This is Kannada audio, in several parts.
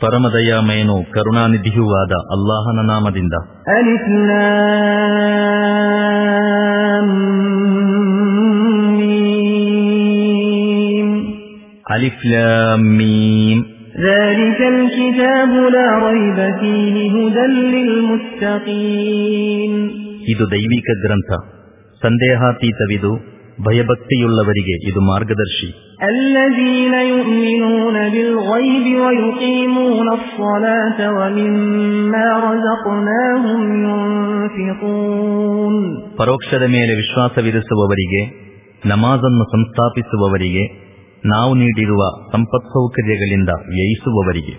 ಪರಮದಯಾಮಯನು ಕರುಣಾನಿಧಿಯೂ ಆದ ಅಲ್ಲಾಹನ ನಾಮದಿಂದ ألف لام ميم ಅಲಿಫ್ ಲಾಮ್ ಮೀಮ್ ذلك الكتاب لا ريب فيه هدى للمتقين ಇದು ದೈವಿಕ ಗ್ರಂಥ ಸಂದೇಹಾತೀತವಿದು ಭಯಭಕ್ತಿಯುಳ್ಳವರಿಗೆ ಇದು ಮಾರ್ಗದರ್ಶಿ. ಪರೋಕ್ಷದ ಮೇಲೆ ವಿಶ್ವಾಸವಿರಿಸುವವರಿಗೆ ನಮಾಜನ್ನು ಸಂಸ್ಥಾಪಿಸುವವರಿಗೆ ನಾವು ನೀಡಿರುವ ಸಂಪತ್ ಸೌಕರ್ಯಗಳಿಂದ ವ್ಯಯಿಸುವವರಿಗೆ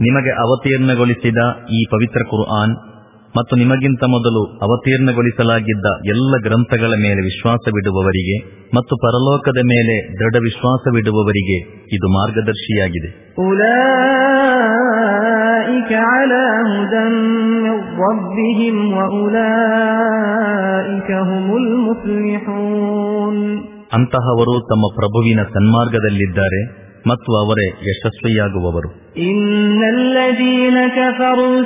ನಿಮಗೆ ಅವತೀರ್ಣಗೊಳಿಸಿದ ಈ ಪವಿತ್ರ ಕುರ್ಆನ್ ಮತ್ತು ನಿಮಗಿಂತ ಮೊದಲು ಅವತೀರ್ಣಗೊಳಿಸಲಾಗಿದ್ದ ಎಲ್ಲ ಗ್ರಂಥಗಳ ಮೇಲೆ ವಿಶ್ವಾಸವಿಡುವವರಿಗೆ ಮತ್ತು ಪರಲೋಕದ ಮೇಲೆ ದೃಢ ವಿಶ್ವಾಸವಿಡುವವರಿಗೆ ಇದು ಮಾರ್ಗದರ್ಶಿಯಾಗಿದೆ. ಅಂತಹವರು ತಮ್ಮ ಪ್ರಭುವಿನ ಸನ್ಮಾರ್ಗದಲ್ಲಿದ್ದಾರೆ. ಮತ್ತು ಅವರೇ ಯಶಸ್ವಿಯಾಗುವವರು إن الذين كفروا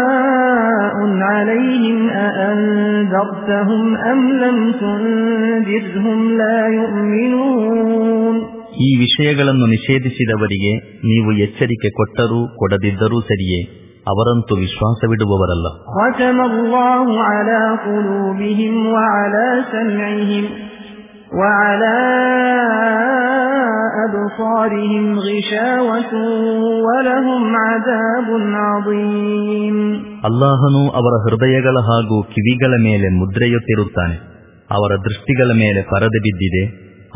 سواء عليهم أأنذرتهم أم لم تنذرهم لا يؤمنون ಈ ವಿಷಯಗಳನ್ನು ನಿಷೇಧಿಸಿದವರಿಗೆ ನೀವು ಎಚ್ಚರಿಕೆ ಕೊಟ್ಟರೂ ಕೊಡದಿದ್ದರೂ ಸರಿಯೇ ಅವರಂತೂ ವಿಶ್ವಾಸವಿಡುವವರಲ್ಲ وعلى سمعهم وعلى أبصارهم غشاوة ولهم عذاب عظيم ಅಲ್ಲಾಹನು ಅವರ ಹೃದಯಗಳ ಹಾಗೂ ಕಿವಿಗಳ ಮೇಲೆ ಮುದ್ರೆಯೊತ್ತಿರುತ್ತಾನೆ ಅವರ ದೃಷ್ಟಿಗಳ ಮೇಲೆ ಪರದೆ ಬಿದ್ದಿದೆ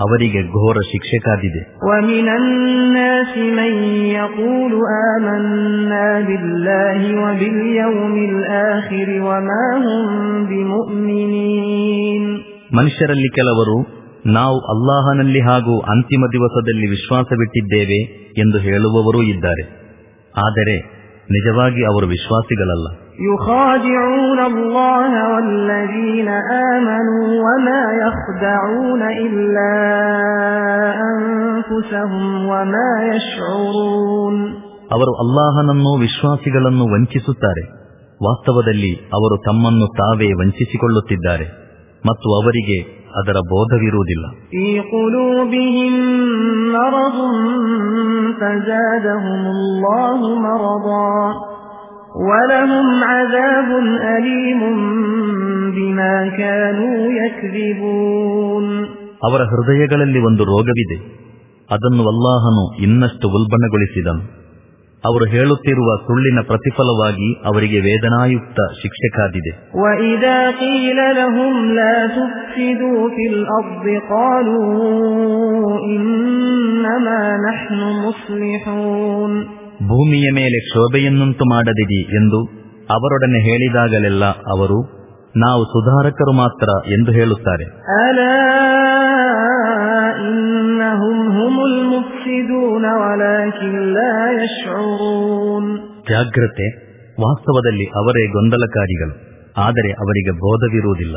ಅವರಿಗೆ ಘೋರ ಶಿಕ್ಷೆ ಕಾದಿದೆ ومن الناس من يقول آمنا بالله وباليوم الآخر وما هم بمؤمنين ಮನುಷ್ಯರಲ್ಲಿ ಕೆಲವರು ನಾವು ಅಲ್ಲಾಹನಲ್ಲಿ ಹಾಗೂ ಅಂತಿಮ ದಿವಸದಲ್ಲಿ ವಿಶ್ವಾಸವಿಟ್ಟಿದ್ದೇವೆ ಎಂದು ಹೇಳುವವರೂ ಇದ್ದಾರೆ. ಆದರೆ ನಿಜವಾಗಿ ಅವರು ವಿಶ್ವಾಸಿಗಳಲ್ಲ. ಅವರು ಅಲ್ಲಾಹನನ್ನು ವಿಶ್ವಾಸಿಗಳನ್ನು ವಂಚಿಸುತ್ತಾರೆ. ವಾಸ್ತವದಲ್ಲಿ ಅವರು ತಮ್ಮನ್ನು ತಾವೇ ವಂಚಿಸಿಕೊಳ್ಳುತ್ತಿದ್ದಾರೆ. ಮತ್ತು ಅವರಿಗೆ ಅದರ ಬೋಧವಿರುವುದಿಲ್ಲ. ಅವರ ಹೃದಯಗಳಲ್ಲಿ ಒಂದು ರೋಗವಿದೆ. ಅದನ್ನು ಅಲ್ಲಾಹನು ಇನ್ನಷ್ಟು ಉಲ್ಬಣಗೊಳಿಸಿದನು. ಅವರು ಹೇಳುತ್ತಿರುವ ಸುಳ್ಳಿನ ಪ್ರತಿಫಲವಾಗಿ ಅವರಿಗೆ ವೇದನಾಯುಕ್ತ ಶಿಕ್ಷೆ ಕಾದಿದೆ. ಭೂಮಿಯ ಮೇಲೆ ಕ್ಷೋಭೆಯನ್ನುಂಟು ಮಾಡದಿರಿ ಎಂದು ಅವರೊಡನೆ ಹೇಳಿದಾಗಲೆಲ್ಲ ಅವರು ನಾವು ಸುಧಾರಕರು ಮಾತ್ರ ಎಂದು ಹೇಳುತ್ತಾರೆ. ಜಾಗ್ರತೆ ವಾಸ್ತವದಲ್ಲಿ ಅವರೇ ಗೊಂದಲಕಾರಿಗಳು ಆದರೆ ಅವರಿಗೆ ಬೋಧವಿರುವುದಿಲ್ಲ.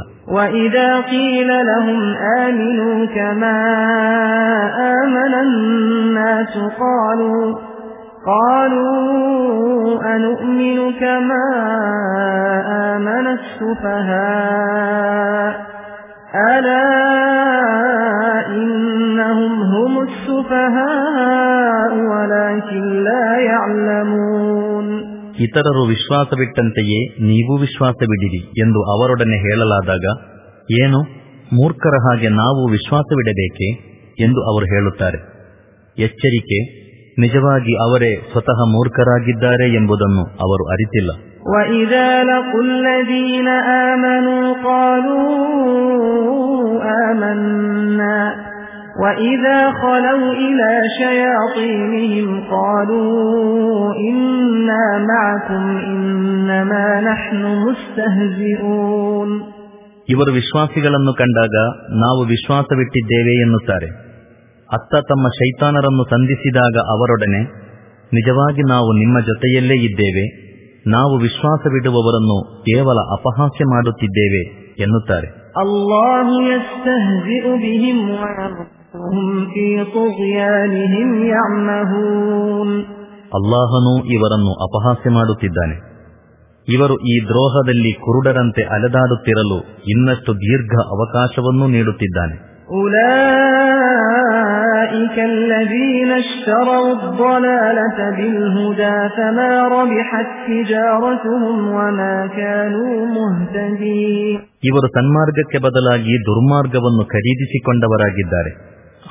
ಆಮನನ್ನ قالوا قالوا أنؤمن كما آمن السفهاء ألا إنهم هم السفهاء ولكن لا يعلمون ಇತರರು ವಿಶ್ವಾಸವಿಟ್ಟಂತೆಯೇ ನೀವು ವಿಶ್ವಾಸವಿಡಿರಿ ಎಂದು ಅವರೊಡನೆ ಹೇಳಲಾದಾಗ ಏನು ಮೂರ್ಖರ ಹಾಗೆ ನಾವು ವಿಶ್ವಾಸವಿಡಬೇಕೆ ಎಂದು ಅವರು ಹೇಳುತ್ತಾರೆ ಎಚ್ಚರಿಕೆ ನಿಜವಾಗಿ ಅವರೇ ಸ್ವತಃ ಮೂರ್ಖರಾಗಿದ್ದಾರೆ ಎಂಬುದನ್ನು ಅವರು ಅರಿತಿಲ್ಲ وإذا لقوا الذين آمنوا قالوا آمنا وإذا خلوا إلى شياطينهم قالوا إنا معكم إنما نحن مستهزئون ಇವರು ವಿಶ್ವಾಸಿಗಳನ್ನು ಕಂಡಾಗ ನಾವು ವಿಶ್ವಾಸವಿಟ್ಟಿದ್ದೇವೆ ಎನ್ನುತ್ತಾರೆ ಅತ್ತ ತಮ್ಮ ಶೈತಾನರನ್ನು ಸಂಧಿಸಿದಾಗ ಅವರೊಡನೆ ನಿಜವಾಗಿ ನಾವು ನಿಮ್ಮ ಜೊತೆಯಲ್ಲೇ ಇದ್ದೇವೆ ನಾವು ವಿಶ್ವಾಸವಿಡುವವರನ್ನು ಕೇವಲ ಅಪಹಾಸ್ಯ ಮಾಡುತ್ತಿದ್ದೇವೆ ಎನ್ನುತ್ತಾರೆ. ಅಲ್ಲಾಹನು ಇವರನ್ನು ಅಪಹಾಸ್ಯ ಮಾಡುತ್ತಿದ್ದಾನೆ. ಇವರು ಈ ದ್ರೋಹದಲ್ಲಿ ಕುರುಡರಂತೆ ಅಲೆದಾಡುತ್ತಿರಲು ಇನ್ನಷ್ಟು ದೀರ್ಘ ಅವಕಾಶವನ್ನೂ ನೀಡುತ್ತಿದ್ದಾನೆ. أولئك الذين اشتروا الضلالة بالهدى فما ربحت تجارتهم وما كانوا مهتدين ಇವರು ಸನ್ಮಾರ್ಗಕ್ಕೆ ಬದಲಾಗಿ ದುರ್ಮಾರ್ಗವನ್ನು ಖರೀದಿಸಿಕೊಂಡವರಾಗಿದ್ದಾರೆ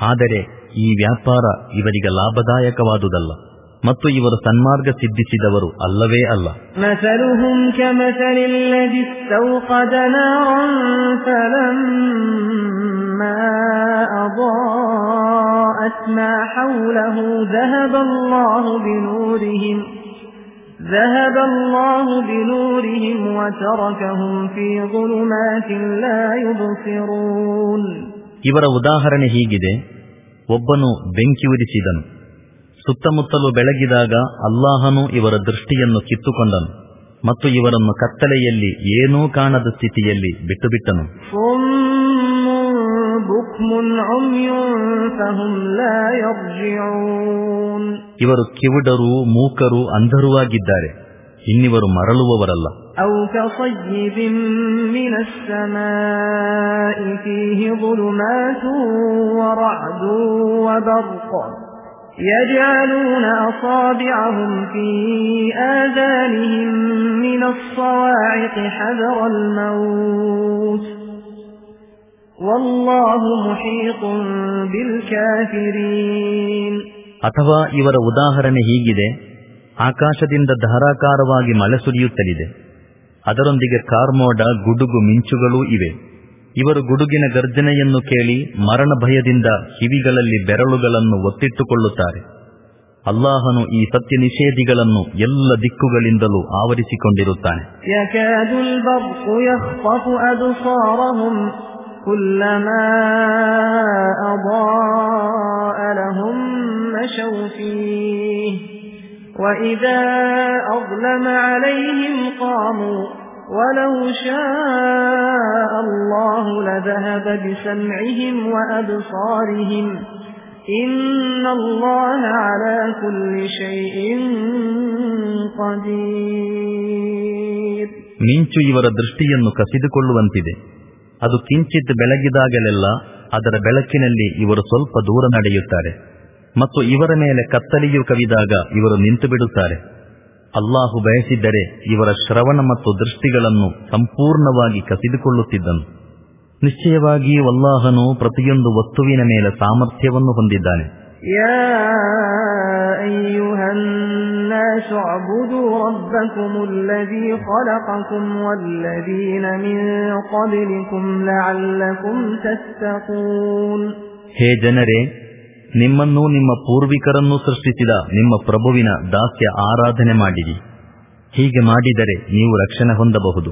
ಆದರೆ ಈ ವ್ಯಾಪಾರ ಇವರಿಗೆ ಲಾಭದಾಯಕವಾದುದಲ್ಲ ಮತ್ತು ಇವರು ಸನ್ಮಾರ್ಗ ಸಿದ್ಧಿಸಿದವರು ಅಲ್ಲವೇ ಅಲ್ಲ مثلهم كمثل الذي استوقد ما حوله ذهب الله بنورهم ذهب الله بنورهم وتركهم في ظلمات لا يبصرون ಇವರ ಉದಾಹರಣೆ ಹೀಗಿದೆ ಒಬ್ಬನು ಬೆಂಕಿ ಉರಿಸಿದನು ಸುತ್ತಮುತ್ತಲು ಬೆಳಗಿದಾಗ ಅಲ್ಲಾಹನು ಇವರ ದೃಷ್ಟಿಯನ್ನು ಕಿತ್ತುಕೊಂಡನು ಮತ್ತು ಇವರನ್ನು ಕತ್ತಲೆಯಲ್ಲಿ ಏನೂ ಕಾಣದ ಸ್ಥಿತಿಯಲ್ಲಿ ಬಿಟ್ಟುಬಿಟ್ಟನು صم بكم عمي فهم لا يرجعون ಇವರು ಕಿವುಡರು ಮೂಕರು ಅಂಧರೂ ಆಗಿದ್ದಾರೆ ಇನ್ನಿವರು ಮರಳುವವರಲ್ಲ أو كصيب من السماء فيه ظلمات ورعد وبرق يجعلون أصابعهم في آذانهم من الصواعق حذر الموت والله محيط بالكافرين ಅಥವಾ ಇವರ ಉದಾಹರಣೆ ಹೀಗಿದೆ. ಆಕಾಶದಿಂದ ಧಾರಾಕಾರವಾಗಿ ಮಳೆ ಸುರಿಯುತ್ತಲಿದೆ. ಅದರೊಂದಿಗೆ ಕಾರ್ಮೋಡ ಗುಡುಗು ಮಿಂಚುಗಳೂ ಇವೆ. ಇವರು ಗುಡುಗಿನ ಗರ್ಜನೆಯನ್ನು ಕೇಳಿ ಮರಣ ಭಯದಿಂದ ಕಿವಿಗಳಲ್ಲಿ ಬೆರಳುಗಳನ್ನು ಒತ್ತಿಟ್ಟುಕೊಳ್ಳುತ್ತಾರೆ. ಅಲ್ಲಾಹನು ಈ ಸತ್ಯ ನಿಷೇಧಿಗಳನ್ನು ಎಲ್ಲ ದಿಕ್ಕುಗಳಿಂದಲೂ ಆವರಿಸಿಕೊಂಡಿರುತ್ತಾನೆ. يكاد البرق يخطف أبصارهم كلما أضاء لهم مشوا فيه وإذا أظلم عليهم قاموا ولو شاء الله لذهب بسمعهم وأبصارهم إن الله على كل شيء قدير ಮಿಂಚು ಇವರ ದೃಷ್ಟಿಯನ್ನು ಕಸಿದುಕೊಳ್ಳುವಂತಿದೆ ಅದು ಕಿಂಚಿತ್ ಬೆಳಗಿದಾಗಲೆಲ್ಲ ಅದರ ಬೆಳಕಿನಲ್ಲಿ ಇವರು ಸ್ವಲ್ಪ ದೂರ ನಡೆಯುತ್ತಾರೆ ಮತ್ತು ಇವರ ಮೇಲೆ ಕತ್ತಲಿಯು ಕವಿದಾಗ ಇವರು ನಿಂತು ಬಿಡುತ್ತಾರೆ ಅಲ್ಲಾಹು ಬಯಸಿದ್ದರೆ ಇವರ ಶ್ರವಣ ಮತ್ತು ದೃಷ್ಟಿಗಳನ್ನು ಸಂಪೂರ್ಣವಾಗಿ ಕಸಿದುಕೊಳ್ಳುತ್ತಿದ್ದನು. ನಿಶ್ಚಯವಾಗಿಯೂ ಅಲ್ಲಾಹನು ಪ್ರತಿಯೊಂದು ವಸ್ತುವಿನ ಮೇಲೆ ಸಾಮರ್ಥ್ಯವನ್ನು ಹೊಂದಿದ್ದಾನೆ. يا أيها الناس اعبدوا ربكم الذي خلقكم والذين من قبلكم لعلكم تتقون ಹೇ ಜನರೇ ನಿಮ್ಮನ್ನೂ ನಿಮ್ಮ ಪೂರ್ವಿಕರನ್ನೂ ಸೃಷ್ಟಿಸಿದ ನಿಮ್ಮ ಪ್ರಭುವಿನ ದಾಸ್ಯ ಆರಾಧನೆ ಮಾಡಿರಿ ಹೀಗೆ ಮಾಡಿದರೆ ನೀವು ರಕ್ಷಣೆ ಹೊಂದಬಹುದು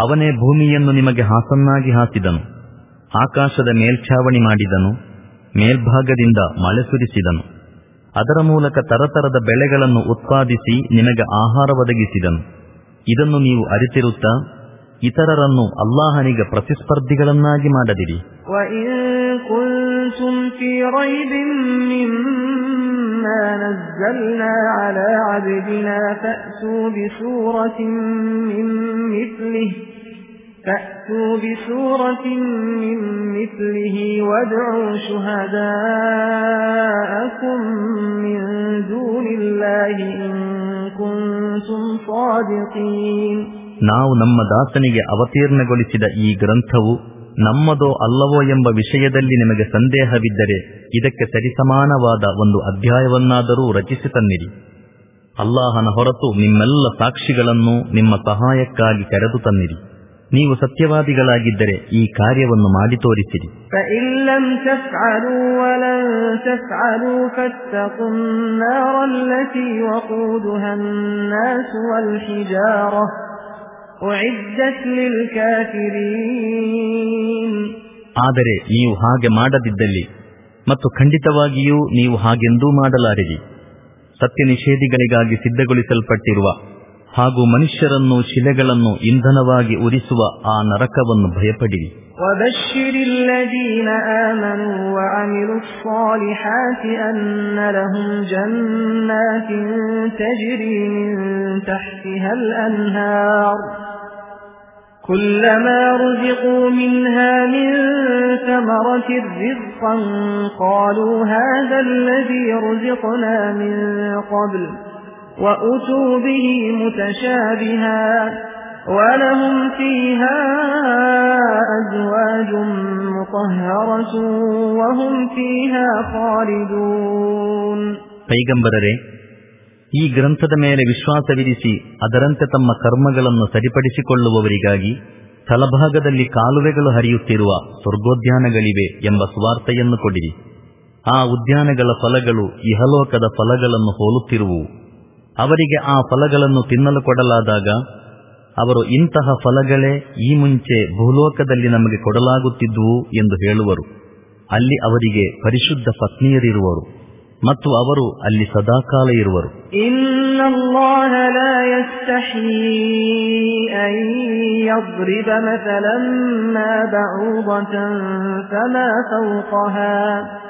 ಅವನೇ ಭೂಮಿಯನ್ನು ನಿಮಗೆ ಹಾಸನ್ನಾಗಿ ಹಾಸಿದನು. ಆಕಾಶದ ಮೇಲ್ಛಾವಣಿ ಮಾಡಿದನು, ಮೇಲ್ಭಾಗದಿಂದ ಮಳೆ ಸುರಿಸಿದನು. ಅದರ ಮೂಲಕ ತರತರದ ಬೆಳೆಗಳನ್ನು ಉತ್ಪಾದಿಸಿ ನಿಮಗೆ ಆಹಾರ ಒದಗಿಸಿದನು. ಇದನ್ನು ನೀವು ಅರಿತಿರುತ್ತಾ ಇತರರನ್ನು ಅಲ್ಲಾಹನಿಗೆ ಪ್ರತಿಸ್ಪರ್ಧಿಗಳನ್ನಾಗಿ ಮಾಡದಿರಿ وإن كنتم في ريب مما نزلنا على عبدنا فأتوا بسورة من مثله فأتوا بسورة من مثله وادعوا شهداءكم من دون الله إن كنتم صادقين ನಾವು ನಮ್ಮ ದಾಸನಿಗೆ ಅವತೀರ್ಣಗೊಳಿಸಿದ ಈ ಗ್ರಂಥವು ನಮ್ಮದೋ ಅಲ್ಲವೋ ಎಂಬ ವಿಷಯದಲ್ಲಿ ನಿಮಗೆ ಸಂದೇಹವಿದ್ದರೆ ಇದಕ್ಕೆ ಸರಿಸಮಾನವಾದ ಒಂದು ಅಧ್ಯಾಯವನ್ನಾದರೂ ರಚಿಸಿ ತನ್ನಿರಿ. ಅಲ್ಲಾಹನ ಹೊರತು ನಿಮ್ಮೆಲ್ಲ ಸಾಕ್ಷಿಗಳನ್ನು ನಿಮ್ಮ ಸಹಾಯಕ್ಕಾಗಿ ಕರೆದು ತನ್ನಿರಿ. ನೀವು ಸತ್ಯವಾದಿಗಳಾಗಿದ್ದರೆ ಈ ಕಾರ್ಯವನ್ನು ಮಾಡಿ ತೋರಿಸಿರಿ. ಆದರೆ ನೀವು ಹಾಗೆ ಮಾಡದಿದ್ದಲ್ಲಿ ಮತ್ತು ಖಂಡಿತವಾಗಿಯೂ ನೀವು ಹಾಗೆಂದೂ ಮಾಡಲಾರಿರಿ. ಸತ್ಯ ನಿಷೇಧಿಗಳಿಗಾಗಿ ಸಿದ್ಧಗೊಳಿಸಲ್ಪಟ್ಟಿರುವ ಹಾಗೂ ಮನುಷ್ಯರನ್ನು ಶಿಲೆಗಳನ್ನು ಇಂಧನವಾಗಿ ಉರಿಸುವ ಆ ನರಕವನ್ನು ಭಯಪಡಿರಿ وبشر الذين آمنوا وعملوا الصالحات أن لهم جنات تجري من تحتها الأنهار كلما رزقوا منها من ثمرة رزقا قالوا هذا الذي رزقنا من قبل وأتوا به متشابها ولهم فيها أزواج مطهرة وهم فيها خالدون ಪೈಗಂಬರರೆ ಈ ಗ್ರಂಥದ ಮೇಲೆ ವಿಶ್ವಾಸವಿರಿಸಿ ಅದರಂತೆ ತಮ್ಮ ಕರ್ಮಗಳನ್ನು ಸರಿಪಡಿಸಿಕೊಳ್ಳುವವರಿಗಾಗಿ ತಲಭಾಗದಲ್ಲಿ ಕಾಲುವೆಗಳು ಹರಿಯುತ್ತಿರುವ ಸ್ವರ್ಗೋದ್ಯಾನಗಳಿವೆ ಎಂಬ ಸುವಾರ್ತೆಯನ್ನು ಕೊಡಿರಿ ಆ ಉದ್ಯಾನಗಳ ಫಲಗಳು ಇಹಲೋಕದ ಫಲಗಳನ್ನು ಹೋಲುತ್ತಿರುವುವು ಅವರಿಗೆ ಆ ಫಲಗಳನ್ನು ತಿನ್ನಲು ಕೊಡಲಾದಾಗ ಅವರು ಇಂತಹ ಫಲಗಳೇ ಈ ಮುಂಚೆ ಭೂಲೋಕದಲ್ಲಿ ನಮಗೆ ಕೊಡಲಾಗುತ್ತಿದ್ದುವು ಎಂದು ಹೇಳುವರು. ಅಲ್ಲಿ ಅವರಿಗೆ ಪರಿಶುದ್ಧ ಪತ್ನಿಯರಿರುವರು ಮತ್ತು ಅವರು ಅಲ್ಲಿ ಸದಾಕಾಲ ಇರುವರು. إن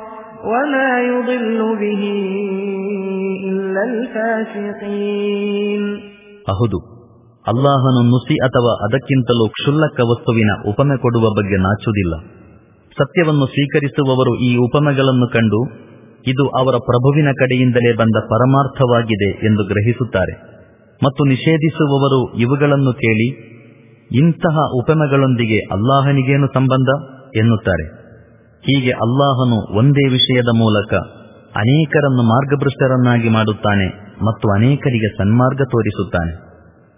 ಅಹುದು, ಅಲ್ಲಾಹನು ನುಸಿ ಅಥವಾ ಅದಕ್ಕಿಂತಲೂ ಕ್ಷುಲ್ಲಕ ವಸ್ತುವಿನ ಉಪಮೆ ಕೊಡುವ ಬಗ್ಗೆ ನಾಚುವುದಿಲ್ಲ. ಸತ್ಯವನ್ನು ಸ್ವೀಕರಿಸುವವರು ಈ ಉಪಮೆಗಳನ್ನು ಕಂಡು, ಇದು ಅವರ ಪ್ರಭುವಿನ ಕಡೆಯಿಂದಲೇ ಬಂದ ಪರಮಾರ್ಥವಾಗಿದೆ ಎಂದು ಗ್ರಹಿಸುತ್ತಾರೆ. ಮತ್ತು ನಿಷೇಧಿಸುವವರು ಇವುಗಳನ್ನು ಕೇಳಿ, ಇಂತಹ ಉಪಮೆಗಳೊಂದಿಗೆ ಅಲ್ಲಾಹನಿಗೇನು ಸಂಬಂಧ ಎನ್ನುತ್ತಾರೆ. ಹೀಗೆ ಅಲ್ಲಾಹನು ಒಂದೇ ವಿಷಯದ ಮೂಲಕ ಅನೇಕರನ್ನು ಮಾರ್ಗಭ್ರಷ್ಟರನ್ನಾಗಿ ಮಾಡುತ್ತಾನೆ ಮತ್ತು ಅನೇಕರಿಗೆ ಸನ್ಮಾರ್ಗ ತೋರಿಸುತ್ತಾನೆ.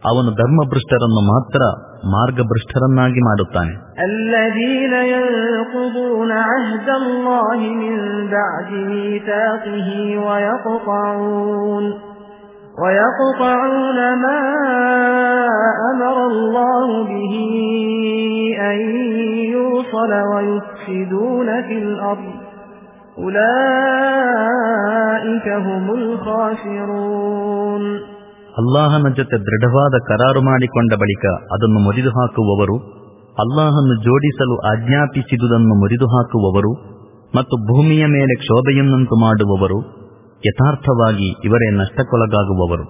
ಅವನು ಧರ್ಮಭ್ರಷ್ಟರನ್ನು ಮಾತ್ರ ಮಾರ್ಗಭ್ರಷ್ಟರನ್ನಾಗಿ ಮಾಡುತ್ತಾನೆ. ಅಲ್ಲದೀನ ويقطعون ويقطعون ما أمر الله به أن يوصل ويفسدون في الأرض أولئك هم الخاسرون ಅಲ್ಲಾಹನ ಜೊತೆ ದೃಢವಾದ ಕರಾರು ಮಾಡಿಕೊಂಡ ಬಳಿಕ ಅದನ್ನು ಮುರಿದು ಹಾಕುವವರು ಅಲ್ಲಾಹನ್ನು ಜೋಡಿಸಲು ಆಜ್ಞಾಪಿಸಿದುದನ್ನು ಮುರಿದು ಹಾಕುವವರು ಮತ್ತು ಭೂಮಿಯ ಮೇಲೆ ಕ್ಷೋಭೆಯನ್ನುಂಟು ಮಾಡುವವರು ಯಥಾರ್ಥವಾಗಿ ಇವರೇ ನಷ್ಟಕ್ಕೊಳಗಾಗುವವರು.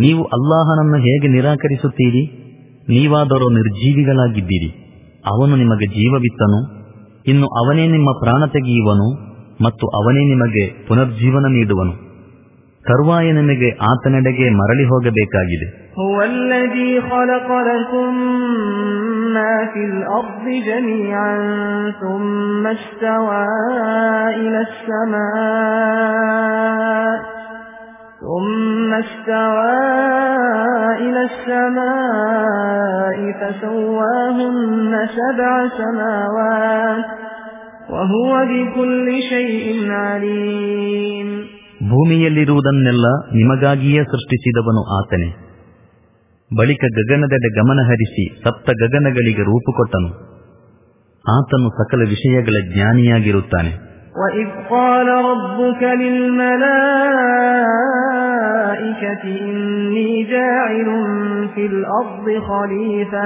ನೀವು ಅಲ್ಲಾಹನನ್ನು ಹೇಗೆ ನಿರಾಕರಿಸುತ್ತೀರಿ? ನೀವಾದರೂ ನಿರ್ಜೀವಿಗಳಾಗಿದ್ದೀರಿ. ಅವನು ನಿಮಗೆ ಜೀವವಿತ್ತನು. ಇನ್ನು ಅವನೇ ನಿಮ್ಮ ಪ್ರಾಣ ತೆಗೆಯುವನು. ಮತ್ತು ಅವನೇ ನಿಮಗೆ ಪುನರ್ಜೀವನ ನೀಡುವನು ತರುವಾಯ ನಿಮಗೆ ಆತನೆಡೆಗೆ ಮರಳಿ ಹೋಗಬೇಕಾಗಿದೆ هو الذي خلق لكم ما في الأرض جميعا ثم استوى إلى السماء ثم استوى إلى السماء فسواهن سبع سماوات ಭೂಮಿಯಲ್ಲಿರುವುದನ್ನೆಲ್ಲ ನಿಮಗಾಗಿಯೇ ಸೃಷ್ಟಿಸಿದವನು ಆತನೇ ಬಳಿಕ ಗಗನದೆಡೆ ಗಮನಹರಿಸಿ ಸಪ್ತ ಗಗನಗಳಿಗೆ ರೂಪು ಕೊಟ್ಟನು ಆತನು ಸಕಲ ವಿಷಯಗಳ ಜ್ಞಾನಿಯಾಗಿರುತ್ತಾನೆ وإذ قال ربك للملائكة إني جاعل في الأرض خليفة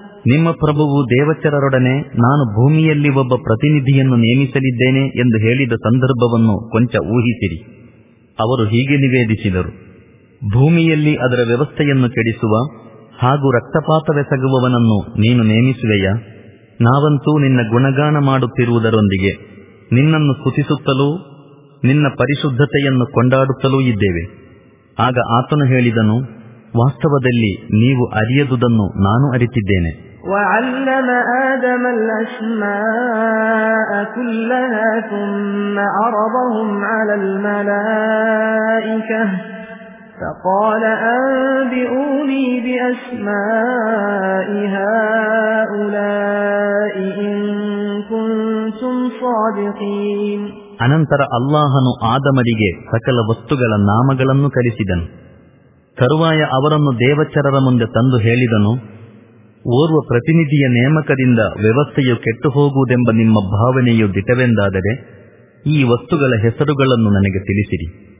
ನಿಮ್ಮ ಪ್ರಭುವು ದೇವಚರರೊಡನೆ ನಾನು ಭೂಮಿಯಲ್ಲಿ ಒಬ್ಬ ಪ್ರತಿನಿಧಿಯನ್ನು ನೇಮಿಸಲಿದ್ದೇನೆ ಎಂದು ಹೇಳಿದ ಸಂದರ್ಭವನ್ನು ಕೊಂಚ ಊಹಿಸಿರಿ. ಅವರು ಹೀಗೆ ನಿವೇದಿಸಿದರು. ಭೂಮಿಯಲ್ಲಿ ಅದರ ವ್ಯವಸ್ಥೆಯನ್ನು ಕೆಡಿಸುವ ಹಾಗೂ ರಕ್ತಪಾತವೆಸಗುವವನನ್ನು ನೀನು ನೇಮಿಸುವೆಯಾ. ನಾವಂತೂ ನಿನ್ನ ಗುಣಗಾನ ಮಾಡುತ್ತಿರುವುದರೊಂದಿಗೆ ನಿನ್ನನ್ನು ಸ್ತುತಿಸುತ್ತಲೂ ನಿನ್ನ ಪರಿಶುದ್ಧತೆಯನ್ನು ಕೊಂಡಾಡುತ್ತಲೂ ಇದ್ದೇವೆ. ಆಗ ಆತನು ಹೇಳಿದನು, ವಾಸ್ತವದಲ್ಲಿ ನೀವು ಅರಿಯದುದನ್ನು ನಾನು ಅರಿತಿದ್ದೇನೆ. وعلم آدم الأسماء كلها ثم عرضهم على الملائكة فقال أنبئوني بأسماء هؤلاء إن كنتم صادقين ಅನಂತರ ಅಲ್ಲಾಹನು ಆದಮರಿಗೆ ಸಕಲ ವಸ್ತುಗಳ ನಾಮಗಳನ್ನು ಕಲಿಸಿದನು ತರುವಾಯ ಅವರನ್ನು ದೇವಚರರ ಮುಂದೆ ತಂದು ಹೇಳಿದನು ಓರ್ವ ಪ್ರತಿನಿಧಿಯ ನೇಮಕದಿಂದ ವ್ಯವಸ್ಥೆಯು ಕೆಟ್ಟು ಹೋಗುವುದೆಂಬ ನಿಮ್ಮ ಭಾವನೆಯು ದಿಟವೆಂದಾದರೆ ಈ ವಸ್ತುಗಳ ಹೆಸರುಗಳನ್ನು ನನಗೆ ತಿಳಿಸಿರಿ.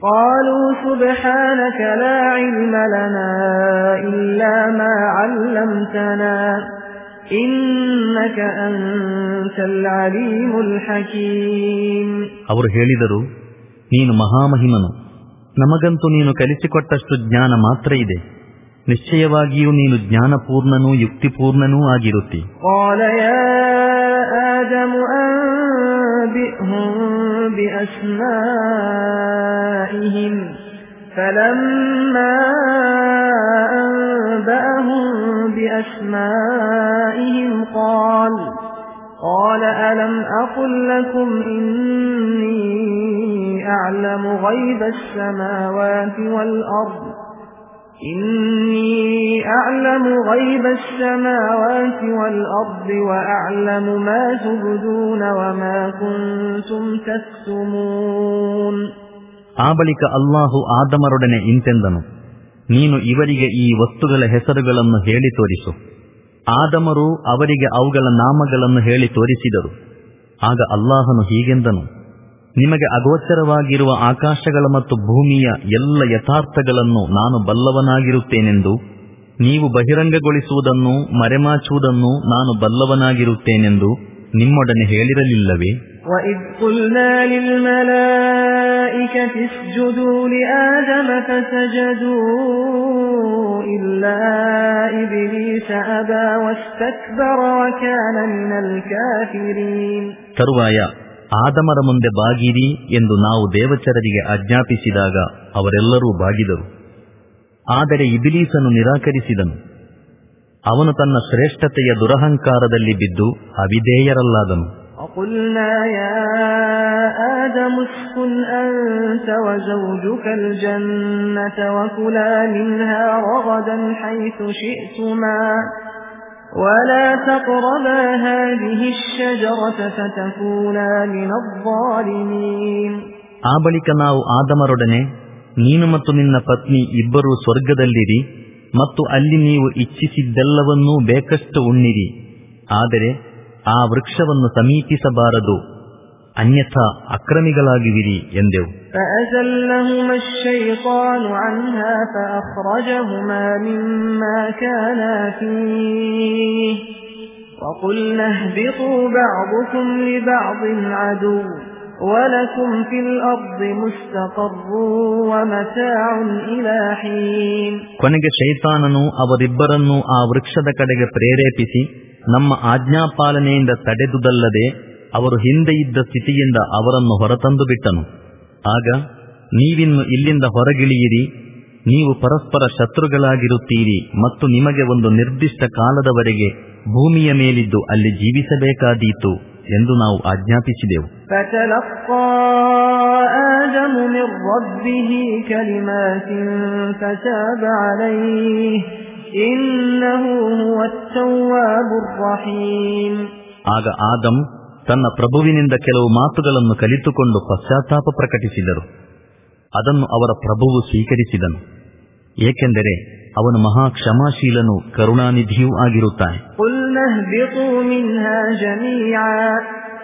ಅವರು ಹೇಳಿದರು ನೀನು ಮಹಾಮಹಿಮನು. ನಮಗಂತೂ ನೀನು ಕಲಿಸಿಕೊಟ್ಟಷ್ಟು ಜ್ಞಾನ ಮಾತ್ರ ಇದೆ. ನಿಶ್ಚಯವಾಗಿಯೂ ನೀನು ಜ್ಞಾನಪೂರ್ಣನೂ ಯುಕ್ತಿಪೂರ್ಣನೂ ಆಗಿರುತ್ತಿ قال يا آدم أنبئهم بأسمائهم فلما أنبأهم بأسمائهم قال قال ألم أقل لكم إني أعلم غيب السماوات والأرض إني أعلم غيب السماوات والأرض وأعلم ما تبدون وما كنتم تكتمون ಆ ಬಳಿಕ ಅಲ್ಲಾಹು ಆದಮರೊಡನೆ ಇಂತೆಂದನು ನೀನು ಇವರಿಗೆ ಈ ವಸ್ತುಗಳ ಹೆಸರುಗಳನ್ನು ಹೇಳಿ ತೋರಿಸು ಆದಮರು ಅವರಿಗೆ ಅವುಗಳ ನಾಮಗಳನ್ನು ಹೇಳಿ ತೋರಿಸಿದರು ಆಗ ಅಲ್ಲಾಹನು ಹೀಗೆಂದನು ನಿಮಗೆ ಅಗೋಚರವಾಗಿರುವ ಆಕಾಶಗಳ ಮತ್ತು ಭೂಮಿಯ ಎಲ್ಲ ಯಥಾರ್ಥಗಳನ್ನು ನಾನು ಬಲ್ಲವನಾಗಿರುತ್ತೇನೆಂದು ನೀವು ಬಹಿರಂಗಗೊಳಿಸುವುದನ್ನು ಮರೆಮಾಚುವುದನ್ನು ನಾನು ಬಲ್ಲವನಾಗಿರುತ್ತೇನೆಂದು ನಿಮ್ಮೊಡನೆ ಹೇಳಿರಲಿಲ್ಲವೇ? ತರುವಾಯ ಆದಮರ ಮುಂದೆ ಬಾಗಿರಿ ಎಂದು ನಾವು ದೇವಚರರಿಗೆ ಆಜ್ಞಾಪಿಸಿದಾಗ ಅವರೆಲ್ಲರೂ ಬಾಗಿದರು ಆದರೆ ಇಬಿಲೀಸನು ನಿರಾಕರಿಸಿದನು ಅವನು ತನ್ನ ಶ್ರೇಷ್ಠತೆಯ ದುರಹಂಕಾರದಲ್ಲಿ ಬಿದ್ದು ಅವಿಧೇಯರಲ್ಲಾದನು وقلنا يا آدم اسكن أنت وزوجك الجنة وكلا منها رغدا حيث شئتما ولا تقربا هذه الشجرة فتكونا من الظالمين ಆ ಬಳಿಕ ನಾವು ಆದಮರೊಡನೆ ನೀನು ಮತ್ತು ನಿನ್ನ ಪತ್ನಿ ಇಬ್ಬರೂ ಸ್ವರ್ಗದಲ್ಲಿರಿ ಮತ್ತು ಅಲ್ಲಿ ನೀವು ಇಚ್ಛಿಸಿದ್ದೆಲ್ಲವನ್ನೂ ಬೇಕಷ್ಟು ಉಣ್ಣಿರಿ ಆದರೆ ಆ ವೃಕ್ಷವನ್ನು ಸಮೀಪಿಸಬಾರದು ಅನ್ಯಥಾ ಅಕ್ರಮಿಗಳಾಗುವಿರಿ ಎಂದೆವು فأزلهما الشيطان عنها فأخرجهما مما كانا فيه وقلنا اهبطوا بعضكم لبعض عدو ولكم في الأرض مستقر ومتاع إلى حين ಕೊನೆಗೆ ಶೈತಾನನು ಅವರಿಬ್ಬರನ್ನೂ ಆ ವೃಕ್ಷದ ಕಡೆಗೆ ಪ್ರೇರೇಪಿಸಿ ನಮ್ಮ ಆಜ್ಞಾಪಾಲನೆಯಿಂದ ತಡೆದುದಲ್ಲದೆ ಅವರು ಹಿಂದೆ ಇದ್ದ ಸ್ಥಿತಿಯಿಂದ ಅವರನ್ನು ಹೊರತಂದು ಬಿಟ್ಟನು. ಆಗ ನೀವಿನ್ನು ಇಲ್ಲಿಂದ ಹೊರಗಿಳಿಯಿರಿ ನೀವು ಪರಸ್ಪರ ಶತ್ರುಗಳಾಗಿರುತ್ತೀರಿ ಮತ್ತು ನಿಮಗೆ ಒಂದು ನಿರ್ದಿಷ್ಟ ಕಾಲದವರೆಗೆ ಭೂಮಿಯ ಮೇಲಿದ್ದು ಅಲ್ಲಿ ಜೀವಿಸಬೇಕಾದೀತು ಎಂದು ನಾವು ಆಜ್ಞಾಪಿಸಿದೆವು. ಆಗ ಆದಂ ತನ್ನ ಪ್ರಭುವಿನಿಂದ ಕೆಲವು ಮಾತುಗಳನ್ನು ಕಲಿತುಕೊಂಡು ಪಶ್ಚಾತ್ತಾಪ ಪ್ರಕಟಿಸಿದರು ಅದನ್ನು ಅವರ ಪ್ರಭುವು ಸ್ವೀಕರಿಸಿದನು ಏಕೆಂದರೆ ಅವನು ಮಹಾ ಕ್ಷಮಾಶೀಲನು ಕರುಣಾನಿಧಿಯೂ ಆಗಿರುತ್ತಾನೆ قلنا اهبطوا منها جميعا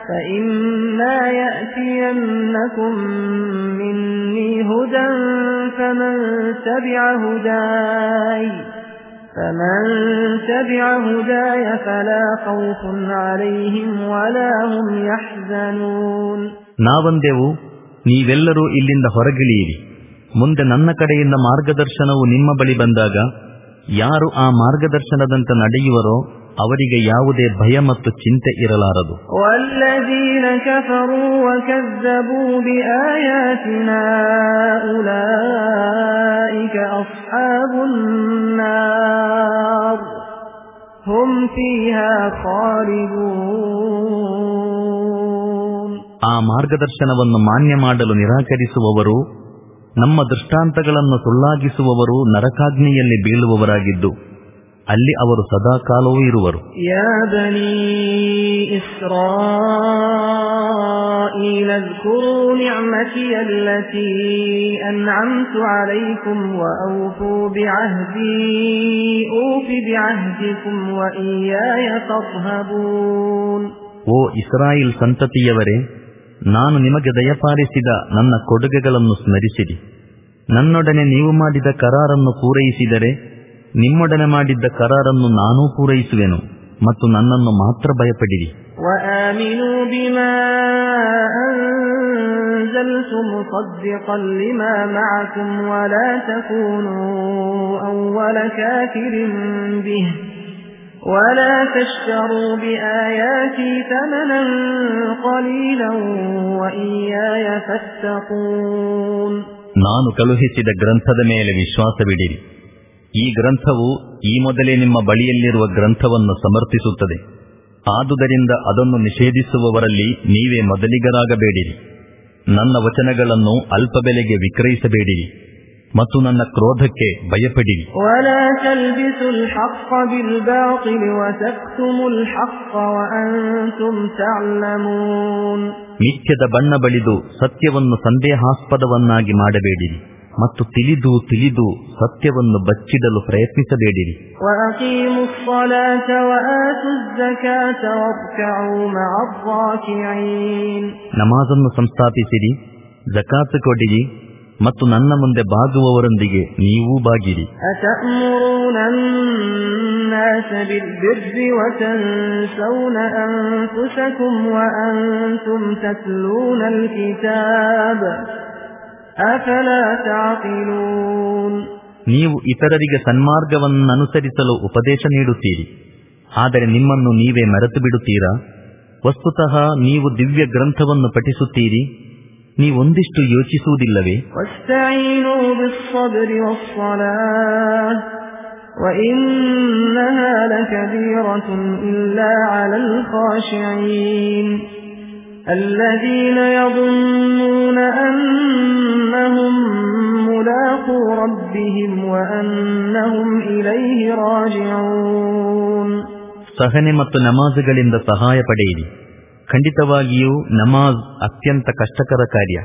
فإما يأتينكم مني هدى فمن تبع هداي فمن تبع هداي فلا خوف عليهم ولا هم يحزنون ನಾವಂದೆವು ನೀವೆಲ್ಲರೂ ಇಲ್ಲಿಂದ ಹೊರಗಿಳಿಯಿರಿ ಮುಂದೆ ನನ್ನ ಕಡೆಯಿಂದ ಮಾರ್ಗದರ್ಶನವು ನಿಮ್ಮ ಬಳಿ ಬಂದಾಗ ಯಾರು ಆ ಮಾರ್ಗದರ್ಶನದಂತೆ ನಡೆಯುವರೋ ಅವರಿಗೆ ಯಾವುದೇ ಭಯ ಮತ್ತು ಚಿಂತೆ ಇರಲಾರದು والذين ಆ ಮಾರ್ಗದರ್ಶನವನ್ನು ಮಾನ್ಯ ಮಾಡಲು ನಿರಾಕರಿಸುವವರು ನಮ್ಮ ದೃಷ್ಟಾಂತಗಳನ್ನು ಸುಳ್ಳಾಗಿಸುವವರು ನರಕಾಗ್ನಿಯಲ್ಲಿ ಬೀಳುವವರಾಗಿದ್ದು. ಅಲ್ಲಿ ಅವರು ಸದಾಕಾಲವೂ ಇರುವರು يا بني إسرائيل اذكروا نعمتي التي أنعمت عليكم وأوفوا بعهدي أوف بعهدكم وإياي فارهبون ಓ ಇಸ್ರಾಯಿಲ್ ಸಂತತಿಯವರೇ ನಾನು ನಿಮಗೆ ದಯಪಾಲಿಸಿದ ನನ್ನ ಕೊಡುಗೆಗಳನ್ನು ಸ್ಮರಿಸಿರಿ ನನ್ನೊಡನೆ ನೀವು ಮಾಡಿದ ಕರಾರನ್ನು ಪೂರೈಸಿದರೆ ನಿಮ್ಮೊಡನೆ ಮಾಡಿದ್ದ ಕರಾರನ್ನು ನಾನೂ ಪೂರೈಸುವೆನು ಮತ್ತು ನನ್ನನ್ನು ಮಾತ್ರ ಭಯಪಡಿರಿ وآمنوا بما أنزلت مصدقا لما معكم ولا تكونوا أول كافر به ولا تشتروا بآياتي ثمنا قليلا وإياي فاتقون ನಾನು ಕಳುಹಿಸಿದ ಗ್ರಂಥದ ಮೇಲೆ ವಿಶ್ವಾಸವಿಡಿರಿ ಈ ಗ್ರಂಥವು ಈ ಮೊದಲೇ ನಿಮ್ಮ ಬಳಿಯಲ್ಲಿರುವ ಗ್ರಂಥವನ್ನು ಸಮರ್ಥಿಸುತ್ತದೆ. ಆದುದರಿಂದ ಅದನ್ನು ನಿಷೇಧಿಸುವವರಲ್ಲಿ ನೀವೇ ಮೊದಲಿಗರಾಗಬೇಡಿರಿ. ನನ್ನ ವಚನಗಳನ್ನು ಅಲ್ಪ ಬೆಲೆಗೆ ವಿಕ್ರಯಿಸಬೇಡಿರಿ ಮತ್ತು ನನ್ನ ಕ್ರೋಧಕ್ಕೆ ಭಯಪಡಿರಿ. ನಿತ್ಯದ ಬಣ್ಣ ಬಳಿದು ಸತ್ಯವನ್ನು ಸಂದೇಹಾಸ್ಪದವನ್ನಾಗಿ ಮಾಡಬೇಡಿರಿ. ಮತ್ತು ತಿಳಿದು ತಿಳಿದು ಸತ್ಯವನ್ನು ಬಚ್ಚಿಡಲು ಪ್ರಯತ್ನಿಸಬೇಡಿರಿ. ನಮಾಜನ್ನು ಸಂಸ್ಥಾಪಿಸಿರಿ ಜಕಾತ್ ಕೊಡಿರಿ ಮತ್ತು ನನ್ನ ಮುಂದೆ ಬಾಗುವವರೊಂದಿಗೆ ನೀವು ಬಾಗಿರಿ. ನೀವು ಇತರರಿಗೆ ಸನ್ಮಾರ್ಗವನ್ನನುಸರಿಸಲು ಉಪದೇಶ ನೀಡುತ್ತೀರಿ ಆದರೆ ನಿಮ್ಮನ್ನು ನೀವೇ ಮರೆತು ಬಿಡುತ್ತೀರಾ ವಸ್ತುತಃ ನೀವು ದಿವ್ಯ ಗ್ರಂಥವನ್ನು ಪಠಿಸುತ್ತೀರಿ ನೀವೊಂದಿಷ್ಟು ಯೋಚಿಸುವುದಿಲ್ಲವೇ واستعينوا بالصبر والصلاة وإنها لكبيرة إلا على الخاشعين الذين يظنون أنهم ملاقو ربهم وأنهم إليه راجعون ಸಹನೆ ಮತ್ತು ನಮಾಜುಗಳಿಂದ ಸಹಾಯ ಪಡೆಯಿರಿ ಖಂಡಿತವಾಗಿಯೂ ನಮಾಜ್ ಅತ್ಯಂತ ಕಷ್ಟಕರ ಕಾರ್ಯ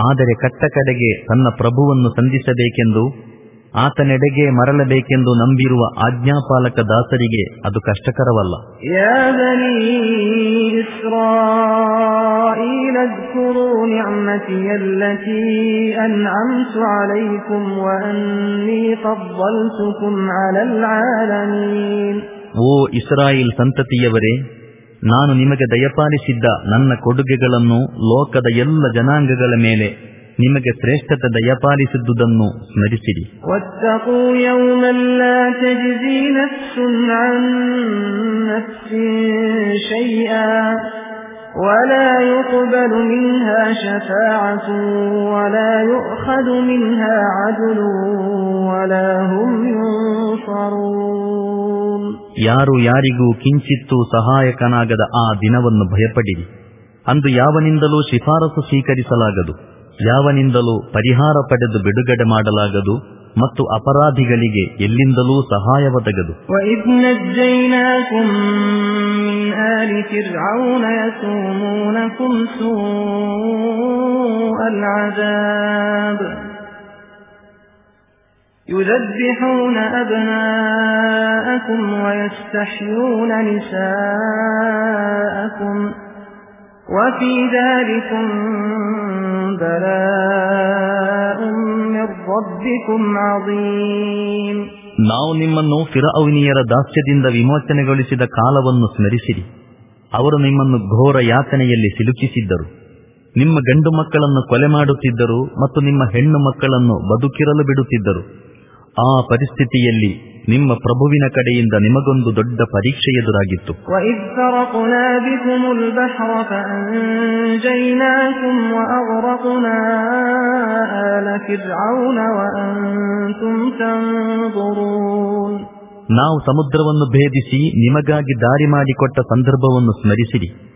ಆದರೆ ಕಟ್ಟ ಕಡೆಗೆ ತನ್ನ ಪ್ರಭುವನ್ನು ಸಂಧಿಸಬೇಕೆಂದು ಆತನೆಡೆಗೆ ಮರಳಬೇಕೆಂದು ನಂಬಿರುವ ಆಜ್ಞಾಪಾಲಕ ದಾಸರಿಗೆ ಅದು ಕಷ್ಟಕರವಲ್ಲ. ಓ ಇಸ್ರಾಯಿಲ್ ಸಂತತಿಯವರೇ ನಾನು ನಿಮಗೆ ದಯಪಾಲಿಸಿದ್ದ ನನ್ನ ಕೊಡುಗೆಗಳನ್ನು ಲೋಕದ ಎಲ್ಲ ಜನಾಂಗಗಳ ಮೇಲೆ ನಿಮಗೆ ಶ್ರೇಷ್ಠತೆ ದಯಪಾಲಿಸಿದ್ದುದನ್ನು ಸ್ಮರಿಸಿರಿ واتقوا يوما لا تجزي نفس عن نفس شيئا ولا يقبل منها شفاعة ولا يؤخذ منها عدل ولا هم ينصرون ಯಾರು ಯಾರಿಗೂ ಕಿಂಚಿತ್ತೂ ಸಹಾಯಕನಾಗದ ಆ ದಿನವನ್ನು ಭಯಪಡಿರಿ ಅಂದು ಯಾವನಿಂದಲೂ ಶಿಫಾರಸು ಸ್ವೀಕರಿಸಲಾಗದು ಯಾವನಿಂದಲೂ ಪರಿಹಾರ ಪಡೆದು ಬಿಡುಗಡೆ ಮಾಡಲಾಗದು ಮತ್ತು ಅಪರಾಧಿಗಳಿಗೆ ಎಲ್ಲಿಂದಲೂ ಸಹಾಯ ಒದಗದು وإذ نجيناكم من آل فرعون يسومونكم سوء العذاب يذبحون أبناءكم ويستحيون نساءكم وفي ذلكم بلاء من ربكم عظيم ನಾವು ನಿಮ್ಮನ್ನು ಫಿರಔನಿಯರ ದಾಸ್ಯದಿಂದ ವಿಮೋಚನೆಗೊಳಿಸಿದ ಕಾಲವನ್ನು ಸ್ಮರಿಸಿರಿ ಅವರು ನಿಮ್ಮನ್ನು ಘೋರ ಯಾತನೆಯಲ್ಲಿ ಸಿಲುಕಿಸಿದ್ದರು ನಿಮ್ಮ ಗಂಡು ಮಕ್ಕಳನ್ನು ಕೊಲೆ ಮಾಡುತ್ತಿದ್ದರು ಮತ್ತು ನಿಮ್ಮ ಹೆಣ್ಣು ಮಕ್ಕಳನ್ನು ಬದುಕಿರಲು ಬಿಡುತ್ತಿದ್ದರು ಆ ಪರಿಸ್ಥಿತಿಯಲ್ಲಿ ನಿಮ್ಮ ಪ್ರಭುವಿನ ಕಡೆಯಿಂದ ನಿಮಗೊಂದು ದೊಡ್ಡ ಪರೀಕ್ಷೆ ಎದುರಾಗಿತ್ತು. ನಾವು ಸಮುದ್ರವನ್ನು ಭೇದಿಸಿ ನಿಮಗಾಗಿ ದಾರಿ ಮಾಡಿಕೊಟ್ಟ ಸಂದರ್ಭವನ್ನು ಸ್ಮರಿಸಿರಿ.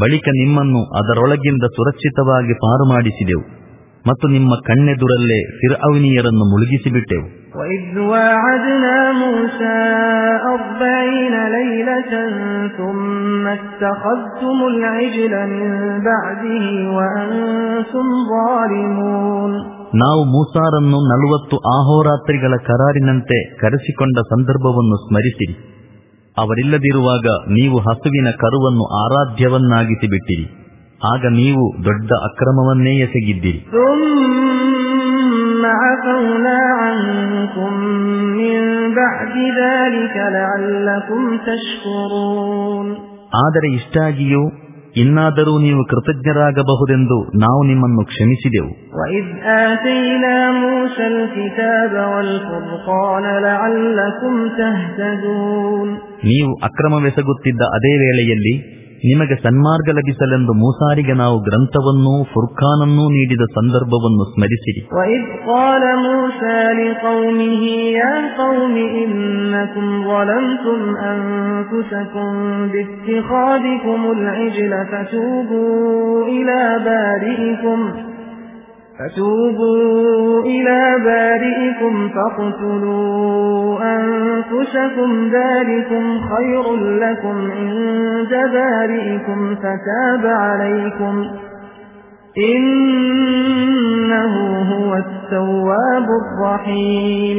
ಬಳಿಕ ನಿಮ್ಮನ್ನು ಅದರೊಳಗಿಂದ ಸುರಕ್ಷಿತವಾಗಿ ಪಾರು ಮಾಡಿಸಿದೆವು ಮತ್ತು ನಿಮ್ಮ ಕಣ್ಣೆದುರಲ್ಲೇ ಫಿರ್ಅವಿನಿಯರನ್ನು ಮುಳುಗಿಸಿಬಿಟ್ಟೆವು. وإذ واعدنا موسى أربعين ليلة ثم اتَّخَذْتُمُ العجل من بعده وأنتم ظالمون ನಾವು ಮೂಸಾರನ್ನು ನಲವತ್ತು ಆಹೋರಾತ್ರಿಗಳ ಕರಾರಿನಂತೆ ಕರೆಸಿಕೊಂಡ ಸಂದರ್ಭವನ್ನು ಸ್ಮರಿಸಿರಿ ಅವರಿಲ್ಲದಿರುವಾಗ ನೀವು ಹಸುವಿನ ಕರುವನ್ನು ಆರಾಧ್ಯವನ್ನಾಗಿಸಿಬಿಟ್ಟಿರಿ. ಆಗ ನೀವು ದೊಡ್ಡ ಅಕ್ರಮವನ್ನೇ ಎಸಗಿದ್ದೀರಿ. ثم عفونا عنكم من بعد ذلك لعلكم تشكرون ಆದರೆ ಇಷ್ಟಾಗಿಯೂ ಇನ್ನಾದರೂ ನೀವು ಕೃತಜ್ಞರಾಗಬಹುದೆಂದು ನಾವು ನಿಮ್ಮನ್ನು ಕ್ಷಮಿಸಿದೆವು وإذ آتينا موسى الكتاب والفرقان لعلكم تهتدون ನೀವು ಅಕ್ರಮವೆಸಗುತ್ತಿದ್ದ ಅದೇ ವೇಳೆಯಲ್ಲಿ ನಿಮಗೆ ಸನ್ಮಾರ್ಗ ಲಭಿಸಲೆಂದು ಮೂಸಾರಿಗೆ ನಾವು ಗ್ರಂಥವನ್ನೂ ಫುರ್ಖಾನನ್ನೂ ನೀಡಿದ ಸಂದರ್ಭವನ್ನು ಸ್ಮರಿಸಿರಿ وإذ قال موسى لقومه يا قوم إنكم ظلمتم أنفسكم باتخاذكم العجل فتوبوا إلى بارئكم فتوبوا إلى بارئكم فاقتلوا أنفسكم ذلكم خير لكم عند بارئكم فتاب عليكم إنه هو التواب الرحيم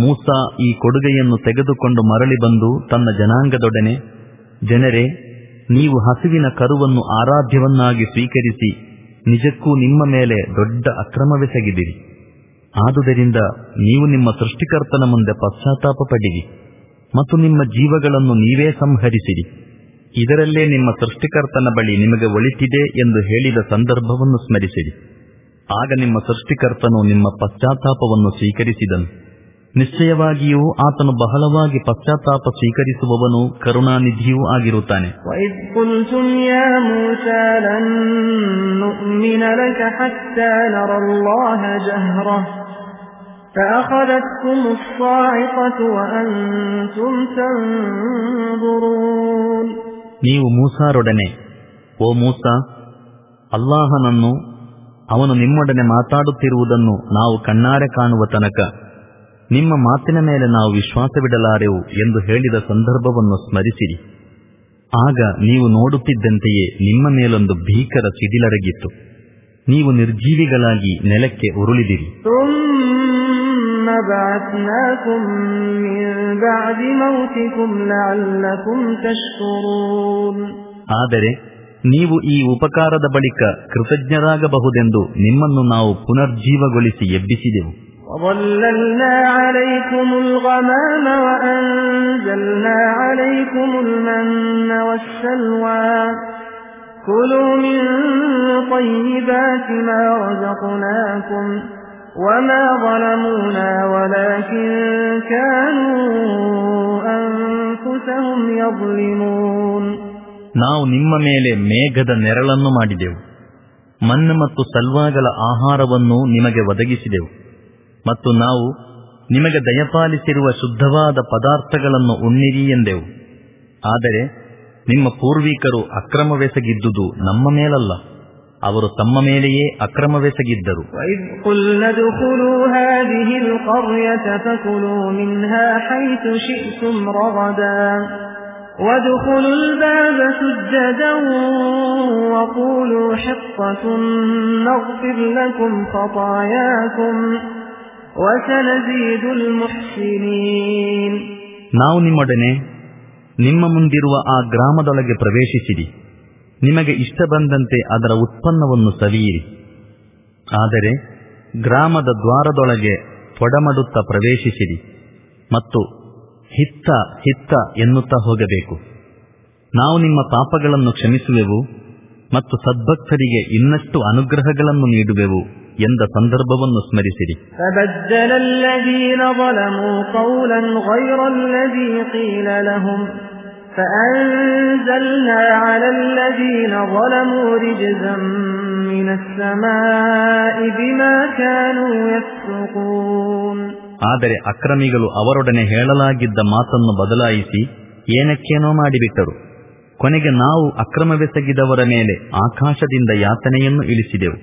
ಮೂಸ ಈ ಕೊಡುಗೆಯನ್ನು ತೆಗೆದುಕೊಂಡು ಮರಳಿ ಬಂದು ತನ್ನ ಜನಾಂಗದೊಡನೆ ಜನರೇ ನೀವು ಹಸುವಿನ ಕರುವನ್ನು ಆರಾಧ್ಯವನ್ನಾಗಿ ಸ್ವೀಕರಿಸಿ ನಿಜಕ್ಕೂ ನಿಮ್ಮ ಮೇಲೆ ದೊಡ್ಡ ಅಕ್ರಮವೆಸಗಿದಿರಿ ಆದುದರಿಂದ ನೀವು ನಿಮ್ಮ ಸೃಷ್ಟಿಕರ್ತನ ಮುಂದೆ ಪಶ್ಚಾತ್ತಾಪ ಪಡಿರಿ ಮತ್ತು ನಿಮ್ಮ ಜೀವಗಳನ್ನು ನೀವೇ ಸಂಹರಿಸಿರಿ. ಇದರಲ್ಲೇ ನಿಮ್ಮ ಸೃಷ್ಟಿಕರ್ತನ ಬಳಿ ನಿಮಗೆ ಒಳಿತಿದೆ ಎಂದು ಹೇಳಿದ ಸಂದರ್ಭವನ್ನು ಸ್ಮರಿಸಿರಿ. ಆಗ ನಿಮ್ಮ ಸೃಷ್ಟಿಕರ್ತನು ನಿಮ್ಮ ಪಶ್ಚಾತ್ತಾಪವನ್ನು ಸ್ವೀಕರಿಸಿದನು. ನಿಶ್ಚಯವಾಗಿಯೂ ಆತನು ಬಹಳವಾಗಿ ಪಶ್ಚಾತ್ತಾಪ ಸ್ವೀಕರಿಸುವವನು ಕರುಣಾನಿಧಿಯೂ ಆಗಿರುತ್ತಾನೆ. ನೀವು ಮೂಸಾರೊಡನೆ ಓ ಮೂಸ ಅಲ್ಲಾಹನನ್ನು ಅವನು ನಿಮ್ಮೊಡನೆ ಮಾತಾಡುತ್ತಿರುವುದನ್ನು ನಾವು ಕಣ್ಣಾರೆ ಕಾಣುವ ತನಕ ನಿಮ್ಮ ಮಾತಿನ ಮೇಲೆ ನಾವು ವಿಶ್ವಾಸವಿಡಲಾರೆವು ಎಂದು ಹೇಳಿದ ಸಂದರ್ಭವನ್ನು ಸ್ಮರಿಸಿರಿ. ಆಗ ನೀವು ನೋಡುತ್ತಿದ್ದಂತೆಯೇ ನಿಮ್ಮ ಮೇಲೊಂದು ಭೀಕರ ಸಿಡಿಲರಗಿತ್ತು ನೀವು ನಿರ್ಜೀವಿಗಳಾಗಿ ನೆಲಕ್ಕೆ ಉರುಳಿದಿರಿ. ಆದರೆ ನೀವು ಈ ಉಪಕಾರದ ಬಳಿಕ ಕೃತಜ್ಞರಾಗಬಹುದೆಂದು ನಿಮ್ಮನ್ನು ನಾವು ಪುನರ್ಜೀವಗೊಳಿಸಿ ಎಬ್ಬಿಸಿದೆವು. وظللنا عليكم الغمام وأنزلنا عليكم المن والسلوى كلوا من طيبات ما رزقناكم وما ظلمونا ولكن كانوا أنفسهم يظلمون ನಾವು ನಿಮ್ಮ ಮೇಲೆ ಮೇಘದ ನೆರಳನ್ನು ಮಾಡಿದೆವು ಮಣ್ಣು ಮತ್ತು ಸಲ್ವಾಗಳ ಆಹಾರವನ್ನು ನಿಮಗೆ ಒದಗಿಸಿದೆವು ಮತ್ತು ನಾವು ನಿಮಗೆ ದಯಪಾಲಿಸಿರುವ ಶುದ್ಧವಾದ ಪದಾರ್ಥಗಳನ್ನು ಉಣ್ಣಿರಿ ಎಂದೆವು ಆದರೆ ನಿಮ್ಮ ಪೂರ್ವಿಕರು ಅಕ್ರಮವೆಸಗಿದ್ದುದು ನಮ್ಮ ಮೇಲಲ್ಲ ಅವರು ತಮ್ಮ ಮೇಲೆಯೇ ಅಕ್ರಮವೆಸಗಿದ್ದರು وإذ قلنا ادخلوا هذه القرية فكلوا منها حيث شئتم رغدا وادخلوا الباب سجدا وقولوا حطة نغفر لكم خطاياكم وسنزيد المحسنين ನಾವು ನಿಮ್ಮೊಡನೆ ನಿಮ್ಮ ಮುಂದಿರುವ ಆ ಗ್ರಾಮದೊಳಗೆ ಪ್ರವೇಶಿಸಿರಿ. ನಿಮಗೆ ಇಷ್ಟ ಬಂದಂತೆ ಅದರ ಉತ್ಪನ್ನವನ್ನು ಸವಿಯಿರಿ. ಆದರೆ ಗ್ರಾಮದ ದ್ವಾರದೊಳಗೆ ಒಡಮಡುತ್ತಾ ಪ್ರವೇಶಿಸಿರಿ ಮತ್ತು ಹಿತ್ತ ಹಿತ್ತ ಎನ್ನುತ್ತಾ ಹೋಗಬೇಕು. ನಾವು ನಿಮ್ಮ ಪಾಪಗಳನ್ನು ಕ್ಷಮಿಸುವೆವು ಮತ್ತು ಸದ್ಭಕ್ತರಿಗೆ ಇನ್ನಷ್ಟು ಅನುಗ್ರಹಗಳನ್ನು ನೀಡುವೆವು. ಎಂದ ಸಂದರ್ಭವನ್ನು ಸ್ಮರಿಸಿರಿ فبدل الذين ظلموا قولا غير الذي قيل لهم فأنزلنا على الذين ظلموا رجزا من السماء بما كانوا يفسقون ಆದರೆ ಅಕ್ರಮಿಗಳು ಅವರೊಡನೆ ಹೇಳಲಾಗಿದ್ದ ಮಾತನ್ನು ಬದಲಾಯಿಸಿ ಏನಕ್ಕೇನೋ ಮಾಡಿಬಿಟ್ಟರು ಕೊನೆಗೆ ನಾವು ಅಕ್ರಮವೆಸಗಿದವರ ಮೇಲೆ ಆಕಾಶದಿಂದ ಯಾತನೆಯನ್ನು ಇಳಿಸಿದೆವು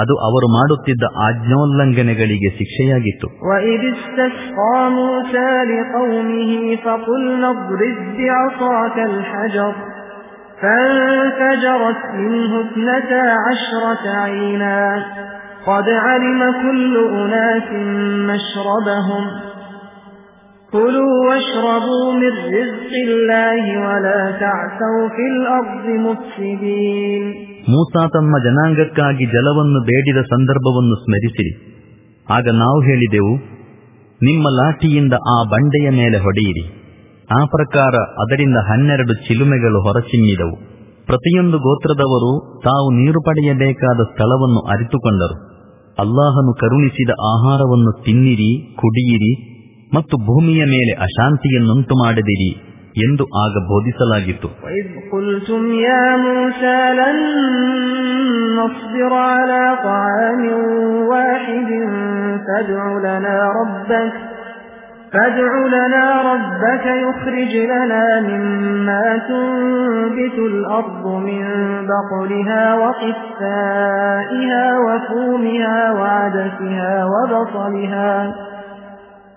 ಅದು ಅವರು ಮಾಡುತ್ತಿದ್ದ ಆಜ್ಞೋಲ್ಲಂಘನೆಗಳಿಗೆ ಶಿಕ್ಷೆಯಾಗಿತ್ತು وإذ استسقى موسى لقومه فقلنا اضرب بعصاك الحجر فانفجرت منه اثنتا عشرة عينا قد علم كل أناس مشربهم كلوا واشربوا من رزق الله ولا تعثوا في الأرض مفسدين ಮೂಸಾ ತಮ್ಮ ಜನಾಂಗಕ್ಕಾಗಿ ಜಲವನ್ನು ಬೇಡಿದ ಸಂದರ್ಭವನ್ನು ಸ್ಮರಿಸಿರಿ. ಆಗ ನಾವು ಹೇಳಿದೆವು, ನಿಮ್ಮ ಲಾಠಿಯಿಂದ ಆ ಬಂಡೆಯ ಮೇಲೆ ಹೊಡೆಯಿರಿ. ಆ ಪ್ರಕಾರ ಅದರಿಂದ ಹನ್ನೆರಡು ಚಿಲುಮೆಗಳು ಹೊರಚಿಮ್ಮಿದವು. ಪ್ರತಿಯೊಂದು ಗೋತ್ರದವರು ತಾವು ನೀರು ಪಡೆಯಬೇಕಾದ ಸ್ಥಳವನ್ನು ಅರಿತುಕೊಂಡರು. ಅಲ್ಲಾಹನು ಕರುಣಿಸಿದ ಆಹಾರವನ್ನು ತಿನ್ನಿರಿ, ಕುಡಿಯಿರಿ ಮತ್ತು ಭೂಮಿಯ ಮೇಲೆ ಅಶಾಂತಿಯನ್ನುಂಟು ಮಾಡದಿರಿ ಎಂದು ಆಗ ಬೋಧಿಸಲಾಗಿತ್ತು وإذ قلتم يا موسى لن نصبر على طعام واحد فادع لنا ربك فادع لنا ربك يخرج لنا مما تنبت الأرض من بقلها وقثائها وفومها وعدسها وبصلها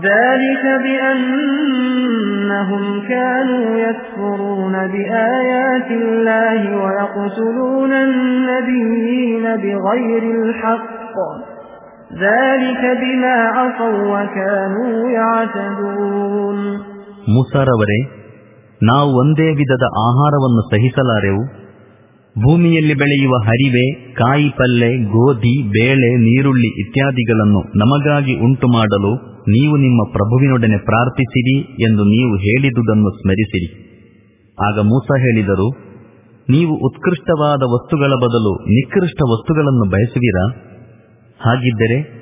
ذلك بأنهم كانوا يكفرون بآيات الله ويقتلون النبيين بغير الحق ذلك بما عصوا وكانوا يعتدون ಮೂಸಾರವರೇ ನಾವು ಒಂದೇ ವಿಧದ ಆಹಾರವನ್ನು ಸಹಿಸಲಾರೆವು ಭೂಮಿಯಲ್ಲಿ ಬೆಳೆಯುವ ಹರಿವೆ ಕಾಯಿ ಪಲ್ಲೆ ಗೋಧಿ ಬೇಳೆ ನೀರುಳ್ಳಿ ಇತ್ಯಾದಿಗಳನ್ನು ನಮಗಾಗಿ ಉಂಟು ಮಾಡಲು ನೀವು ನಿಮ್ಮ ಪ್ರಭುವಿನೊಡನೆ ಪ್ರಾರ್ಥಿಸಿರಿ ಎಂದು ನೀವು ಹೇಳಿದುದನ್ನು ಸ್ಮರಿಸಿರಿ. ಆಗ ಮೂಸ ಹೇಳಿದರು, ನೀವು ಉತ್ಕೃಷ್ಟವಾದ ವಸ್ತುಗಳ ಬದಲು ನಿಕೃಷ್ಟ ವಸ್ತುಗಳನ್ನು ಬಯಸುವಿರಾ? ಹಾಗಿದ್ದರೆ,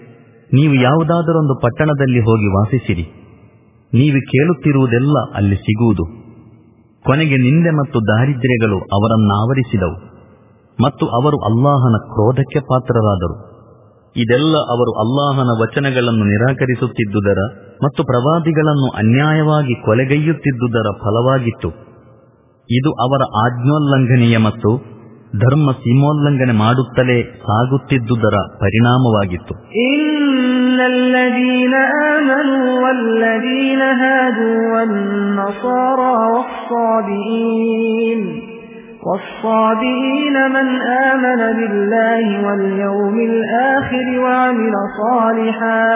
ನೀವು ಯಾವುದಾದರೊಂದು ಪಟ್ಟಣದಲ್ಲಿ ಹೋಗಿ ವಾಸಿಸಿರಿ. ನೀವು ಕೇಳುತ್ತಿರುವುದೆಲ್ಲ ಅಲ್ಲಿ ಸಿಗುವುದು. ಕೊನೆಗೆ ನಿಂದೆ ಮತ್ತು ದಾರಿದ್ರ್ಯಗಳು ಅವರನ್ನಾವರಿಸಿದವು ಮತ್ತು ಅವರು ಅಲ್ಲಾಹನ ಕ್ರೋಧಕ್ಕೆ ಪಾತ್ರರಾದರು. ಇದೆಲ್ಲ ಅವರು ಅಲ್ಲಾಹನ ವಚನಗಳನ್ನು ನಿರಾಕರಿಸುತ್ತಿದ್ದುದರ ಮತ್ತು ಪ್ರವಾದಿಗಳನ್ನು ಅನ್ಯಾಯವಾಗಿ ಕೊಲೆಗೈಯುತ್ತಿದ್ದುದರ ಫಲವಾಗಿತ್ತು ಇದು ಅವರ ಆಜ್ಞೋಲ್ಲಂಘನೆಯ ಮತ್ತು ಧರ್ಮ ಸೀಮೋಲ್ಲಂಘನೆ ಮಾಡುತ್ತಲೇ ಸಾಗುತ್ತಿದ್ದುದರ ಪರಿಣಾಮವಾಗಿತ್ತು إن الذين آمنوا والذين هادوا والنصارى والصابئين والصابئين من آمن بالله واليوم الآخر وعمل صالحا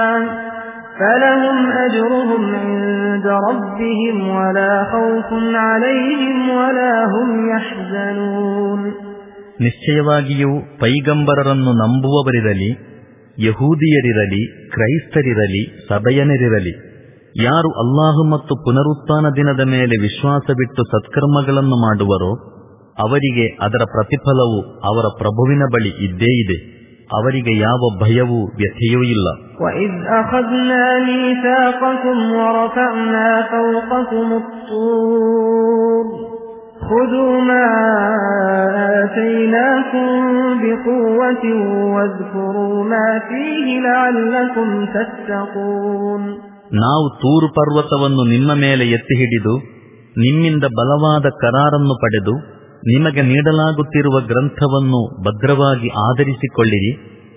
فلهم أجرهم عند ربهم ولا خوف عليهم ولا هم يحزنون ನಿಶ್ಚಯವಾಗಿಯೂ ಪೈಗಂಬರರನ್ನು ನಂಬುವವರಿರಲಿ ಯಹೂದಿಯರಿರಲಿ ಕ್ರೈಸ್ತರಿರಲಿ ಸಭೆಯನರಿರಲಿ ಯಾರು ಅಲ್ಲಾಹು ಮತ್ತು ಪುನರುತ್ಥಾನ ದಿನದ ಮೇಲೆ ವಿಶ್ವಾಸವಿಟ್ಟು ಸತ್ಕರ್ಮಗಳನ್ನು ಮಾಡುವರೋ ಅವರಿಗೆ ಅದರ ಪ್ರತಿಫಲವು ಅವರ ಪ್ರಭುವಿನ ಬಳಿ ಇದ್ದೇ ಇದೆ ಅವರಿಗೆ ಯಾವ ಭಯವೂ ವ್ಯಥೆಯೂ ಇಲ್ಲ وإذ أخذنا ميثاقكم ورفعنا فوقكم الطور خذوا ما آتيناكم بقوة واذكروا ما فيه لعلكم تتقون ನಾವು ತೂರು ಪರ್ವತವನ್ನು ನಿಮ್ಮ ಮೇಲೆ ಎತ್ತಿ ಹಿಡಿದು ನಿಮ್ಮಿಂದ ಬಲವಾದ ಕರಾರನ್ನು ಪಡೆದು ನಿಮಗೆ ನೀಡಲಾಗುತ್ತಿರುವ ಗ್ರಂಥವನ್ನು ಭದ್ರವಾಗಿ ಆಧರಿಸಿಕೊಳ್ಳಿರಿ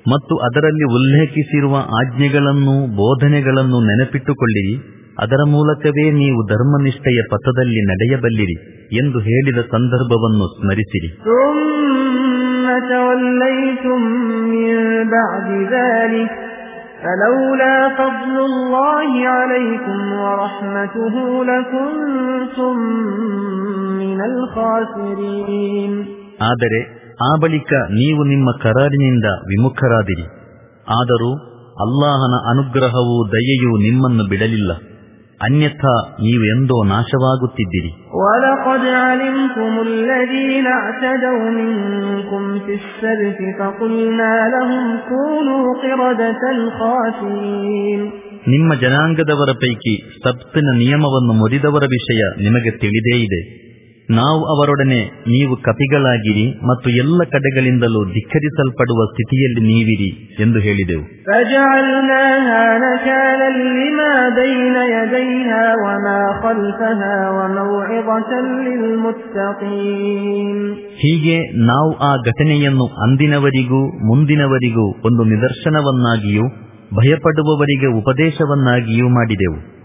ಮತ್ತು ಅದರಲ್ಲಿ ಉಲ್ಲೇಖಿಸಿರುವ ಆಜ್ಞೆಗಳನ್ನು ಬೋಧನೆಗಳನ್ನು ನೆನಪಿಟ್ಟುಕೊಳ್ಳಿರಿ ಅದರ ಮೂಲಕವೇ ನೀವು ಧರ್ಮನಿಷ್ಠೆಯ ಪಥದಲ್ಲಿ ನಡೆಯಬಲ್ಲಿರಿ ಎಂದು ಹೇಳಿದ ಸಂದರ್ಭವನ್ನು ಸ್ಮರಿಸಿರಿ ثم توليتم من بعد ذلك فلولا فضل الله عليكم ورحمته لكنتم من الخاسرين ಆದರೆ ಆ ಬಳಿಕ ನೀವು ನಿಮ್ಮ ಕರಾರಿನಿಂದ ವಿಮುಖರಾದಿರಿ ಆದರೂ ಅಲ್ಲಾಹನ ಅನುಗ್ರಹವೂ ದಯೆಯೂ ನಿಮ್ಮನ್ನು ಬಿಡಲಿಲ್ಲ ಅನ್ಯಥಾ ನೀವೆಂದೋ ನಾಶವಾಗುತ್ತಿದ್ದೀರಿ. ನಿಮ್ಮ ಜನಾಂಗದವರ ಪೈಕಿ ಸಬ್ತಿನ ನಿಯಮವನ್ನು ಮುರಿದವರ ವಿಷಯ ನಿಮಗೆ ತಿಳಿದೇ ಇದೆ. ನಾವು ಅವರೊಡನೆ ನೀವು ಕಪಿಗಳಾಗಿರಿ ಮತ್ತು ಎಲ್ಲ ಕಡೆಗಳಿಂದಲೂ ಧಿಕ್ಕರಿಸಲ್ಪಡುವ ಸ್ಥಿತಿಯಲ್ಲಿ ನೀವಿರಿ ಎಂದು ಹೇಳಿದೆವು. ಹೀಗೆ ನಾವು ಆ ಘಟನೆಯನ್ನು ಅಂದಿನವರಿಗೂ ಮುಂದಿನವರಿಗೂ ಒಂದು ನಿದರ್ಶನವನ್ನಾಗಿಯೂ ಭಯಪಡುವವರಿಗೆ ಉಪದೇಶವನ್ನಾಗಿಯೂ ಮಾಡಿದೆವು.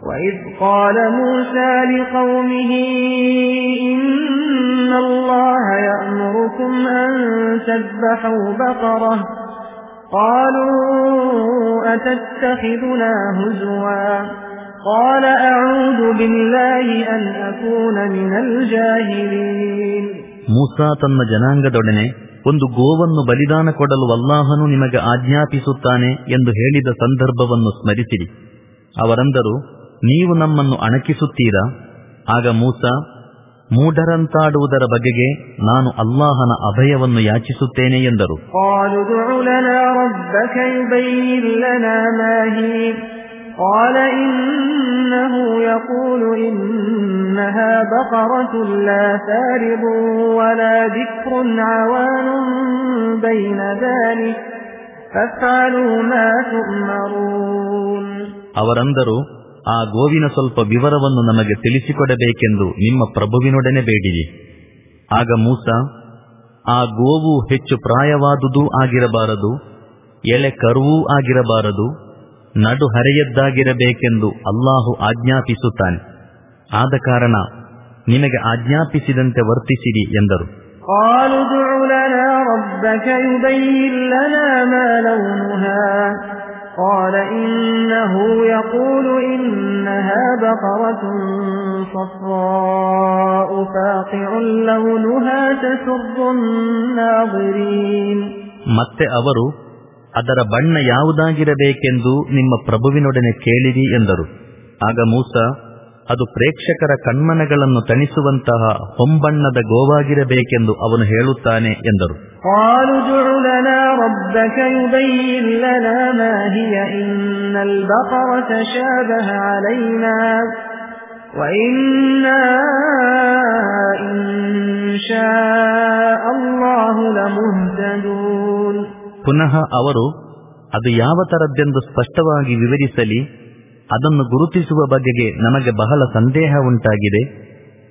ಮೂಸಾ ತನ್ನ ಜನಾಂಗದೊಡನೆ ಒಂದು ಗೋವನ್ನು ಬಲಿದಾನ ಕೊಡಲು ಅಲ್ಲಾಹನು ನಿಮಗೆ ಆಜ್ಞಾಪಿಸುತ್ತಾನೆ ಎಂದು ಹೇಳಿದ ಸಂದರ್ಭವನ್ನು ಸ್ಮರಿಸಿರಿ. ಅವರಂದರು, ನೀವು ನಮ್ಮನ್ನು ಅಣಕಿಸುತ್ತೀರಾ? ಆಗ ಮೂಸ, ಮೂಢರಂತಾಡುವುದರ ಬಗೆಗೆ ನಾನು ಅಲ್ಲಾಹನ ಅಭಯವನ್ನು ಯಾಚಿಸುತ್ತೇನೆ ಎಂದರು. قالوا ادع لنا ربك يبين لنا ما هي قال إنه يقول إنها بقرة لا فارض ولا ذكر عوان بين ذلك فافعلوا ما تؤمرون ಅವರಂದರು ಆ ಗೋವಿನ ಸ್ವಲ್ಪ ವಿವರವನ್ನು ನಮಗೆ ತಿಳಿಸಿಕೊಡಬೇಕೆಂದು ನಿಮ್ಮ ಪ್ರಭುವಿನೊಡನೆ ಬೇಡಿರಿ ಆಗ ಮೂಸ ಆ ಗೋವು ಹೆಚ್ಚು ಪ್ರಾಯವಾದುದೂ ಆಗಿರಬಾರದು ಎಳೆ ಕರುವೂ ಆಗಿರಬಾರದು ನಡು ಹರೆಯದ್ದಾಗಿರಬೇಕೆಂದು ಅಲ್ಲಾಹು ಆಜ್ಞಾಪಿಸುತ್ತಾನೆ ಆದ ಕಾರಣ ನಿಮಗೆ ಆಜ್ಞಾಪಿಸಿದಂತೆ ವರ್ತಿಸಿರಿ ಎಂದರು قالوا ادع لنا ربك يبين لنا ما لونها قال إنه يقول إنها بقرة صفراء فاقع لونها تسر الناظرين ಮತ್ತೆ ಅವರು ಅದರ ಬಣ್ಣ ಯಾವುದಾಗಿರಬೇಕೆಂದು ನಿಮ್ಮ ಪ್ರಭುವಿನೊಡನೆ ಕೇಳಿರಿ ಎಂದರು. ಆಗ ಮೂಸ, ಅದು ಪ್ರೇಕ್ಷಕರ ಕಣ್ಮನಗಳನ್ನು ತಣಿಸುವಂತಹ ಹೊಂಬಣ್ಣದ ಗೋವಾಗಿರಬೇಕೆಂದು ಅವನು ಹೇಳುತ್ತಾನೆ ಎಂದರು. قالوا ادع لنا ربك يبين لنا ما هي إن البقرة شابه علينا وإنا إن شاء الله لمهتدون ಪುನಃ ಅವರು ಅದು ಯಾವ ತರದ್ದೆಂದು ಸ್ಪಷ್ಟವಾಗಿ ವಿವರಿಸಲಿ ಅದನ್ನು ಗುರುತಿಸುವ ಬಗೆಗೆ ನಮಗೆ ಬಹಳ ಸಂದೇಹ ಉಂಟಾಗಿದೆ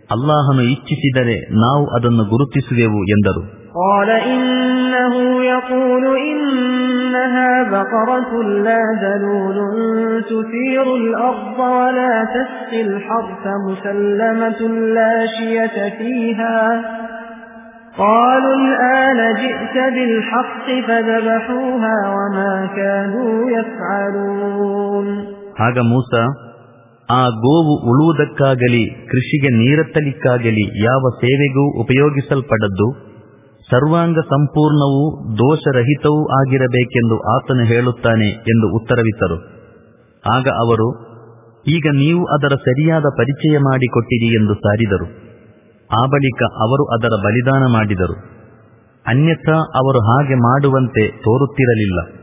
ಅಲ್ಲಾಹನು ಇಚ್ಛಿಸಿದರೆ ನಾವು ಅದನ್ನು ಗುರುತಿಸುವೆವು ಎಂದರು قال إنه يقول إنها بقرة لا ذلول تثير الأرض ولا تسقي الحرث مسلمة لا شية فيها قالوا الآن جئت بالحق فذبحوها وما كانوا يفعلون ಆಗ ಮೂಸ ಆ ಗೋವು ಉಳುವುದಕ್ಕಾಗಲಿ ಕೃಷಿಗೆ ನೀರೆತ್ತಲಿಕ್ಕಾಗಲಿ ಯಾವ ಸೇವೆಗೂ ಉಪಯೋಗಿಸಲ್ಪಡದ್ದು ಸರ್ವಾಂಗ ಸಂಪೂರ್ಣವೂ ದೋಷರಹಿತವೂ ಆಗಿರಬೇಕೆಂದು ಆತನು ಹೇಳುತ್ತಾನೆ ಎಂದು ಉತ್ತರವಿತ್ತರು ಆಗ ಅವರು ಈಗ ನೀವು ಅದರ ಸರಿಯಾದ ಪರಿಚಯ ಮಾಡಿಕೊಟ್ಟಿರಿ ಎಂದು ಸಾರಿದರು ಆ ಬಳಿಕ ಅವರು ಅದರ ಬಲಿದಾನ ಮಾಡಿದರು. ಅನ್ಯಥಾ ಅವರು ಹಾಗೆ ಮಾಡುವಂತೆ ತೋರುತ್ತಿರಲಿಲ್ಲ.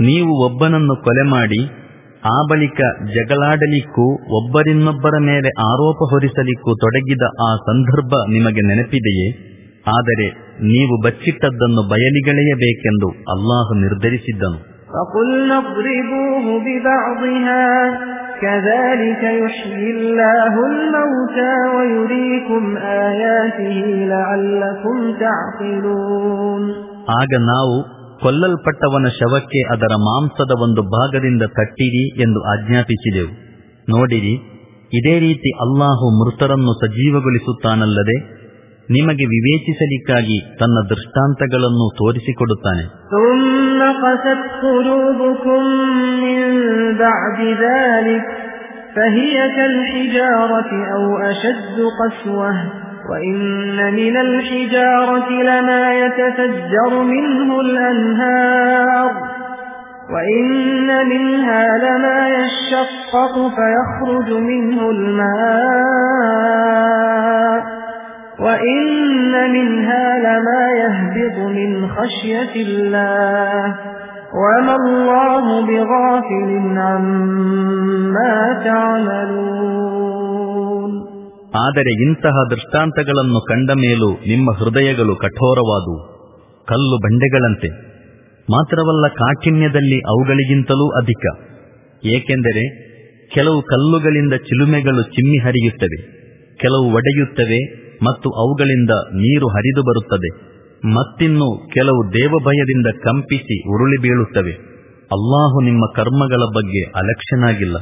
ನೀವು ಒಬ್ಬನನ್ನು ಕೊಲೆ ಮಾಡಿ ಆ ಬಳಿಕ ಜಗಳಾಡಲಿಕ್ಕೂ ಒಬ್ಬರಿನ್ನೊಬ್ಬರ ಮೇಲೆ ಆರೋಪ ಹೊರಿಸಲಿಕ್ಕೂ ತೊಡಗಿದ ಆ ಸಂದರ್ಭ ನಿಮಗೆ ನೆನಪಿದೆಯೇ? ಆದರೆ ನೀವು ಬಚ್ಚಿಟ್ಟದ್ದನ್ನು ಬಯಲಿಗೆಳೆಯಬೇಕೆಂದು ಅಲ್ಲಾಹು ನಿರ್ಧರಿಸಿದ್ದನು. ಆಗ ನಾವು ಕೊಲ್ಲಲ್ಪಟ್ಟವನ ಶವಕ್ಕೆ ಅದರ ಮಾಂಸದ ಒಂದು ಭಾಗದಿಂದ ತಟ್ಟಿರಿ ಎಂದು ಆಜ್ಞಾಪಿಸಿದೆವು. ನೋಡಿರಿ ಇದೇ ರೀತಿ ಅಲ್ಲಾಹು ಮೃತರನ್ನು ಸಜೀವಗೊಳಿಸುತ್ತಾನಲ್ಲದೆ ನಿಮಗೆ ವಿವೇಚಿಸಲಿಕ್ಕಾಗಿ ತನ್ನ ದೃಷ್ಟಾಂತಗಳನ್ನು ತೋರಿಸಿಕೊಡುತ್ತಾನೆ ثم قست قلوبكم من بعد ذلك فهي كالحجارة أو أشد قسوة وإن من الحجارة لما يتفجر منه الأنهار وإن منها لما يشقق فيخرج منه الماء وإن منها لما يهبط من خشية الله وما الله بغافل عما تعملون ಆದರೆ ಇಂತಹ ದೃಷ್ಟಾಂತಗಳನ್ನು ಕಂಡ ಮೇಲೂ ನಿಮ್ಮ ಹೃದಯಗಳು ಕಠೋರವಾದುವು ಕಲ್ಲು ಬಂಡೆಗಳಂತೆ ಮಾತ್ರವಲ್ಲ ಕಾಠಿಣ್ಯದಲ್ಲಿ ಅವುಗಳಿಗಿಂತಲೂ ಅಧಿಕ ಏಕೆಂದರೆ ಕೆಲವು ಕಲ್ಲುಗಳಿಂದ ಚಿಲುಮೆಗಳು ಚಿಮ್ಮಿ ಹರಿಯುತ್ತವೆ ಕೆಲವು ಒಡೆಯುತ್ತವೆ ಮತ್ತು ಅವುಗಳಿಂದ ನೀರು ಹರಿದು ಬರುತ್ತದೆ. ಮತ್ತಿನ್ನು ಕೆಲವು ದೇವಭಯದಿಂದ ಕಂಪಿಸಿ ಉರುಳಿ ಬೀಳುತ್ತವೆ. ಅಲ್ಲಾಹು ನಿಮ್ಮ ಕರ್ಮಗಳ ಬಗ್ಗೆ ಅಲಕ್ಷ್ಯನಾಗಿಲ್ಲ.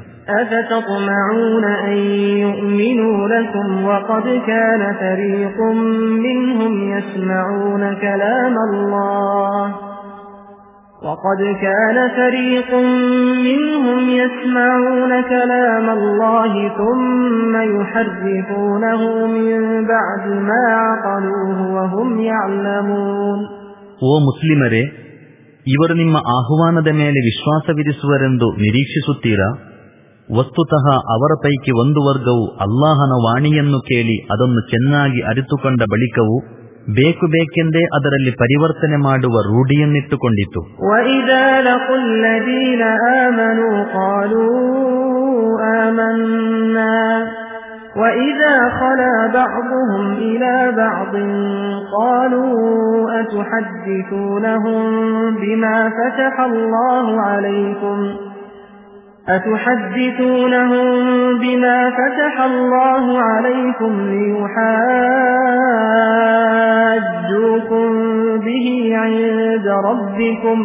وقد كان فريق منهم يسمعون كلام الله وقد كان فريق منهم يسمعون كلام الله ثم يحرفونه من بعد ما عقلوه وهم يعلمون ಓ ಮುಸ್ಲಿಮರೇ ಇವರು ನಿಮ್ಮ ಆಹ್ವಾನದ ಮೇಲೆ ವಿಶ್ವಾಸವಿರಿಸುವರೆಂದು ನಿರೀಕ್ಷಿಸುತ್ತೀರಾ ವಸ್ತುತಃ ಅವರ ಪೈಕಿ ಒಂದು ವರ್ಗವು ಅಲ್ಲಾಹನ ವಾಣಿಯನ್ನು ಕೇಳಿ ಅದನ್ನು ಚೆನ್ನಾಗಿ ಅರಿತುಕೊಂಡ ಬಳಿಕವೂ ಬೇಕು ಬೇಕೆಂದೇ ಅದರಲ್ಲಿ ಪರಿವರ್ತನೆ ಮಾಡುವ ರೂಢಿಯನ್ನಿಟ್ಟುಕೊಂಡಿತು وإذا لقوا الذين آمنوا قالوا آمنا وإذا خلا بعضهم إلى بعض قالوا أتحدثونهم بما فتح الله عليكم أتحدثونهم بما فتح الله عليكم ليحاجوكم به عند ربكم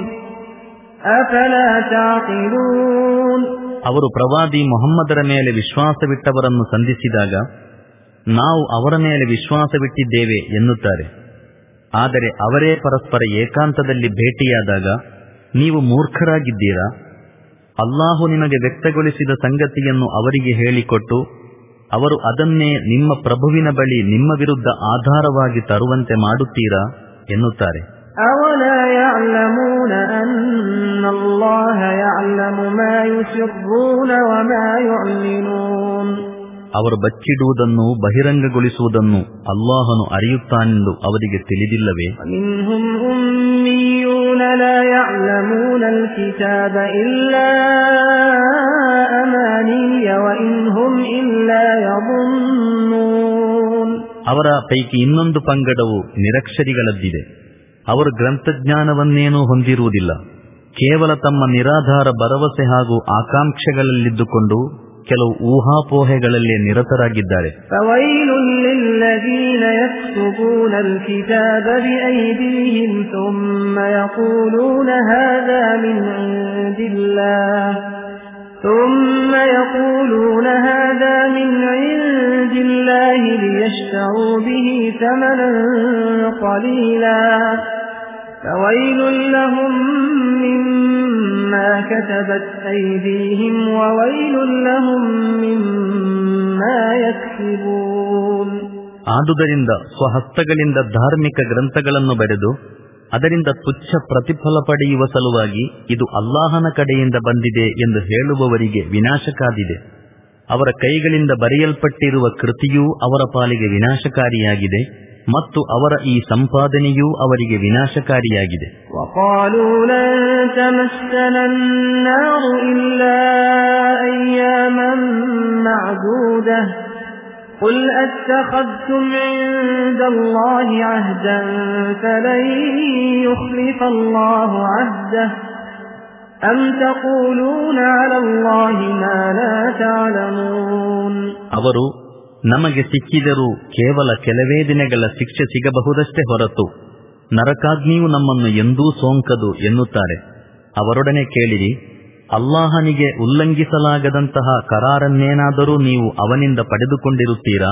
أفلا تعقلون ಅವರು ಪ್ರವಾದಿ ಮೊಹಮ್ಮದರ ಮೇಲೆ ವಿಶ್ವಾಸವಿಟ್ಟವರನ್ನು ಸಂಧಿಸಿದಾಗ ನಾವು ಅವರ ಮೇಲೆ ವಿಶ್ವಾಸವಿಟ್ಟಿದ್ದೇವೆ ಎನ್ನುತ್ತಾರೆ ಆದರೆ ಅವರೇ ಪರಸ್ಪರ ಏಕಾಂತದಲ್ಲಿ ಭೇಟಿಯಾದಾಗ ನೀವು ಮೂರ್ಖರಾಗಿದ್ದೀರಾ ಅಲ್ಲಾಹು ನಿಮಗೆ ವ್ಯಕ್ತಗೊಳಿಸಿದ ಸಂಗತಿಯನ್ನು ಅವರಿಗೆ ಹೇಳಿಕೊಟ್ಟು, ಅವರು ಅದನ್ನೇ ನಿಮ್ಮ ಪ್ರಭುವಿನ ಬಳಿ ನಿಮ್ಮ ವಿರುದ್ಧ ಆಧಾರವಾಗಿ ತರುವಂತೆ ಮಾಡುತ್ತೀರಾ ಎನ್ನುತ್ತಾರೆ. ಅವರು ಬಚ್ಚಿಡುವುದನ್ನು ಬಹಿರಂಗಗೊಳಿಸುವುದನ್ನು ಅಲ್ಲಾಹನು ಅರಿಯುತ್ತಾನೆಂದು ಅವರಿಗೆ ತಿಳಿದಿಲ್ಲವೇ ಅವರ ಪೈಕಿ ಇನ್ನೊಂದು ಪಂಗಡವು ನಿರಕ್ಷರಿಗಳದ್ದಿದೆ ಅವರು ಗ್ರಂಥಜ್ಞಾನವನ್ನೇನೂ ಹೊಂದಿರುವುದಿಲ್ಲ ಕೇವಲ ತಮ್ಮ ನಿರಾಧಾರ ಭರವಸೆ ಹಾಗೂ ಆಕಾಂಕ್ಷೆಗಳಲ್ಲಿದ್ದುಕೊಂಡು ಕೆಲವು ಊಹಾಪೋಹೆಗಳಲ್ಲೇ ನಿರತರಾಗಿದ್ದಾರೆ فويل للذين يكتبون الكتاب بأيديهم ثم يقولون هذا من عند الله ثم يقولون هذا من عند الله ليشتروا به ثمنا قليلا فويل لهم مما كتبت أيديهم وويل لهم مما يكسبون ಆದುದರಿಂದ ಸ್ವಹಸ್ತಗಳಿಂದ ಧಾರ್ಮಿಕ ಗ್ರಂಥಗಳನ್ನು ಬರೆದು ಅದರಿಂದ ತುಚ್ಛ ಪ್ರತಿಫಲ ಪಡೆಯುವ ಸಲುವಾಗಿ ಇದು ಅಲ್ಲಾಹನ ಕಡೆಯಿಂದ ಬಂದಿದೆ ಎಂದು ಹೇಳುವವರಿಗೆ ವಿನಾಶಕಾದಿದೆ ಅವರ ಕೈಗಳಿಂದ ಬರೆಯಲ್ಪಟ್ಟಿರುವ ಕೃತಿಯೂ ಅವರ ಪಾಲಿಗೆ ವಿನಾಶಕಾರಿಯಾಗಿದೆ ಮತ್ತು ಅವರ ಈ ಸಂಪಾದನೆಯೂ ಅವರಿಗೆ ವಿನಾಶಕಾರಿಯಾಗಿದೆ وقالوا لن تمسنا النار إلا أياما معدودة قل أتخذتم عند الله عهدا فلن يخلف الله عهده أم تقولون على الله ما لا تعلمون ಅವರು ನಮಗೆ ಸಿಕ್ಕಿದರೂ ಕೇವಲ ಕೆಲವೇ ದಿನಗಳ ಶಿಕ್ಷೆ ಸಿಗಬಹುದಷ್ಟೇ ಹೊರತು ನರಕಾಗ್ನಿಯು ನಮ್ಮನ್ನು ಎಂದೂ ಸೋಂಕದು ಎನ್ನುತ್ತಾರೆ ಅವರೊಡನೆ ಕೇಳಿರಿ ಅಲ್ಲಾಹನಿಗೆ ಉಲ್ಲಂಘಿಸಲಾಗದಂತಹ ಕರಾರನ್ನೇನಾದರೂ ನೀವು ಅವನಿಂದ ಪಡೆದುಕೊಂಡಿರುತ್ತೀರಾ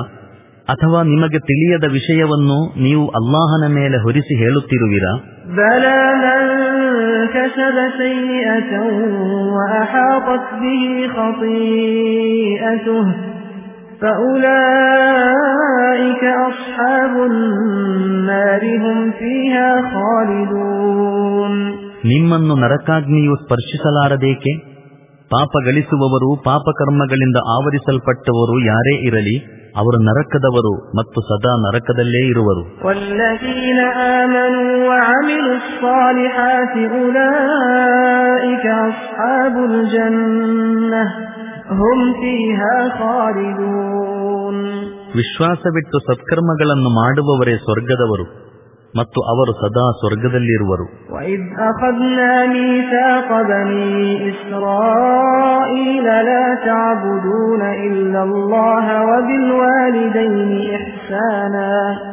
ಅಥವಾ ನಿಮಗೆ ತಿಳಿಯದ ವಿಷಯವನ್ನು ನೀವು ಅಲ್ಲಾಹನ ಮೇಲೆ ಹೊರಿಸಿ ಹೇಳುತ್ತಿರುವಿರಾ بلى من كسب سيئة وأحاطت به خطيئته فأولئك أصحاب النار هم فيها خالدون ನಿಮ್ಮನ್ನು ನರಕಾಗ್ನಿಯು ಸ್ಪರ್ಶಿಸಲಾರದೇಕೆ ಪಾಪ ಗಳಿಸುವವರು ಪಾಪಕರ್ಮಗಳಿಂದ ಆವರಿಸಲ್ಪಟ್ಟವರು ಯಾರೇ ಇರಲಿ ಅವರು ನರಕದವರು ಮತ್ತು ಸದಾ ನರಕದಲ್ಲೇ ಇರುವರು والذين ವಿಶ್ವಾಸವಿಟ್ಟು ಸತ್ಕರ್ಮಗಳನ್ನು ಮಾಡುವವರೇ ಸ್ವರ್ಗದವರು ಮತ್ತು ಅವರು ಸದಾ ಸ್ವರ್ಗದಲ್ಲಿರುವರು. ಇಲ್ಲ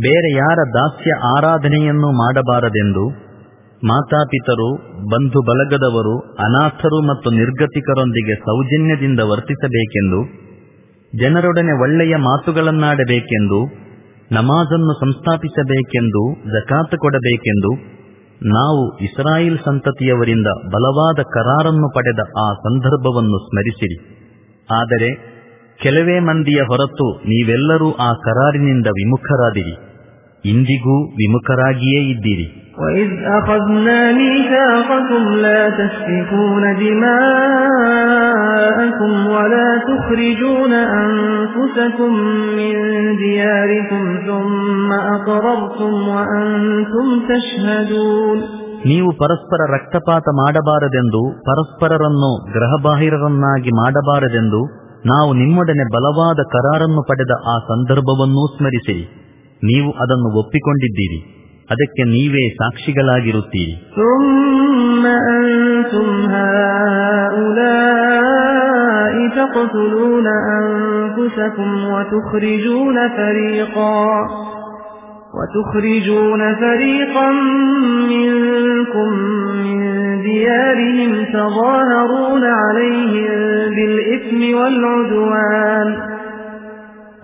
ಬೇರೆ ಯಾರ ದಾಸ್ಯ ಆರಾಧನೆಯನ್ನು ಮಾಡಬಾರದೆಂದು ಮಾತಾಪಿತರು, ಬಂಧು ಬಳಗದವರು, ಅನಾಥರು ಮತ್ತು ನಿರ್ಗತಿಕರೊಂದಿಗೆ ಸೌಜನ್ಯದಿಂದ ವರ್ತಿಸಬೇಕೆಂದು, ಜನರೊಡನೆ ಒಳ್ಳೆಯ ಮಾತುಗಳನ್ನಾಡಬೇಕೆಂದು, ನಮಾಜನ್ನು ಸಂಸ್ಥಾಪಿಸಬೇಕೆಂದು, ಜಕಾತು ಕೊಡಬೇಕೆಂದು, ನಾವು ಇಸ್ರಾಯಿಲ್ ಸಂತತಿಯವರಿಂದ ಬಲವಾದ ಕರಾರನ್ನು ಪಡೆದ ಆ ಸಂದರ್ಭವನ್ನು ಸ್ಮರಿಸಿರಿ. ಆದರೆ, ಕೆಲವೇ ಮಂದಿಯ ಹೊರತು ನೀವೆಲ್ಲರೂ ಆ ಕರಾರಿನಿಂದ ವಿಮುಖರಾದಿರಿ. ಇಂದಿಗೂ ವಿಮುಖರಾಗಿಯೇ ಇದ್ದೀರಿ وإذ أخذنا ميثاقكم لا تسفكون دماءكم ولا تخرجون أنفسكم من دياركم ثم أقررتم وأنتم تشهدون ನೀವು ಪರಸ್ಪರ ರಕ್ತಪಾತ ಮಾಡಬಾರದೆಂದು ಪರಸ್ಪರರನ್ನು ಗ್ರಹಬಾಹಿರರನ್ನಾಗಿ ಮಾಡಬಾರದೆಂದು ನಾವು ನಿಮ್ಮೊಡನೆ ಬಲವಾದ ಕರಾರನ್ನು ಪಡೆದ ಆ ಸಂದರ್ಭವನ್ನೂ ಸ್ಮರಿಸಿರಿ ನೀವು ಅದನ್ನು ಒಪ್ಪಿಕೊಂಡಿದ್ದೀರಿ ಅದಕ್ಕೆ ನೀವೇ ಸಾಕ್ಷಿಗಳಾಗಿರುತ್ತೀರಿ ثم أنتم هؤلاء تقتلون أنفسكم وتخرجون فريقا وتخرجون فريقا منكم من ديارهم تظاهرون عليهم بالإثم والعدوان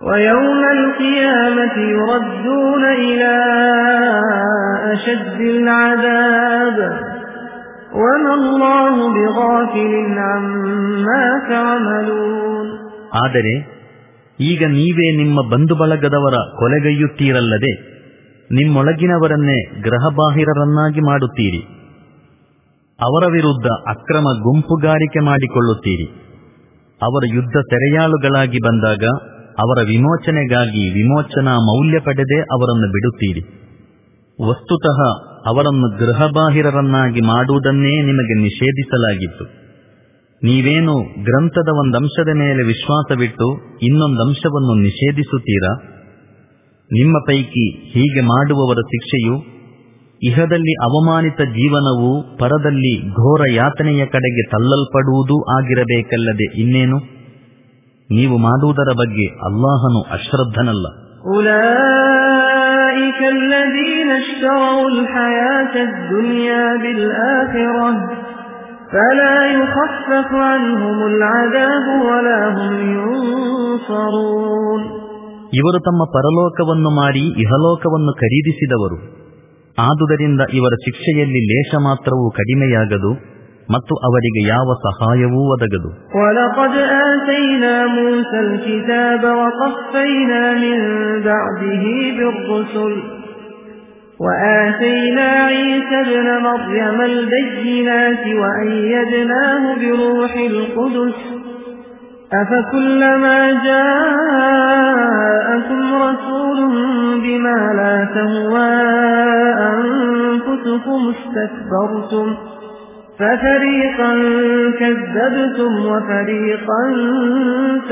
ويوم القيامة يردون إلى أشد العذاب وما الله بغافل عما تعملون ಆದರೆ ಈಗ ನೀವೇ ನಿಮ್ಮ ಬಂಧು ಬಳಗದವರ ಕೊಲೆಗೈಯುತ್ತೀರಲ್ಲದೆ ನಿಮ್ಮೊಳಗಿನವರನ್ನೇ ಗ್ರಹಬಾಹಿರರನ್ನಾಗಿ ಮಾಡುತ್ತೀರಿ ಅವರ ವಿರುದ್ಧ ಅಕ್ರಮ ಗುಂಪುಗಾರಿಕೆ ಮಾಡಿಕೊಳ್ಳುತ್ತೀರಿ ಅವರ ಯುದ್ಧ ಸೆರೆಯಾಳುಗಳಾಗಿ ಬಂದಾಗ ಅವರ ವಿಮೋಚನೆಗಾಗಿ ವಿಮೋಚನಾ ಮೌಲ್ಯ ಪಡೆದೇ ಅವರನ್ನು ಬಿಡುತ್ತೀರಿ. ವಸ್ತುತಃ ಅವರನ್ನು ಗೃಹಬಾಹಿರರನ್ನಾಗಿ ಮಾಡುವುದನ್ನೇ ನಿಮಗೆ ನಿಷೇಧಿಸಲಾಗಿತ್ತು. ನೀವೇನು ಗ್ರಂಥದ ಒಂದಂಶದ ಮೇಲೆ ವಿಶ್ವಾಸವಿಟ್ಟು ಇನ್ನೊಂದಂಶವನ್ನು ನಿಷೇಧಿಸುತ್ತೀರಾ? ನಿಮ್ಮ ಪೈಕಿ ಹೀಗೆ ಮಾಡುವವರ ಶಿಕ್ಷೆಯು ಇಹದಲ್ಲಿ ಅವಮಾನಿತ ಜೀವನವು ಪರದಲ್ಲಿ ಘೋರ ಯಾತನೆಯ ಕಡೆಗೆ ತಳ್ಳಲ್ಪಡುವುದೂ ಆಗಿರಬೇಕಲ್ಲದೆ ಇನ್ನೇನು? ನೀವು ಮಾಡುವುದರ ಬಗ್ಗೆ ಅಲ್ಲಾಹನು ಅಶ್ರದ್ಧನಲ್ಲ. ಇವರು ತಮ್ಮ ಪರಲೋಕವನ್ನು ಮಾಡಿ ಇಹಲೋಕವನ್ನು ಖರೀದಿಸಿದವರು. ಆದುದರಿಂದ ಇವರ ಶಿಕ್ಷೆಯಲ್ಲಿ ಲೇಷ ಮಾತ್ರವೂ ಕಡಿಮೆಯಾಗದು. ಮತ್ತು ಅವರಿಗೆ ಯಾವ ಸಹಾಯವೂ ಒದಗದು ولقد آتينا موسى الكتاب وقفينا من بعده بالرسل وآتينا عيسى ابن مريم البينات وأيدناه بروح القدس أفكلما جاءكم رسول بما لا تهوى أنفسكم استكبرتم ففريقا كذبتم وفريقا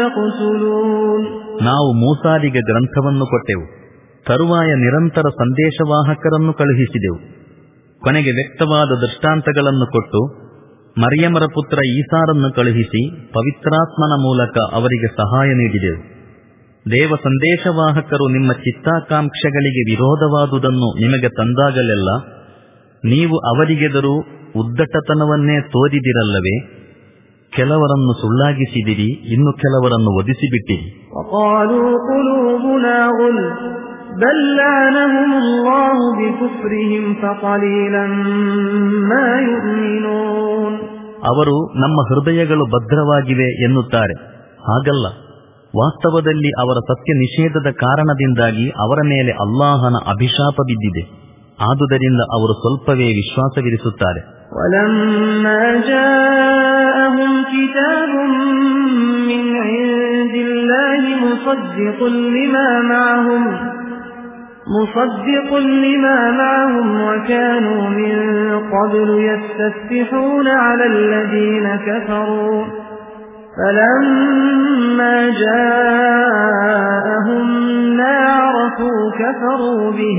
تقتلون ನಾವು ಮೂಸಾರಿಗೆ ಗ್ರಂಥವನ್ನು ಕೊಟ್ಟೆವು ತರುವಾಯ ನಿರಂತರ ಸಂದೇಶವಾಹಕರನ್ನು ಕಳುಹಿಸಿದೆವು ಕೊನೆಗೆ ವ್ಯಕ್ತವಾದ ದೃಷ್ಟಾಂತಗಳನ್ನು ಕೊಟ್ಟು ಮರಿಯಮರ ಪುತ್ರ ಈಸಾರನ್ನು ಕಳುಹಿಸಿ ಪವಿತ್ರಾತ್ಮನ ಮೂಲಕ ಅವರಿಗೆ ಸಹಾಯ ನೀಡಿದೆವು ದೇವ ಸಂದೇಶವಾಹಕರು ನಿಮ್ಮ ಚಿತ್ತಾಕಾಂಕ್ಷೆಗಳಿಗೆ ವಿರೋಧವಾದುದನ್ನು ನಿಮಗೆ ತಂದಾಗಲೆಲ್ಲ ನೀವು ಅವರಿಗೆದರು ಉದ್ದಟತನವನ್ನೇ ತೋರಿದಿರಲ್ಲವೇ? ಕೆಲವರನ್ನು ಸುಳ್ಳಾಗಿಸಿದಿರಿ ಇನ್ನು ಕೆಲವರನ್ನು ಒದಿಸಿಬಿಟ್ಟಿರಿ ಅವರು ನಮ್ಮ ಹೃದಯಗಳು ಭದ್ರವಾಗಿವೆ ಎನ್ನುತ್ತಾರೆ. ಹಾಗಲ್ಲ. ವಾಸ್ತವದಲ್ಲಿ ಅವರ ಸತ್ಯ ನಿಷೇಧದ ಕಾರಣದಿಂದಾಗಿ ಅವರ ಮೇಲೆ ಅಲ್ಲಾಹನ ಅಭಿಶಾಪ ಬಿದ್ದಿದೆ ಆದುದರಿಂದ ಅವರು ಸ್ವಲ್ಪವೇ ವಿಶ್ವಾಸವಿರಿಸುತ್ತಾರೆ ولما جاءهم كتاب من عند الله مصدق لما معهم مصدق لما معهم وكانوا من قبل يستفتحون على الذين كفروا فلما جاءهم ما عرفوا كفروا به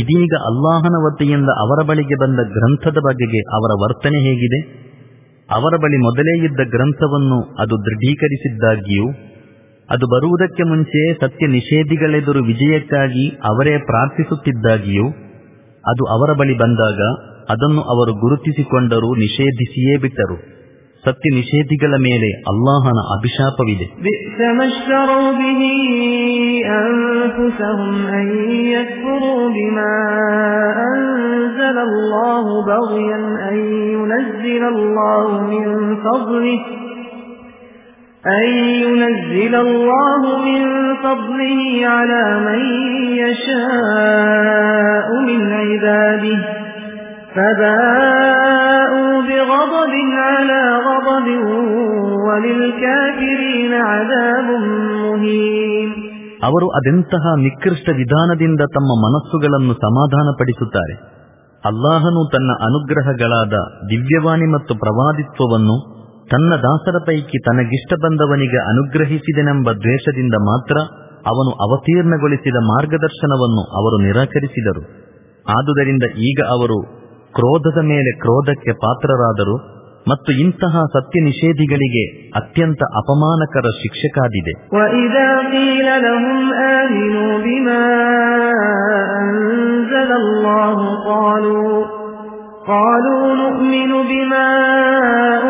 ಇದೀಗ ಅಲ್ಲಾಹನ ವತಿಯಿಂದ ಅವರ ಬಳಿಗೆ ಬಂದ ಗ್ರಂಥದ ಬಗೆಗೆ ಅವರ ವರ್ತನೆ ಹೇಗಿದೆ? ಅವರ ಬಳಿ ಮೊದಲೇ ಇದ್ದ ಗ್ರಂಥವನ್ನು ಅದು ದೃಢೀಕರಿಸಿದ್ದಾಗಿಯೂ, ಅದು ಬರುವುದಕ್ಕೆ ಮುಂಚೆ ಸತ್ಯ ನಿಷೇಧಿಗಳೆದುರು ವಿಜಯಕ್ಕಾಗಿ ಅವರೇ ಪ್ರಾರ್ಥಿಸುತ್ತಿದ್ದಾಗಿಯೂ, ಅದು ಅವರ ಬಳಿ ಬಂದಾಗ ಅದನ್ನು ಅವರು ಗುರುತಿಸಿಕೊಂಡರೂ ನಿಷೇಧಿಸಿಯೇ ಬಿಟ್ಟರು. ಸತ್ಯ ನಿಷೇಧಿಗಳ ಮೇಲೆ ಅಲ್ಲಾಹನ ಅಭಿಶಾಪವಿದೆ بئس ما اشتروا به أنفسهم أن يكفروا بما أنزل الله بغيا أن ينزل الله من فضله أن ينزل الله من فضله على من يشاء من عباده فباءوا بغضب على غضب وللكافرين عذاب مهين ಅವರು ಅದೆಂತಹ ನಿಕೃಷ್ಟ ವಿಧಾನದಿಂದ ತಮ್ಮ ಮನಸ್ಸುಗಳನ್ನು ಸಮಾಧಾನಪಡಿಸುತ್ತಾರೆ ಅಲ್ಲಾಹನು ತನ್ನ ಅನುಗ್ರಹಗಳಾದ ದಿವ್ಯವಾಣಿ ಮತ್ತು ಪ್ರವಾದಿತ್ವವನ್ನು ತನ್ನ ದಾಸರ ಪೈಕಿ ತನಗಿಷ್ಟ ಬಂದವನಿಗೆ ಅನುಗ್ರಹಿಸಿದೆನೆಂಬ ದ್ವೇಷದಿಂದ ಮಾತ್ರ ಅವನು ಅವತೀರ್ಣಗೊಳಿಸಿದ ಮಾರ್ಗದರ್ಶನವನ್ನು ಅವರು ನಿರಾಕರಿಸಿದರು ಆದುದರಿಂದ ಈಗ ಅವರು ಕ್ರೋಧದ ಮೇಲೆ ಕ್ರೋಧಕ್ಕೆ ಪಾತ್ರರಾದರು ಮತ್ತು ಇಂತಹ ಸತ್ಯ ನಿಷೇಧಿಗಳಿಗೆ ಅತ್ಯಂತ ಅಪಮಾನಕರ ಶಿಕ್ಷೆ ಕಾದಿದೆ وإذا قيل لهم آمنوا بما أنزل الله قالوا قالوا نؤمن بما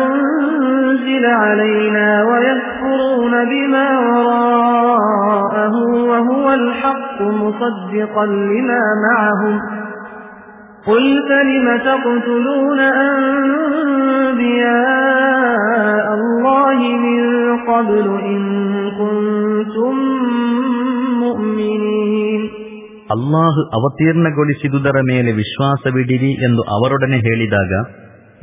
أنزل علينا ويكفرون بما وراءه وهو الحق مصدقا لما معهم قل فلم تقتلون أنبياء الله من قبل إن كنتم مؤمنين ಅಲ್ಲಾಹ್ ಅವತೀರ್ಣಗೊಳಿಸಿದುದರ ಮೇಲೆ ವಿಶ್ವಾಸವಿಡಿರಿ ಎಂದು ಅವರೊಡನೆ ಹೇಳಿದಾಗ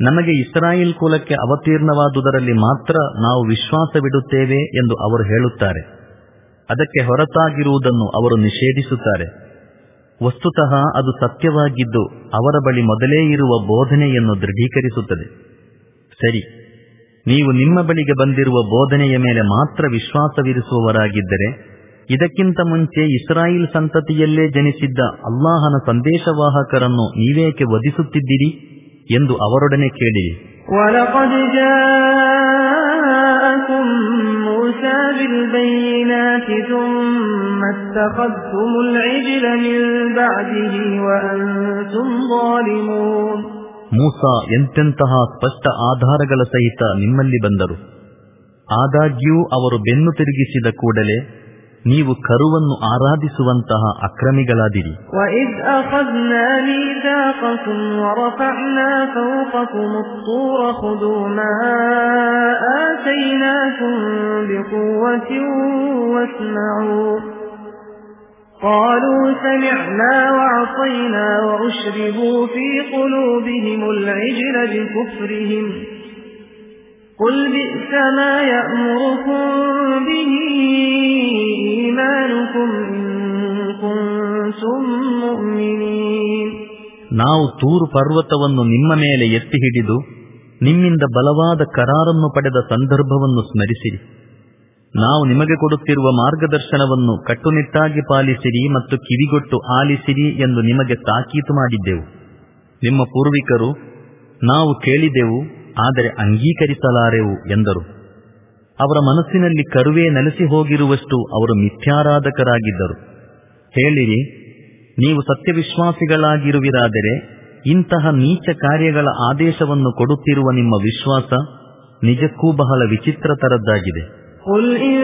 ನಮಗೆ ಇಸ್ರಾಯೇಲ್ ಕುಲಕ್ಕೆ ಅವತೀರ್ಣವಾದುದರಲ್ಲಿ ಮಾತ್ರ ನಾವು ವಿಶ್ವಾಸವಿಡುತ್ತೇವೆ ಎಂದು ಅವರು ಹೇಳುತ್ತಾರೆ ಅದಕ್ಕೆ ಹೊರತಾಗಿರುವುದನ್ನು ಅವರು ನಿಷೇಧಿಸುತ್ತಾರೆ ವಸ್ತುತಃ ಅದು ಸತ್ಯವಾಗಿದ್ದು ಅವರ ಬಳಿ ಮೊದಲೇ ಇರುವ ಬೋಧನೆಯನ್ನು ದೃಢೀಕರಿಸುತ್ತದೆ. ಸರಿ, ನೀವು ನಿಮ್ಮ ಬಳಿಗೆ ಬಂದಿರುವ ಬೋಧನೆಯ ಮೇಲೆ ಮಾತ್ರ ವಿಶ್ವಾಸವಿರಿಸುವವರಾಗಿದ್ದರೆ, ಇದಕ್ಕಿಂತ ಮುಂಚೆ ಇಸ್ರಾಯಿಲ್ ಸಂತತಿಯಲ್ಲೇ ಜನಿಸಿದ್ದ ಅಲ್ಲಾಹನ ಸಂದೇಶವಾಹಕರನ್ನು ನೀವೇಕೆ ವಧಿಸುತ್ತಿದ್ದೀರಿ ಎಂದು ಅವರೊಡನೆ ಕೇಳಿರಿ. ثم اتخذتم العجل من بعده وأنتم ظالمون ಮೂಸ ಎಂತೆಂತಹ ಸ್ಪಷ್ಟ ಆಧಾರಗಳ ಸಹಿತ ನಿಮ್ಮಲ್ಲಿ ಬಂದರು ಆದಾಗ್ಯೂ ಅವರು ಬೆನ್ನು ತಿರುಗಿಸಿದ ಕೂಡಲೇ ನೀವು ಕರುವನ್ನು ಆರಾಧಿಸುವಂತಹ ಅಕ್ರಮಿಗಳಾದಿರಿ قالوا سمعنا وعصينا وأشربوا في قلوبهم العجل بكفرهم قل بئس ما يأمركم به إيمانكم إن كنتم مؤمنين ನಾವು ತೂರು ಪರ್ವತವನ್ನು ನಿಮ್ಮ ಮೇಲೆ ಎತ್ತಿ ಹಿಡಿದು ನಿಮ್ಮಿಂದ ಬಲವಾದ ಕರಾರನ್ನು ಪಡೆದ ಸಂದರ್ಭವನ್ನು ಸ್ಮರಿಸಿರಿ ನಾವು ನಿಮಗೆ ಕೊಡುತ್ತಿರುವ ಮಾರ್ಗದರ್ಶನವನ್ನು ಕಟ್ಟುನಿಟ್ಟಾಗಿ ಪಾಲಿಸಿರಿ ಮತ್ತು ಕಿವಿಗೊಟ್ಟು ಆಲಿಸಿರಿ ಎಂದು ನಿಮಗೆ ತಾಕೀತು ಮಾಡಿದ್ದೆವು. ನಿಮ್ಮ ಪೂರ್ವಿಕರು ನಾವು ಕೇಳಿದೆವು, ಆದರೆ ಅಂಗೀಕರಿಸಲಾರೆವು ಎಂದರು. ಅವರ ಮನಸ್ಸಿನಲ್ಲಿ ಕರುವೇ ನೆಲೆಸಿ ಹೋಗಿರುವಷ್ಟು ಅವರು ಮಿಥ್ಯಾರಾಧಕರಾಗಿದ್ದರು. ಹೇಳಿರಿ, ನೀವು ಸತ್ಯವಿಶ್ವಾಸಿಗಳಾಗಿರುವಿರಾದರೆ ಇಂತಹ ನೀಚ ಕಾರ್ಯಗಳ ಆದೇಶವನ್ನು ಕೊಡುತ್ತಿರುವ ನಿಮ್ಮ ವಿಶ್ವಾಸ ನಿಜಕ್ಕೂ ಬಹಳ ವಿಚಿತ್ರ ತರದ್ದಾಗಿದೆ قل إن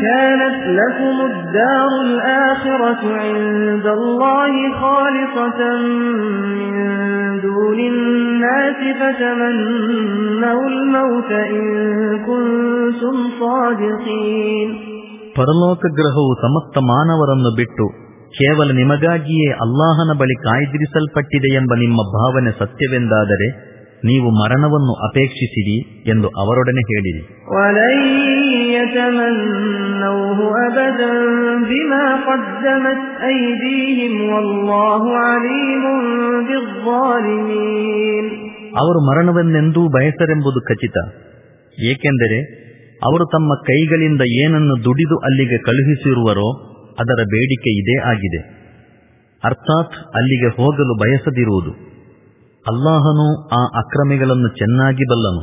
كانت لكم الدار الآخرة عند الله خالصة من دون الناس فتمنوا الموت إن كنتم صادقين ಪರಲೋಕ ಗ್ರಹವು ಸಮಸ್ತ ಮಾನವರನ್ನು ಬಿಟ್ಟು ಕೇವಲ ನಿಮಗಾಗಿಯೇ ಅಲ್ಲಾಹನ ಬಳಿ ಕಾಯ್ದಿರಿಸಲ್ಪಟ್ಟಿದೆ ಎಂಬ ನಿಮ್ಮ ಭಾವನೆ ಸತ್ಯವೆಂದಾದರೆ ನೀವು ಮರಣವನ್ನು ಅಪೇಕ್ಷಿಸಿರಿ ಎಂದು ಅವರೊಡನೆ ಹೇಳಿರಿ ولن يتمنوه أبدا بما قدمت أيديهم والله عليم بالظالمين ಅವರು ಮರಣವನ್ನೆಂದೂ ಬಯಸರೆಂಬುದು ಖಚಿತ ಏಕೆಂದರೆ ಅವರು ತಮ್ಮ ಕೈಗಳಿಂದ ಏನನ್ನು ದುಡಿದು ಅಲ್ಲಿಗೆ ಕಳುಹಿಸಿರುವರೋ ಅದರ ಬೇಡಿಕೆ ಇದೇ ಆಗಿದೆ ಅರ್ಥಾತ್ ಅಲ್ಲಿಗೆ ಹೋಗಲು ಬಯಸದಿರುವುದು ಅಲ್ಲಾಹನು ಆ ಅಕ್ರಮಿಗಳನ್ನು ಚೆನ್ನಾಗಿ ಬಲ್ಲನು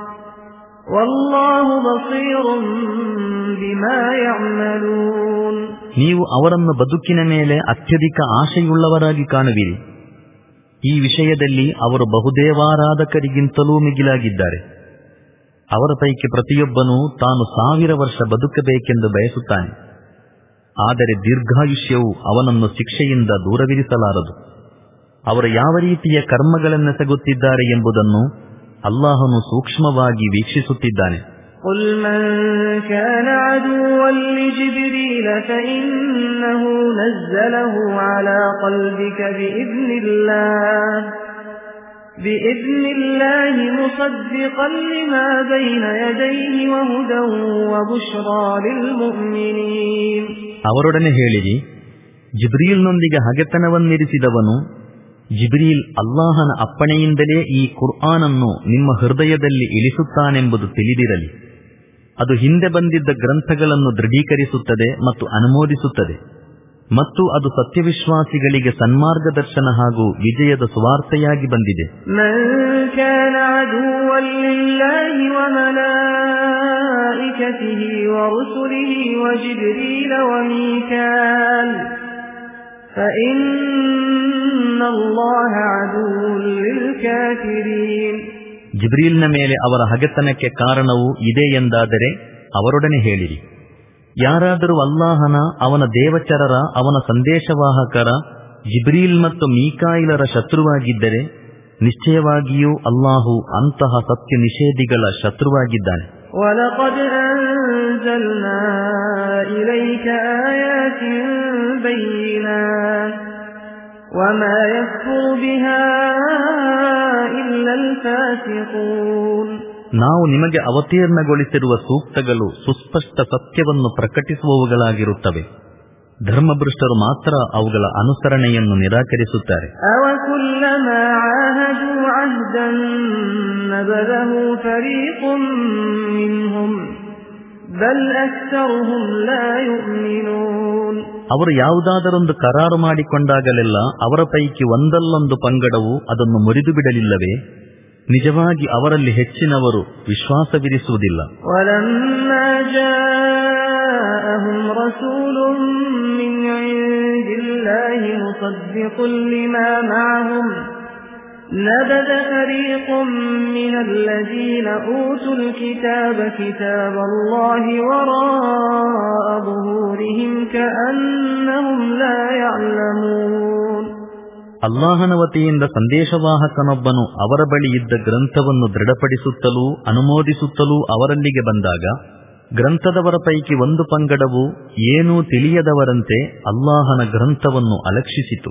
ನೀವು ಅವರನ್ನು ಬದುಕಿನ ಮೇಲೆ ಅತ್ಯಧಿಕ ಆಶೆಯುಳ್ಳವರಾಗಿ ಕಾಣುವಿರಿ. ಈ ವಿಷಯದಲ್ಲಿ ಅವರು ಬಹುದೇವಾರಾಧಕರಿಗಿಂತಲೂ ಮಿಗಿಲಾಗಿದ್ದಾರೆ. ಅವರ ಪೈಕಿ ಪ್ರತಿಯೊಬ್ಬನೂ ತಾನು ಸಾವಿರ ವರ್ಷ ಬದುಕಬೇಕೆಂದು ಬಯಸುತ್ತಾನೆ. ಆದರೆ ದೀರ್ಘಾಯುಷ್ಯವು ಅವನನ್ನು ಶಿಕ್ಷೆಯಿಂದ ದೂರವಿರಿಸಲಾರದು. ಅವರು ಯಾವ ರೀತಿಯ ಕರ್ಮಗಳನ್ನೆಸಗುತ್ತಿದ್ದಾರೆ ಎಂಬುದನ್ನು ಅಲ್ಲಾಹನು ಸೂಕ್ಷ್ಮವಾಗಿ ವೀಕ್ಷಿಸುತ್ತಿದ್ದಾನೆ قل من كان عدوا لجبريل فإنه نزله على قلبك بإذن الله بإذن الله مصدقا لما بين يديه وهدى وبشرى للمؤمنين ಅವರೊಡನೆ ಹೇಳಿರಿ ಜಿಬ್ರೀಲ್ನೊಂದಿಗೆ ಹಗೆತನವನ್ನಿರಿಸಿದವನು ಜಿಬ್ರೀಲ್ ಅಲ್ಲಾಹನ ಅಪ್ಪಣೆಯಿಂದಲೇ ಈ ಕುರ್ಆನನ್ನು ನಿಮ್ಮ ಹೃದಯದಲ್ಲಿ ಇಳಿಸುತ್ತಾನೆಂಬುದು ತಿಳಿದಿರಲಿ ಅದು ಹಿಂದೆ ಬಂದಿದ್ದ ಗ್ರಂಥಗಳನ್ನು ದೃಢೀಕರಿಸುತ್ತದೆ ಮತ್ತು ಅನುಮೋದಿಸುತ್ತದೆ ಮತ್ತು ಅದು ಸತ್ಯವಿಶ್ವಾಸಿಗಳಿಗೆ ಸನ್ಮಾರ್ಗದರ್ಶನ ಹಾಗೂ ವಿಜಯದ ಸುವಾರ್ತೆಯಾಗಿ ಬಂದಿದೆ من كان عدوا لله وملائكته ورسله وجبريل وميكال فإن الله عدو للكافرين ಜಿಬ್ರೀಲ್ನ ಮೇಲೆ ಅವರ ಹಗೆತನಕ್ಕೆ ಕಾರಣವು ಇದೆ ಎಂದಾದರೆ ಅವರೊಡನೆ ಹೇಳಿರಿ. ಯಾರಾದರೂ ಅಲ್ಲಾಹನ ಅವನ ದೇವಚರರ ಅವನ ಸಂದೇಶವಾಹಕರ ಜಿಬ್ರೀಲ್ ಮತ್ತು ಮೀಕಾಯಿಲರ ಶತ್ರುವಾಗಿದ್ದರೆ ನಿಶ್ಚಯವಾಗಿಯೂ ಅಲ್ಲಾಹು ಅಂತಹ ಸತ್ಯ ನಿಷೇಧಿಗಳ ಶತ್ರುವಾಗಿದ್ದಾನೆ. ನಾವು ನಿಮಗೆ ಅವತೀರ್ಣಗೊಳಿಸಿರುವ ಸೂಕ್ತಗಳು ಸುಸ್ಪಷ್ಟ ಸತ್ಯವನ್ನು ಪ್ರಕಟಿಸುವವುಗಳಾಗಿರುತ್ತವೆ. ಧರ್ಮಭೃಷ್ಟರು ಮಾತ್ರ ಅವುಗಳ ಅನುಸರಣೆಯನ್ನು ನಿರಾಕರಿಸುತ್ತಾರೆ. ಬಲ್ عَاهَدُوا عَهْدًا نَبَذَهُ فَرِيقٌ مِّنْهُمْ بَلْ أَكْثَرُهُمْ لَا يُؤْمِنُونَ ಅವರು ಯಾವುದಾದರೊಂದು ಕರಾರು ಮಾಡಿಕೊಂಡಾಗಲೆಲ್ಲ ಅವರ ಪೈಕಿ ಒಂದಲ್ಲೊಂದು ಪಂಗಡವು ಅದನ್ನು ಮುರಿದು ಬಿಡಲಿಲ್ಲವೇ ನಿಜವಾಗಿ ಅವರಲ್ಲಿ ಹೆಚ್ಚಿನವರು ವಿಶ್ವಾಸವಿರಿಸುವುದಿಲ್ಲ وَلَمَّا جَاءَهُمْ رَسُولٌ مِّنْ عِندِ اللَّهِ مُصَدِّقٌ لِّمَا مَعَهُمْ نَبَذَ فَرِيقٌ مِّنَ الَّذِينَ أُوتُوا الْكِتَابَ كِتَابَ اللَّهِ وَرَاءَ ظُهُورِهِمْ كَأَنَّهُمْ لَا يَعْلَمُونَ ಅಲ್ಲಾಹನ ವತಿಯಿಂದ ಸಂದೇಶವಾಹಕನೊಬ್ಬನು ಅವರ ಬಳಿ ಇದ್ದ ಗ್ರಂಥವನ್ನು ದೃಢಪಡಿಸುತ್ತಲೂ ಅನುಮೋದಿಸುತ್ತಲೂ ಅವರಲ್ಲಿಗೆ ಬಂದಾಗ ಗ್ರಂಥದವರ ಪೈಕಿ ಒಂದು ಪಂಗಡವು ಏನೂ ತಿಳಿಯದವರಂತೆ ಅಲ್ಲಾಹನ ಗ್ರಂಥವನ್ನು ಅಲಕ್ಷಿಸಿತು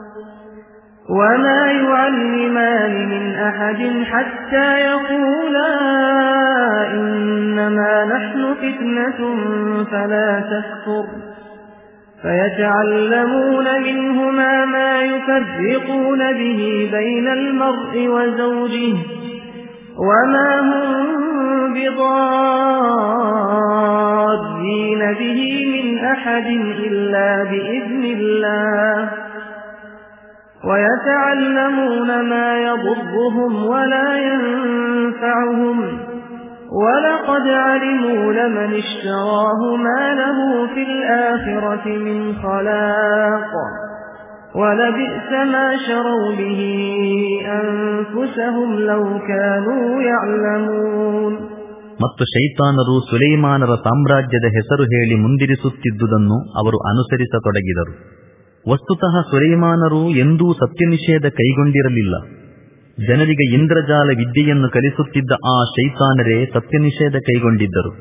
وما يعلمان من أحد حتى يقولا إنما نحن فتنة فلا تكفر فيتعلمون منهما ما يفرقون به بين المرء وزوجه وما هم بضارين به من أحد إلا بإذن الله ويتعلمون ما يضرهم ولا ينفعهم ولقد علموا لمن اشتراه ما له في الآخرة من خلاق ولبئس ما شروا به أنفسهم لو كانوا يعلمون ಮತ್ತು ಶೈತಾನರು ಸುಲೈಮಾನರ ಸಾಮ್ರಾಜ್ಯದ ಹೆಸರು ಹೇಳಿ ಮುಂದಿರಿಸುತ್ತಿದ್ದುದನ್ನು ಅವರು ಅನುಸರಿಸತೊಡಗಿದರು ವಸ್ತುತಃ ಸುಲೈಮಾನರು ಎಂದೂ ಸತ್ಯನಿಷೇಧ ಕೈಗೊಂಡಿರಲಿಲ್ಲ. ಜನರಿಗೆ ಇಂದ್ರಜಾಲ ವಿದ್ಯೆಯನ್ನು ಕಲಿಸುತ್ತಿದ್ದ ಆ ಶೈತಾನರೇ ಸತ್ಯನಿಷೇಧ ಕೈಗೊಂಡಿದ್ದರು.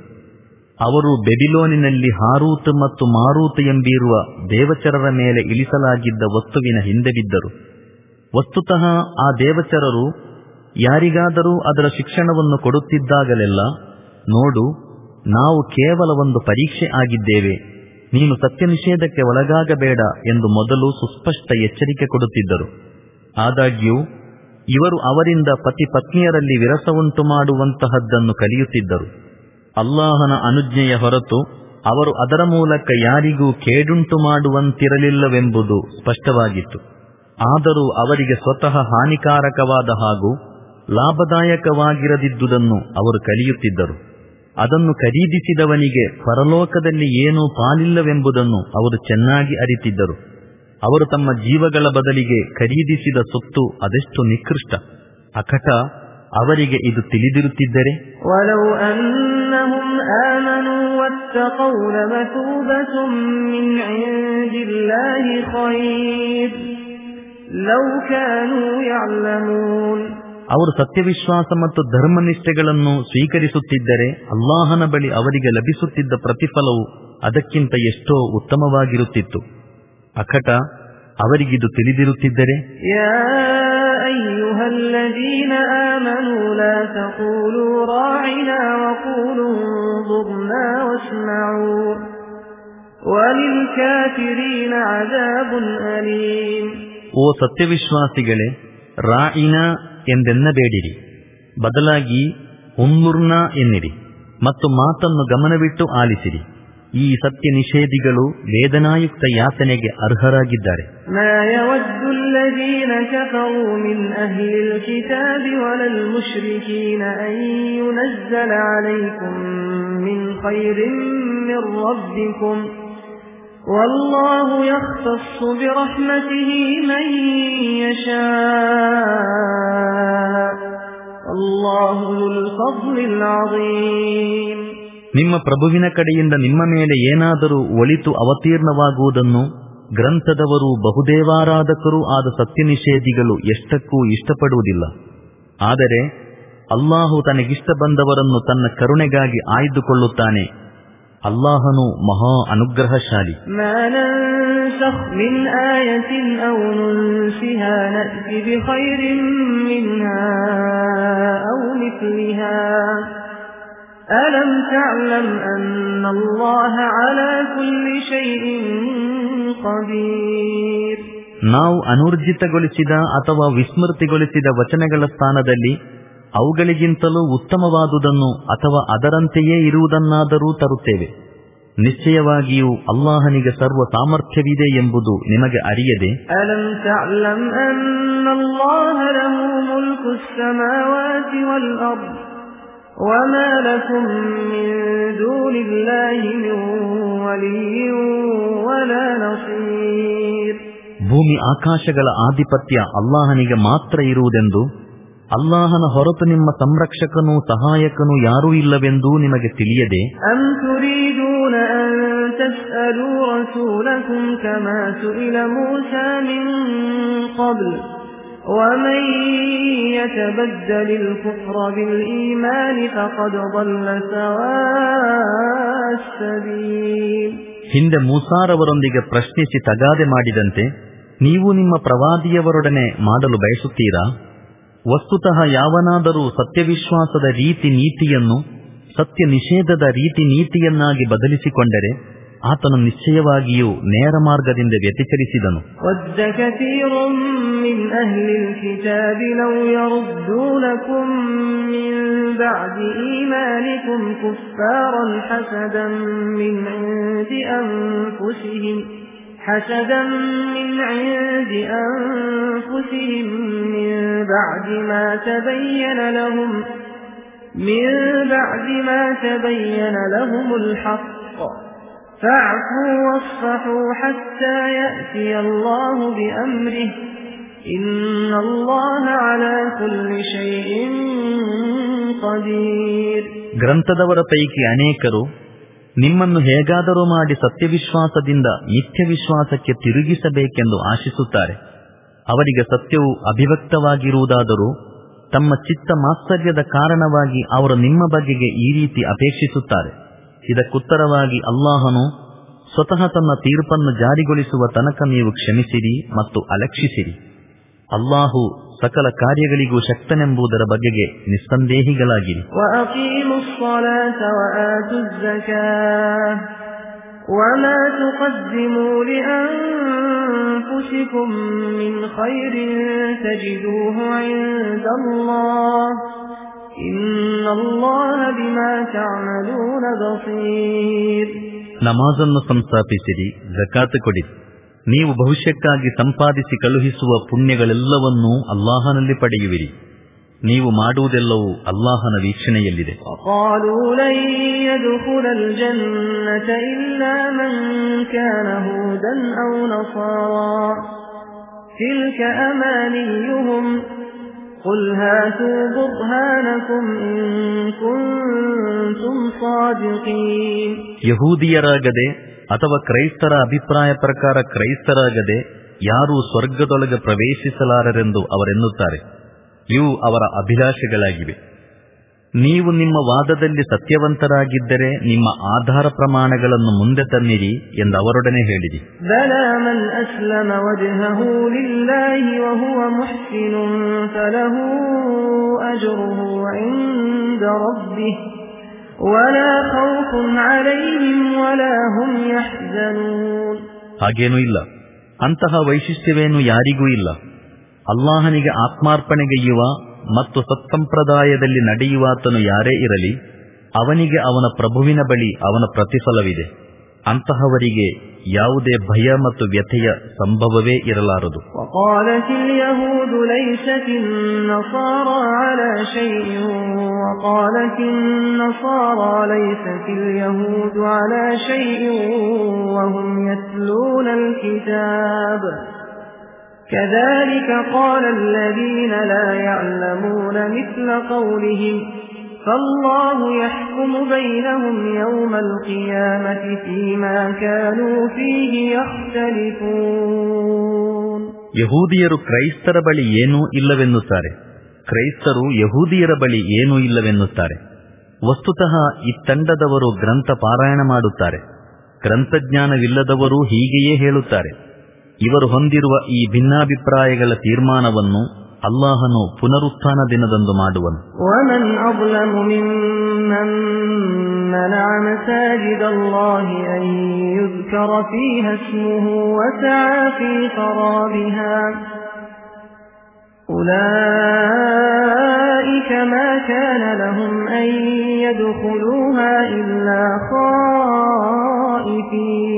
ಅವರು ಬೆಬಿಲೋನಿನಲ್ಲಿ ಹಾರೂತ್ ಮತ್ತು ಮಾರೂತ್ ಎಂಬಿರುವ ದೇವಚರರ ಮೇಲೆ ಇಳಿಸಲಾಗಿದ್ದ ವಸ್ತುವಿನ ಹಿಂದೆ ಬಿದ್ದರು. ವಸ್ತುತಃ ಆ ದೇವಚರರು ಯಾರಿಗಾದರೂ ಅದರ ಶಿಕ್ಷಣವನ್ನು ಕೊಡುತ್ತಿದ್ದಾಗಲೆಲ್ಲ, ನೋಡು, ನಾವು ಕೇವಲ ಒಂದು ಪರೀಕ್ಷೆ ಆಗಿದ್ದೇವೆ. ನೀನು ಸತ್ಯ ನಿಷೇಧಕ್ಕೆ ಒಳಗಾಗಬೇಡ ಎಂದು ಮೊದಲು ಸುಸ್ಪಷ್ಟ ಎಚ್ಚರಿಕೆ ಕೊಡುತ್ತಿದ್ದರು. ಆದಾಗ್ಯೂ, ಇವರು ಅವರಿಂದ ಪತಿ ಪತ್ನಿಯರಲ್ಲಿ ವಿರಸವುಂಟು ಮಾಡುವಂತಹದ್ದನ್ನು ಕಲಿಯುತ್ತಿದ್ದರು. ಅಲ್ಲಾಹನ ಅನುಜ್ಞೆಯ ಹೊರತು ಅವರು ಅದರ ಮೂಲಕ ಯಾರಿಗೂ ಕೇಡುಂಟು ಮಾಡುವಂತಿರಲಿಲ್ಲವೆಂಬುದು ಸ್ಪಷ್ಟವಾಗಿತ್ತು. ಆದರೂ ಅವರಿಗೆ ಸ್ವತಃ ಹಾನಿಕಾರಕವಾದ ಹಾಗೂ ಲಾಭದಾಯಕವಾಗಿರದಿದ್ದುದನ್ನು ಅವರು ಕಲಿಯುತ್ತಿದ್ದರು. ಅದನ್ನು ಖರೀದಿಸಿದವನಿಗೆ ಪರಲೋಕದಲ್ಲಿ ಏನೂ ಪಾಲಿಲ್ಲವೆಂಬುದನ್ನು ಅವರು ಚೆನ್ನಾಗಿ ಅರಿತಿದ್ದರು. ಅವರು ತಮ್ಮ ಜೀವಗಳ ಬದಲಿಗೆ ಖರೀದಿಸಿದ ಸೊತ್ತು ಅದೆಷ್ಟು ನಿಕೃಷ್ಟ. ಅಕಟ ಅವರಿಗೆ ಇದು ತಿಳಿದಿರುತ್ತಿದ್ದರೆ? ಅವರು ಸತ್ಯವಿಶ್ವಾಸ ಮತ್ತು ಧರ್ಮನಿಷ್ಠೆಗಳನ್ನು ಸ್ವೀಕರಿಸುತ್ತಿದ್ದರೆ ಅಲ್ಲಾಹನ ಬಳಿ ಅವರಿಗೆ ಲಭಿಸುತ್ತಿದ್ದ ಪ್ರತಿಫಲವು ಅದಕ್ಕಿಂತ ಎಷ್ಟೋ ಉತ್ತಮವಾಗಿರುತ್ತಿತ್ತು. ಅಖಟ ಅವರಿಗಿದು ತಿಳಿದಿರುತ್ತಿದ್ದರೆ ಓ ಸತ್ಯವಿಶ್ವಾಸಿಗಳೇ ರಾಯಿನ ಎಂದೆನ್ನಬೇಡಿರಿ. ಬದಲಾಗಿ ಉನ್ಮುರ್ನ ಎನ್ನಿರಿ ಮತ್ತು ಮಾತನ್ನು ಗಮನವಿಟ್ಟು ಆಲಿಸಿರಿ. ಈ ಸತ್ಯ ನಿಷೇಧಿಗಳು ವೇದನಾಯುಕ್ತ ಯಾತನೆಗೆ ಅರ್ಹರಾಗಿದ್ದಾರೆ. ما والله يختص برحمته من يشاء الله ذو الفضل العظيم ನಿಮ್ಮ ಪ್ರಭುವಿನ ಕಡೆಯಿಂದ ನಿಮ್ಮ ಮೇಲೆ ಏನಾದರೂ ಒಳಿತು ಅವತೀರ್ಣವಾಗುವುದನ್ನು ಗ್ರಂಥದವರು ಬಹುದೇವಾರಾಧಕರೂ ಆದ ಸತ್ಯನಿಷೇಧಿಗಳು ಎಷ್ಟಕ್ಕೂ ಇಷ್ಟಪಡುವುದಿಲ್ಲ ಆದರೆ ಅಲ್ಲಾಹು ತನಗಿಷ್ಟ ಬಂದವರನ್ನು ತನ್ನ ಕರುಣೆಗಾಗಿ ಆಯ್ದುಕೊಳ್ಳುತ್ತಾನೆ ಅಲ್ಲಾಹನು ಮಹಾ ಅನುಗ್ರಹಶಾಲಿ ما ننسخ من آية أو ننسها نأت بخير منها أو مثلها ألم تعلم أن الله على كل شيء قدير ನಾವು ಅನೂರ್ಜಿತಗೊಳಿಸಿದ ಅಥವಾ ವಿಸ್ಮೃತಿಗೊಳಿಸಿದ ವಚನಗಳ ಸ್ಥಾನದಲ್ಲಿ ಅವುಗಳಿಗಿಂತಲೂ ಉತ್ತಮವಾದುದನ್ನು ಅಥವಾ ಅದರಂತೆಯೇ ಇರುವುದನ್ನಾದರೂ ತರುತ್ತೇವೆ. ನಿಶ್ಚಯವಾಗಿಯೂ ಅಲ್ಲಾಹನಿಗೆ ಸರ್ವ ಸಾಮರ್ಥ್ಯವಿದೆ ಎಂಬುದು ನಿಮಗೆ ಅರಿಯದೆ ಭೂಮಿ ಆಕಾಶಗಳ ಆಧಿಪತ್ಯ ಅಲ್ಲಾಹನಿಗೆ ಮಾತ್ರ ಇರುವುದೆಂದು ಅಲ್ಲಾಹನ ಹೊರತು ನಿಮ್ಮ ಸಂರಕ್ಷಕನು ಸಹಾಯಕನು ಯಾರೂ ಇಲ್ಲವೆಂದೂ ನಿಮಗೆ ತಿಳಿಯದೆ? ಹಿಂದೆ ಮೂಸಾರವರೊಂದಿಗೆ ಪ್ರಶ್ನಿಸಿ ತಗಾದೆ ಮಾಡಿದಂತೆ ನೀವು ನಿಮ್ಮ ಪ್ರವಾದಿಯವರೊಡನೆ ಮಾಡಲು ಬಯಸುತ್ತೀರಾ? ವಸ್ತುತಃ ಯಾವನಾದರೂ ಸತ್ಯವಿಶ್ವಾಸದ ರೀತಿ ನೀತಿಯನ್ನು, ಸತ್ಯ ನಿಷೇಧದ ರೀತಿ ನೀತಿಯನ್ನಾಗಿ ಬದಲಿಸಿಕೊಂಡರೆ ಆತನು ನಿಶ್ಚಯವಾಗಿಯೂ ನೇರ ಮಾರ್ಗದಿಂದ ವ್ಯತಿಚರಿಸಿದನು. أهل الكتاب لو يردونكم من بعد إيمانكم كفارا حسدا من عند أنفسهم حسدا من عند أنفسهم من بعد ما تبين لهم من بعد ما تبين لهم الحق فاعفوا واصفحوا حتى يأتي الله بأمره إن الله على كل شيء قدير ಗ್ರಂಥದವರ ಪೈಕಿ ಅನೇಕರು ನಿಮ್ಮನ್ನು ಹೇಗಾದರೂ ಮಾಡಿ ಸತ್ಯವಿಶ್ವಾಸದಿಂದ ಮಿಥ್ಯವಿಶ್ವಾಸಕ್ಕೆ ತಿರುಗಿಸಬೇಕೆಂದು ಆಶಿಸುತ್ತಾರೆ. ಅವರಿಗೆ ಸತ್ಯವು ಅಭಿವ್ಯಕ್ತವಾಗಿರುವುದಾದರೂ ತಮ್ಮ ಚಿತ್ತ ಮಾತ್ಸರ್ಯದ ಕಾರಣವಾಗಿ ಅವರು ನಿಮ್ಮ ಬಗೆಗೆ ಈ ರೀತಿ ಅಪೇಕ್ಷಿಸುತ್ತಾರೆ. ಇದಕ್ಕುತ್ತರವಾಗಿ ಅಲ್ಲಾಹನು ಸ್ವತಃ ತನ್ನ ತೀರ್ಪನ್ನು ಜಾರಿಗೊಳಿಸುವ ತನಕ ನೀವು ಕ್ಷಮಿಸಿರಿ ಮತ್ತು ಅಲಕ್ಷಿಸಿರಿ. ಅಲ್ಲಾಹು ಸಕಲ ಕಾರ್ಯಗಳಿಗೂ ಶಕ್ತನೆಂಬುದರ ಬಗೆಗೆ ನಿಸ್ಸಂದೇಹಿಗಳಾಗಿರಿ وأقيموا الصلاة وآتوا الزكاة وما تقدموا لأنفسكم من خير تجدوه عند الله إن الله بما تعملون بصير ನಮಾಜನ್ನು ಸಂಸ್ಥಾಪಿಸಿರಿ ಜಕಾತು ಕೊಡಿರಿ ನೀವು ಭವಿಷ್ಯಕ್ಕಾಗಿ ಸಂಪಾದಿಸಿ ಕಳುಹಿಸುವ ಪುಣ್ಯಗಳೆಲ್ಲವನ್ನೂ ಅಲ್ಲಾಹನಲ್ಲಿ ಪಡೆಯುವಿರಿ. ನೀವು ಮಾಡುವುದೆಲ್ಲವೂ ಅಲ್ಲಾಹನ ವೀಕ್ಷಣೆಯಲ್ಲಿದೆ. ಯಹೂದಿಯರಾಗದೆ ಅಥವಾ ಕ್ರೈಸ್ತರ ಅಭಿಪ್ರಾಯ ಪ್ರಕಾರ ಕ್ರೈಸ್ತರಾಗದೆ ಯಾರು ಸ್ವರ್ಗದೊಳಗೆ ಪ್ರವೇಶಿಸಲಾರರೆಂದು ಅವರೆನ್ನುತ್ತಾರೆ. ಇವು ಅವರ ಅಭಿಲಾಷೆಗಳಾಗಿವೆ. ನೀವು ನಿಮ್ಮ ವಾದದಲ್ಲಿ ಸತ್ಯವಂತರಾಗಿದ್ದರೆ ನಿಮ್ಮ ಆಧಾರ ಪ್ರಮಾಣಗಳನ್ನು ಮುಂದೆ ತನ್ನಿರಿ ಎಂದು ಅವರೊಡನೆ ಹೇಳಿರಿ. ಹಾಗೇನೂ ಇಲ್ಲ. ಅಂತಹ ವೈಶಿಷ್ಟ್ಯವೇನು ಯಾರಿಗೂ ಇಲ್ಲ. ಅಲ್ಲಾಹನಿಗೆ ಆತ್ಮಾರ್ಪಣೆಗೈಯುವ ಮತ್ತು ಸತ್ಸಂಪ್ರದಾಯದಲ್ಲಿ ನಡೆಯುವಾತನು ಯಾರೇ ಇರಲಿ, ಅವನಿಗೆ ಅವನ ಪ್ರಭುವಿನ ಬಳಿ ಅವನ ಪ್ರತಿಫಲವಿದೆ. ಅಂತಹವರಿಗೆ ಯಾವುದೇ ಭಯ ಮತ್ತು ವ್ಯಥೆಯ ಸಂಭವವೇ ಇರಲಾರದು وقالت اليهود ليست النصارى على شيء وقالت النصارى ليست اليهود على شيء وهم يتلون الكتاب كذلك قال الذين لا يعلمون مثل قولهم ಯಹೂದಿಯರು ಕ್ರೈಸ್ತರ ಬಳಿ ಏನೂ ಇಲ್ಲವೆನ್ನುತ್ತಾರೆ. ಕ್ರೈಸ್ತರು ಯಹೂದಿಯರ ಬಳಿ ಏನೂ ಇಲ್ಲವೆನ್ನುತ್ತಾರೆ. ವಸ್ತುತಃ ಇತ್ತಂಡದವರು ಗ್ರಂಥ ಪಾರಾಯಣ ಮಾಡುತ್ತಾರೆ. ಗ್ರಂಥಜ್ಞಾನವಿಲ್ಲದವರೂ ಹೀಗೆಯೇ ಹೇಳುತ್ತಾರೆ. ಇವರು ಹೊಂದಿರುವ ಈ ಭಿನ್ನಾಭಿಪ್ರಾಯಗಳ ತೀರ್ಮಾನವನ್ನು ಅಲ್ಲಾಹನು ಪುನರುತ್ಥಾನ ದಿನದಂದು ಮಾಡುವನು ومن أظلم ممن منع مساجد الله أن يذكر فيها اسمه وسعى في خرابها أولئك ما كان لهم أن يدخلوها إلا خائفين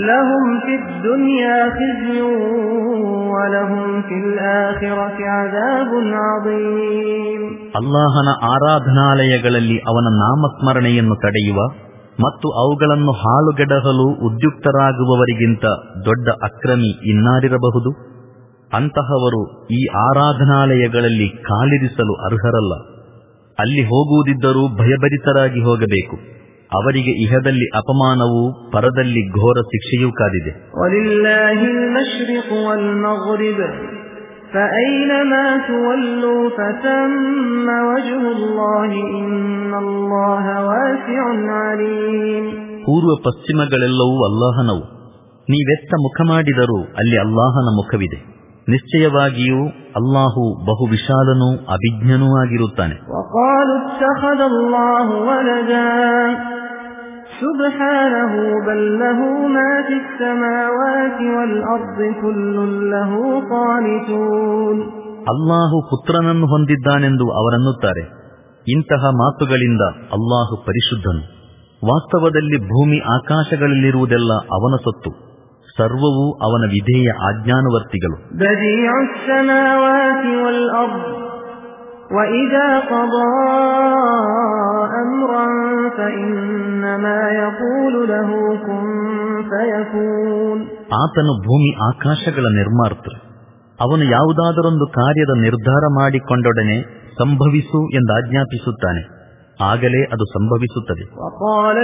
لهم في الدنيا خزي ولهم في الآخرة عذاب عظيم ಅಲ್ಲಾಹನ ಆರಾಧನಾಲಯಗಳಲ್ಲಿ ಅವನ ನಾಮಸ್ಮರಣೆಯನ್ನು ತಡೆಯುವ ಮತ್ತು ಅವುಗಳನ್ನು ಹಾಳುಗೆಡಹಲು ಉದ್ಯುಕ್ತರಾಗುವವರಿಗಿಂತ ದೊಡ್ಡ ಅಕ್ರಮಿ ಇನ್ನಾರಿರಬಹುದು ಅಂತಹವರು ಈ ಆರಾಧನಾಲಯಗಳಲ್ಲಿ ಕಾಲಿರಿಸಲು ಅರ್ಹರಲ್ಲ ಅಲ್ಲಿ ಹೋಗುವುದಿದ್ದರೂ ಭಯಭರಿತರಾಗಿ ಹೋಗಬೇಕು ಅವರಿಗೆ ಇಹದಲ್ಲಿ ಅಪಮಾನವು ಪರದಲ್ಲಿ ಘೋರ ಶಿಕ್ಷೆಯೂ ಕಾದಿದೆ. ಪೂರ್ವ ಪಶ್ಚಿಮಗಳೆಲ್ಲವೂ ಅಲ್ಲಾಹನವು. ನೀವೆತ್ತ ಮುಖ ಮಾಡಿದರೂ ಅಲ್ಲಿ ಅಲ್ಲಾಹನ ಮುಖವಿದೆ. ನಿಶ್ಚಯವಾಗಿಯೂ ಅಲ್ಲಾಹು ಬಹು ವಿಶಾಲನೂ ಅಭಿಜ್ಞನೂ ಆಗಿರುತ್ತಾನೆ. سبحانه بل له ما في السماوات والأرض كل له قانتون ಅಲ್ಲಾಹು ಪುತ್ರನನ್ನು ಹೊಂದಿದ್ದಾನೆಂದು ಅವರನ್ನುತ್ತಾರೆ ಇಂತಹ ಮಾತುಗಳಿಂದ ಅಲ್ಲಾಹು ಪರಿಶುದ್ಧನು ವಾಸ್ತವದಲ್ಲಿ ಭೂಮಿ ಆಕಾಶಗಳಲ್ಲಿರುವುದೆಲ್ಲ ಅವನ ಸೊತ್ತು ಸರ್ವವೂ ಅವನ ವಿಧೇಯ ಆಜ್ಞಾನುವರ್ತಿಗಳು بديع السماوات والأرض وإذا قضى أمرا فإنما يقول له كن فيكون ಆತನು ಭೂಮಿ ಆಕಾಶಗಳ ನಿರ್ಮಾತೃ ಅವನು ಯಾವುದಾದರೊಂದು ಕಾರ್ಯದ ನಿರ್ಧಾರ ಮಾಡಿಕೊಂಡೊಡನೆ ಸಂಭವಿಸು ಎಂದು ಆಜ್ಞಾಪಿಸುತ್ತಾನೆ ಆಗಲೇ ಅದು ಸಂಭವಿಸುತ್ತದೆ وقال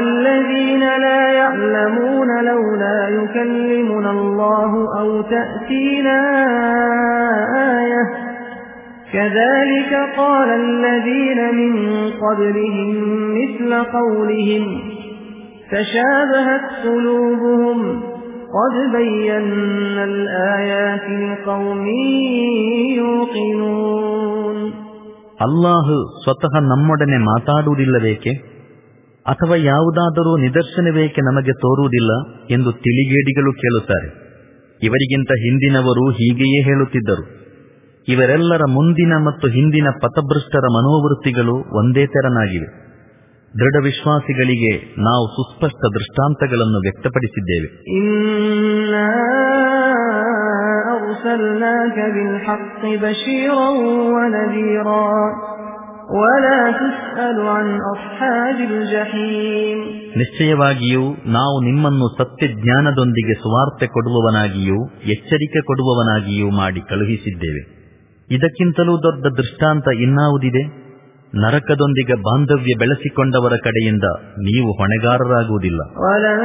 كذلك قال الذين من قبلهم مثل قولهم تشابهت قلوبهم قد بينا الآيات لقوم يوقنون ಅಲ್ಲಾಹು ಸ್ವತಃ ನಮ್ಮೊಡನೆ ಮಾತಾಡುವುದಿಲ್ಲವೇಕೆ ಅಥವಾ ಯಾವುದಾದರೂ ನಿದರ್ಶನವೇಕೆ ನಮಗೆ ತೋರುವುದಿಲ್ಲ ಎಂದು ತಿಳಿಗೇಡಿಗಳು ಕೇಳುತ್ತಾರೆ ಇವರಿಗಿಂತ ಹಿಂದಿನವರು ಹೀಗೆಯೇ ಹೇಳುತ್ತಿದ್ದರು ಇವರೆಲ್ಲರ ಮುಂದಿನ ಮತ್ತು ಹಿಂದಿನ ಪಥಭೃಷ್ಟರ ಮನೋವೃತ್ತಿಗಳು ಒಂದೇ ತೆರನಾಗಿವೆ. ದೃಢ ವಿಶ್ವಾಸಿಗಳಿಗೆ ನಾವು ಸುಸ್ಪಷ್ಟ ದೃಷ್ಟಾಂತಗಳನ್ನು ವ್ಯಕ್ತಪಡಿಸಿದ್ದೇವೆ. ನಿಶ್ಚಯವಾಗಿಯೂ ನಾವು ನಿಮ್ಮನ್ನು ಸತ್ಯ ಜ್ಞಾನದೊಂದಿಗೆ ಸುವಾರ್ತೆ ಕೊಡುವವನಾಗಿಯೂ ಎಚ್ಚರಿಕೆ ಕೊಡುವವನಾಗಿಯೂ ಮಾಡಿ ಕಳುಹಿಸಿದ್ದೇವೆ. ಇದಕ್ಕಿಂತಲೂ ದೊಡ್ಡ ದೃಷ್ಟಾಂತ ಇನ್ನಾವುದಿದೆ ನರಕದೊಂದಿಗೆ ಬಾಂಧವ್ಯ ಬೆಳೆಸಿಕೊಂಡವರ ಕಡೆಯಿಂದ ನೀವು ಹೊಣೆಗಾರರಾಗುವುದಿಲ್ಲ ولن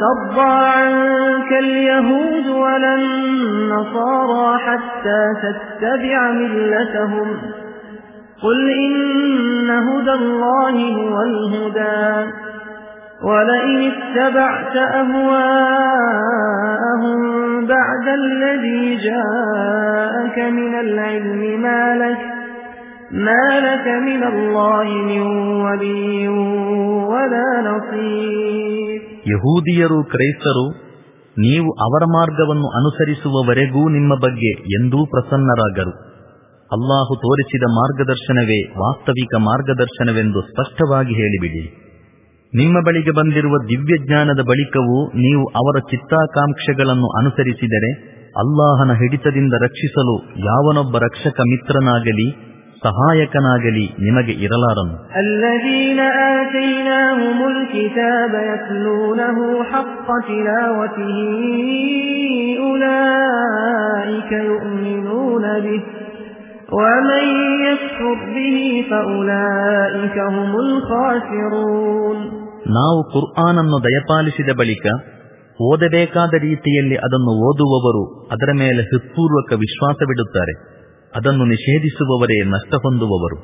ترضى عنك اليهود ولا النصارى حتى تتبع ملتهم قل إن هدى الله هو الهدى ولئن اتبعت أهواءهم بعد الذي جاءك من العلم ما لك ما لك من الله من ولي ولا نصير ಯಹೂದಿಯರು ಕ್ರೈಸ್ತರು ನೀವು ಅವರ ಮಾರ್ಗವನ್ನು ಅನುಸರಿಸುವವರೆಗೂ ನಿಮ್ಮ ಬಗ್ಗೆ ಎಂದೂ ಪ್ರಸನ್ನರಾಗರು ಅಲ್ಲಾಹು ತೋರಿಸಿದ ಮಾರ್ಗದರ್ಶನವೇ ವಾಸ್ತವಿಕ ಮಾರ್ಗದರ್ಶನವೆಂದು ಸ್ಪಷ್ಟವಾಗಿ ಹೇಳಿಬಿಡಿ ನಿಮ್ಮ ಬಳಿಗೆ ಬಂದಿರುವ ದಿವ್ಯ ಜ್ಞಾನದ ಬಳಿಕವೂ ನೀವು ಅವರ ಚಿತ್ತಾಕಾಂಕ್ಷೆಗಳನ್ನು ಅನುಸರಿಸಿದರೆ ಅಲ್ಲಾಹನ ಹಿಡಿತದಿಂದ ರಕ್ಷಿಸಲು ಯಾವನೊಬ್ಬ ರಕ್ಷಕ ಮಿತ್ರನಾಗಲಿ ಸಹಾಯಕನಾಗಲಿ ನಿಮಗೆ ಇರಲಾರನು الذين آتيناهم الكتاب يتلونه حق تلاوته أولئك يؤمنون به ومن يكفر به فأولئك هم الخاسرون ನಾವು ಕುರ್ಆನನ್ನು ದಯಪಾಲಿಸಿದ ಬಳಿಕ ಓದಬೇಕಾದ ರೀತಿಯಲ್ಲಿ ಅದನ್ನು ಓದುವವರು ಅದರ ಮೇಲೆ ಹೃತ್ಪೂರ್ವಕ ವಿಶ್ವಾಸವಿಡುತ್ತಾರೆ. ಅದನ್ನು ನಿಷೇಧಿಸುವವರೇ ನಷ್ಟ ಹೊಂದುವವರು.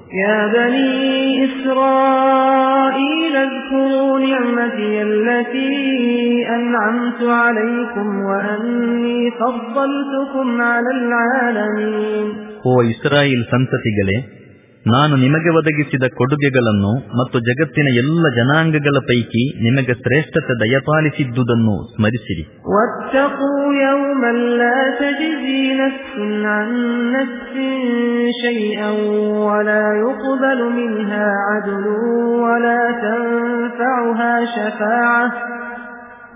ಓ ಇಸ್ರಾಯಿಲ್ ಸಂತತಿಗಳೇ ನಾನು ನಿಮಗೆ ಒದಗಿಸಿದ ಕೊಡುಗೆಗಳನ್ನು ಮತ್ತು ಜಗತ್ತಿನ ಎಲ್ಲ ಜನಾಂಗಗಳ ಪೈಕಿ ನಿಮಗೆ ಶ್ರೇಷ್ಠತೆ ದಯಪಾಲಿಸಿದ್ದುದನ್ನು ಸ್ಮರಿಸಿರಿ. ಒತ್ತೂ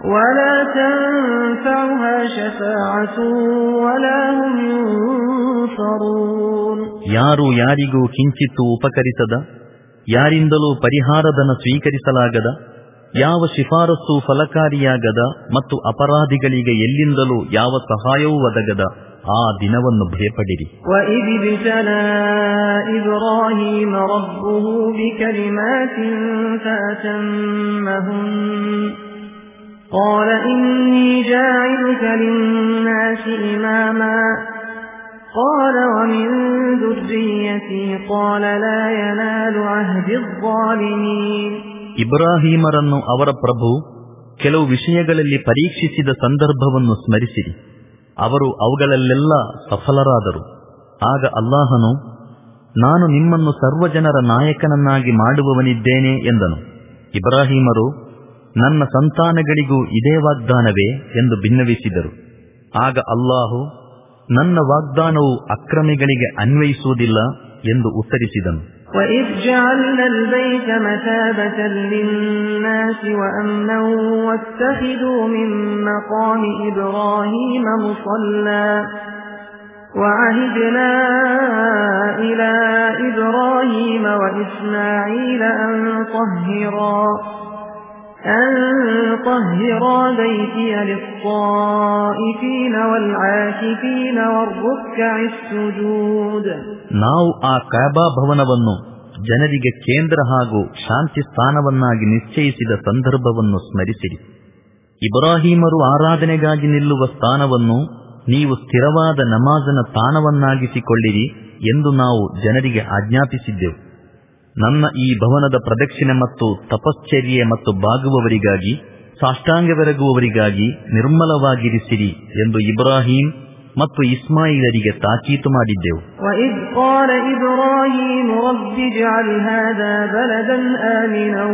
ولا يقبل منها عدل ولا تنفعها شفاعة ولا تنفعها شفاعة ولا هم ينصرون ಯಾರು ಯಾರಿಗೂ ಕಿಂಚಿತ್ತು ಉಪಕರಿಸದ ಯಾರಿಂದಲೂ ಪರಿಹಾರಧನ ಸ್ವೀಕರಿಸಲಾಗದ ಯಾವ ಶಿಫಾರಸ್ಸು ಫಲಕಾರಿಯಾಗದ ಮತ್ತು ಅಪರಾಧಿಗಳಿಗೆ ಎಲ್ಲಿಂದಲೂ ಯಾವ ಸಹಾಯವೂ ಒದಗದ ಆ ದಿನವನ್ನು ಭಯಪಡಿರಿ وإذ قال إني جاعلك للناس إماما قال ومن ذريتي قال لا ينال عهد الظالمين ಇಬ್ರಾಹೀಮರನ್ನು ಅವರ ಪ್ರಭು ಕೆಲವು ವಿಷಯಗಳಲ್ಲಿ ಪರೀಕ್ಷಿಸಿದ ಸಂದರ್ಭವನ್ನು ಸ್ಮರಿಸಿರಿ ಅವರು ಅವುಗಳಲ್ಲೆಲ್ಲ ಸಫಲರಾದರು ಆಗ ಅಲ್ಲಾಹನು ನಾನು ನಿಮ್ಮನ್ನು ಸರ್ವಜನರ ನಾಯಕನನ್ನಾಗಿ ಮಾಡುವವನಿದ್ದೇನೆ ಎಂದನು ಇಬ್ರಾಹೀಮರು ನನ್ನ ಸಂತಾನಗಳಿಗೂ ಇದೇ ವಾಗ್ದಾನವೇ ಎಂದು ಭಿನ್ನವಿಸಿದರು ಆಗ ಅಲ್ಲಾಹು ನನ್ನ ವಾಗ್ದಾನವು ಅಕ್ರಮಿಗಳಿಗೆ ಅನ್ವಯಿಸುವುದಿಲ್ಲ ಎಂದು ಉತ್ತರಿಸಿದನು وإذ جعلنا البيت مثابة للناس وأمنا واتخذوا من مقام إبراهيم مصلى وعهدنا إلى إبراهيم وإسماعيل أن طهرا أن طهرا بيتي للطائفين والعاكفين والركع السجود ನಾವು ಆ ಕಾಬಾ ಭವನವನ್ನು ಜನರಿಗೆ ಕೇಂದ್ರ ಹಾಗೂ ಶಾಂತಿ ಸ್ಥಾನವನ್ನಾಗಿ ನಿಶ್ಚಯಿಸಿದ ಸಂದರ್ಭವನ್ನು ಸ್ಮರಿಸಿರಿ ಇಬ್ರಾಹೀಮರು ಆರಾಧನೆಗಾಗಿ ನಿಲ್ಲುವ ಸ್ಥಾನವನ್ನು ನೀವು ಸ್ಥಿರವಾದ ನಮಾಜನ ತಾಣವನ್ನಾಗಿಸಿಕೊಳ್ಳಿರಿ ಎಂದು ನಾವು ಜನರಿಗೆ ಆಜ್ಞಾಪಿಸಿದ್ದೆವು ನನ್ನ ಈ ಭವನದ ಪ್ರದಕ್ಷಿಣೆ ಮತ್ತು ತಪಶ್ಚರ್ಯೆ ಮತ್ತು ಬಾಗುವವರಿಗಾಗಿ ಸಾಷ್ಟಾಂಗವೆರಗುವವರಿಗಾಗಿ ನಿರ್ಮಲವಾಗಿರಿಸಿರಿ ಎಂದು ಇಬ್ರಾಹಿಂ ಮತ್ತು ಇಸ್ಮಾಯಿಲರಿಗೆ ತಾಕೀತು ಮಾಡಿದ್ದೆವು وإذ قال إبراهيم رب اجعل هذا بلدا آمنا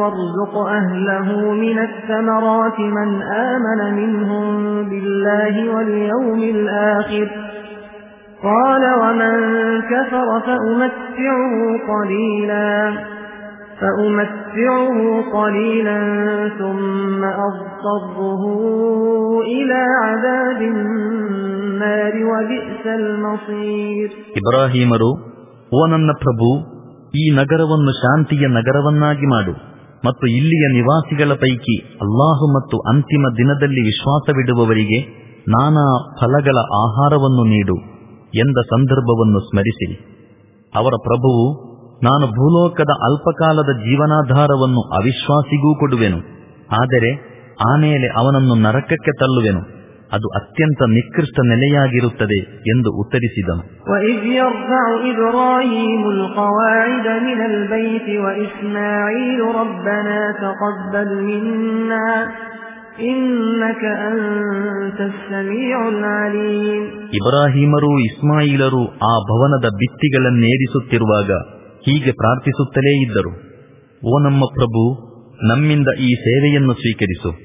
وارزق أهله من الثمرات من آمن منهم بالله واليوم الآخر قال ومن كفر فأمتعه قليلا فأمتعه قليلا ثم أضطره إلى عذاب النار وبئس المصير ಇಬ್ರಾಹೀಮರು ಓ ನನ್ನ ಪ್ರಭು ಈ ನಗರವನ್ನು ಶಾಂತಿಯ ನಗರವನ್ನಾಗಿ ಮಾಡು ಮತ್ತು ಇಲ್ಲಿಯ ನಿವಾಸಿಗಳ ಪೈಕಿ ಅಲ್ಲಾಹು ಮತ್ತು ಅಂತಿಮ ದಿನದಲ್ಲಿ ವಿಶ್ವಾಸವಿಡುವವರಿಗೆ ನಾನಾ ಫಲಗಳ ಆಹಾರವನ್ನು ನೀಡು ಎಂದ ಸಂದರ್ಭವನ್ನು ಸ್ಮರಿಸಿರಿ ಅವರ ಪ್ರಭುವು, ನಾನು ಭೂಲೋಕದ ಅಲ್ಪಕಾಲದ ಜೀವನಾಧಾರವನ್ನು ಅವಿಶ್ವಾಸಿಗೂ ಕೊಡುವೆನು. ಆದರೆ ಆಮೇಲೆ ಅವನನ್ನು ನರಕಕ್ಕೆ ತಳ್ಳುವೆನು. ಅದು ಅತ್ಯಂತ ನಿಕೃಷ್ಟ ನೆಲೆಯಾಗಿರುತ್ತದೆ ಎಂದು ಉತ್ತರಿಸಿದನು. ಇಬ್ರಾಹಿಮುಲ್ ಇಬ್ರಾಹಿಮರು ಇಸ್ಮಾಯಿಲರು ಆ ಭವನದ ಭಿತ್ತಿಗಳನ್ನೇರಿಸುತ್ತಿರುವಾಗ ಹೀಗೆ ಪ್ರಾರ್ಥಿಸುತ್ತಲೇ ಇದ್ದರು. ಓ ನಮ್ಮ ಪ್ರಭು, ನಮ್ಮಿಂದ ಈ ಸೇವೆಯನ್ನು ಸ್ವೀಕರಿಸು.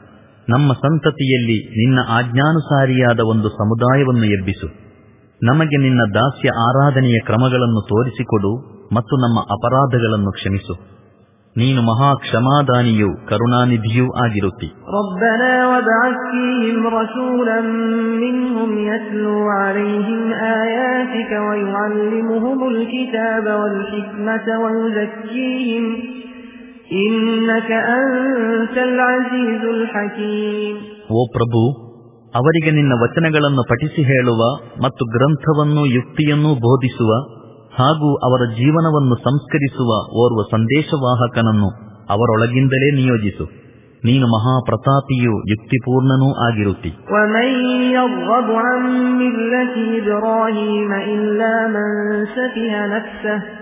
ನಮ್ಮ ಸಂತತಿಯಲ್ಲಿ ನಿನ್ನ ಆಜ್ಞಾನುಸಾರಿಯಾದ ಒಂದು ಸಮುದಾಯವನ್ನು ಎಬ್ಬಿಸು. ನಮಗೆ ನಿನ್ನ ದಾಸ್ಯ ಆರಾಧನೆಯ ಕ್ರಮಗಳನ್ನು ತೋರಿಸಿಕೊಡು ಮತ್ತು ನಮ್ಮ ಅಪರಾಧಗಳನ್ನು ಕ್ಷಮಿಸು. ನೀನು ಮಹಾ ಕ್ಷಮಾದಾನಿಯೂ ಕರುಣಾನಿಧಿಯೂ ಆಗಿರುತ್ತಿ. ಆಗಿರುತ್ತಿ ಓ ಪ್ರಭು ಅವರಿಗೆ ನಿನ್ನ ವಚನಗಳನ್ನು ಪಠಿಸಿ ಹೇಳುವ ಮತ್ತು ಗ್ರಂಥವನ್ನು ಯುಕ್ತಿಯನ್ನೂ ಬೋಧಿಸುವ ಹಾಗೂ ಅವರ ಜೀವನವನ್ನು ಸಂಸ್ಕರಿಸುವ ಓರ್ವ ಸಂದೇಶವಾಹಕನನ್ನು ಅವರೊಳಗಿಂದಲೇ ನಿಯೋಜಿಸು. ನೀನು ಮಹಾಪ್ರತಾಪಿಯು ಯುಕ್ತಿಪೂರ್ಣನೂ ಆಗಿರುತ್ತಿ. ಇಲ್ಲ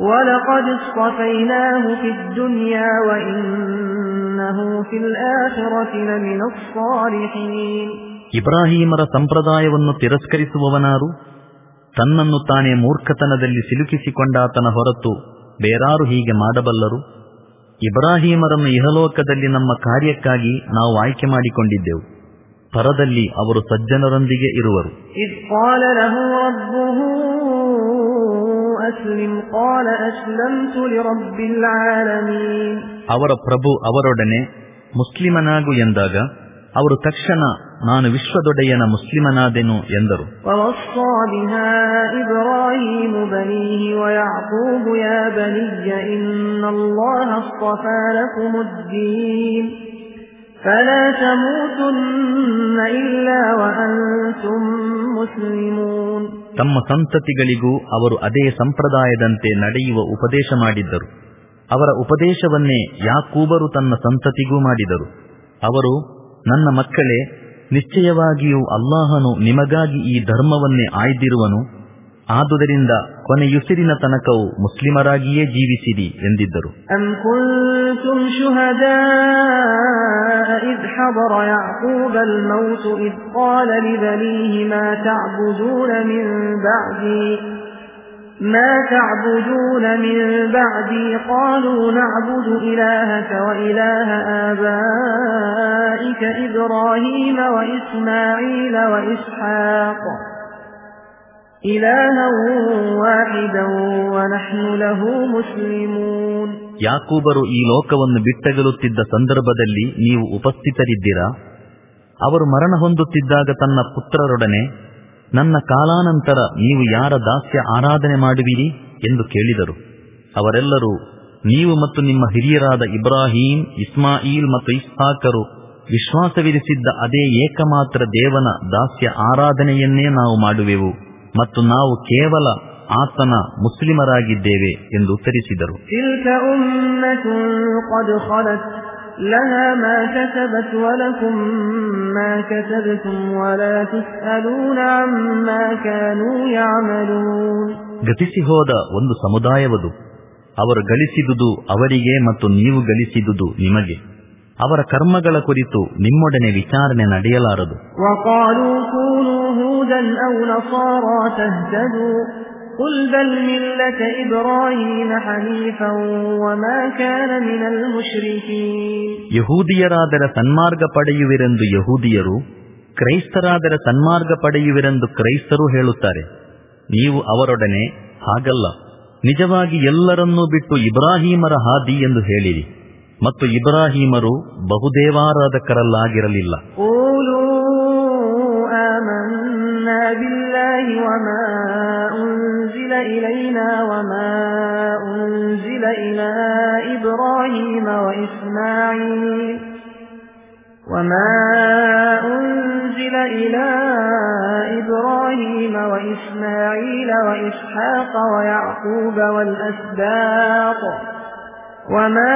ولقد اصطفيناه في الدنيا وإنه في الآخرة لمن الصالحين ಇಬ್ರಾಹೀಮರ ಸಂಪ್ರದಾಯವನ್ನು ತಿರಸ್ಕರಿಸುವವನಾರು ತನ್ನನ್ನು ತಾನೇ ಮೂರ್ಖತನದಲ್ಲಿ ಸಿಲುಕಿಸಿಕೊಂಡಾತನ ಹೊರತು ಬೇರಾರು ಹೀಗೆ ಮಾಡಬಲ್ಲರು ಇಬ್ರಾಹೀಮರನ್ನು ಇಹಲೋಕದಲ್ಲಿ ನಮ್ಮ ಕಾರ್ಯಕ್ಕಾಗಿ ನಾವು ಆಯ್ಕೆ ಮಾಡಿಕೊಂಡಿದ್ದೆವು ಪರದಲ್ಲಿ ಅವರು ಸಜ್ಜನರೊಂದಿಗೆ ಇರುವರು ಅವರ ಪ್ರಭು ಅವರೊಡನೆ ಮುಸ್ಲಿಮನಾಗು ಎಂದಾಗ ಅವರು ತಕ್ಷಣ ನಾನು ವಿಶ್ವದೊಡೆಯನ ಮುಸ್ಲಿಮನಾದೆನು ಎಂದರು. ಮುಸ್ಲಿಮೂನ್ ತಮ್ಮ ಸಂತತಿಗಳಿಗೂ ಅವರು ಅದೇ ಸಂಪ್ರದಾಯದಂತೆ ನಡೆಯುವ ಉಪದೇಶ ಮಾಡಿದ್ದರು. ಅವರ ಉಪದೇಶವನ್ನೇ ಯಾಕೂಬರು ತನ್ನ ಸಂತತಿಗೂ ಮಾಡಿದರು. ಅವರು, ನನ್ನ ಮಕ್ಕಳೇ, ನಿಶ್ಚಯವಾಗಿಯೂ ಅಲ್ಲಾಹನು ನಿಮಗಾಗಿ ಈ ಧರ್ಮವನ್ನೇ ಆಯ್ದಿರುವನು ಆದುದರಿಂದ ಕೊನೆಯುಸಿರಿನ ತನಕವು ಮುಸ್ಲಿಮರಾಗಿಯೇ ಜೀವಿಸಿರಿ ಎಂದಿದ್ದರು أم كنتم شهداء إذ حضر يعقوب الموت إذ قال لبنيه ما تعبدون من بعدي ما تعبدون من بعدي قالوا نعبد إلهك وإله آبائك إبراهيم وإسماعيل وإسحاق ಯಾಕೂಬರು ಈ ಲೋಕವನ್ನು ಬಿಟ್ಟಗಲುತ್ತಿದ್ದ ಸಂದರ್ಭದಲ್ಲಿ ನೀವು ಉಪಸ್ಥಿತರಿದ್ದೀರಾ? ಅವರು ಮರಣ ಹೊಂದುತ್ತಿದ್ದಾಗ ತನ್ನ ಪುತ್ರರೊಡನೆ, ನನ್ನ ಕಾಲಾನಂತರ ನೀವು ಯಾರ ದಾಸ್ಯ ಆರಾಧನೆ ಮಾಡುವಿರಿ ಎಂದು ಕೇಳಿದರು. ಅವರೆಲ್ಲರೂ, ನೀವು ಮತ್ತು ನಿಮ್ಮ ಹಿರಿಯರಾದ ಇಬ್ರಾಹಿಂ, ಇಸ್ಮಾಯಿಲ್ ಮತ್ತು ಇಸ್ಹಾಕರು ವಿಶ್ವಾಸವಿರಿಸಿದ್ದ ಅದೇ ಏಕಮಾತ್ರ ದೇವನ ದಾಸ್ಯ ಆರಾಧನೆಯನ್ನೇ ನಾವು ಮಾಡುವೆವು. ಮತ್ತು ನಾವು ಕೇವಲ ಆತನ ಮುಸ್ಲಿಮರಾಗಿದ್ದೇವೆ ಎಂದು ತಿಳಿಸಿದರು ಗತಿಸಿ ಹೋದ ಒಂದು ಸಮುದಾಯವದು. ಅವರು ಗಳಿಸಿದುದು ಅವರಿಗೆ ಮತ್ತು ನೀವು ಗಳಿಸಿದುದು ನಿಮಗೆ. ಅವರ ಕರ್ಮಗಳ ಕುರಿತು ನಿಮ್ಮೊಡನೆ ವಿಚಾರಣೆ ನಡೆಯಲಾರದು. هودا أو نصارى تهتدوا قل بل ملة إبراهيم حنيفا وما كان من المشركين ಯಹೂದಿಯರಾದರ ಸನ್ಮಾರ್ಗ ಪಡೆಯುವಿರೆಂದು ಯಹೂದಿಯರು ಕ್ರೈಸ್ತರಾದರ ಸನ್ಮಾರ್ಗ ಪಡೆಯುವಿರೆಂದು ಕ್ರೈಸ್ತರು ಹೇಳುತ್ತಾರೆ ನೀವು ಅವರೊಡನೆ ಹಾಗಲ್ಲ ನಿಜವಾಗಿ ಎಲ್ಲರನ್ನೂ ಬಿಟ್ಟು ಇಬ್ರಾಹೀಮರ ಹಾದಿ ಎಂದು ಹೇಳಿರಿ ಮತ್ತು ಇಬ್ರಾಹೀಮರು ಬಹುದೇವಾರಾಧಕರಲ್ಲಾಗಿರಲಿಲ್ಲ قولوا وما أنزل إلينا وما أنزل إلى إبراهيم وإسماعيل وما أنزل إلى إبراهيم وإسماعيل وإسحاق ويعقوب والأسباط وما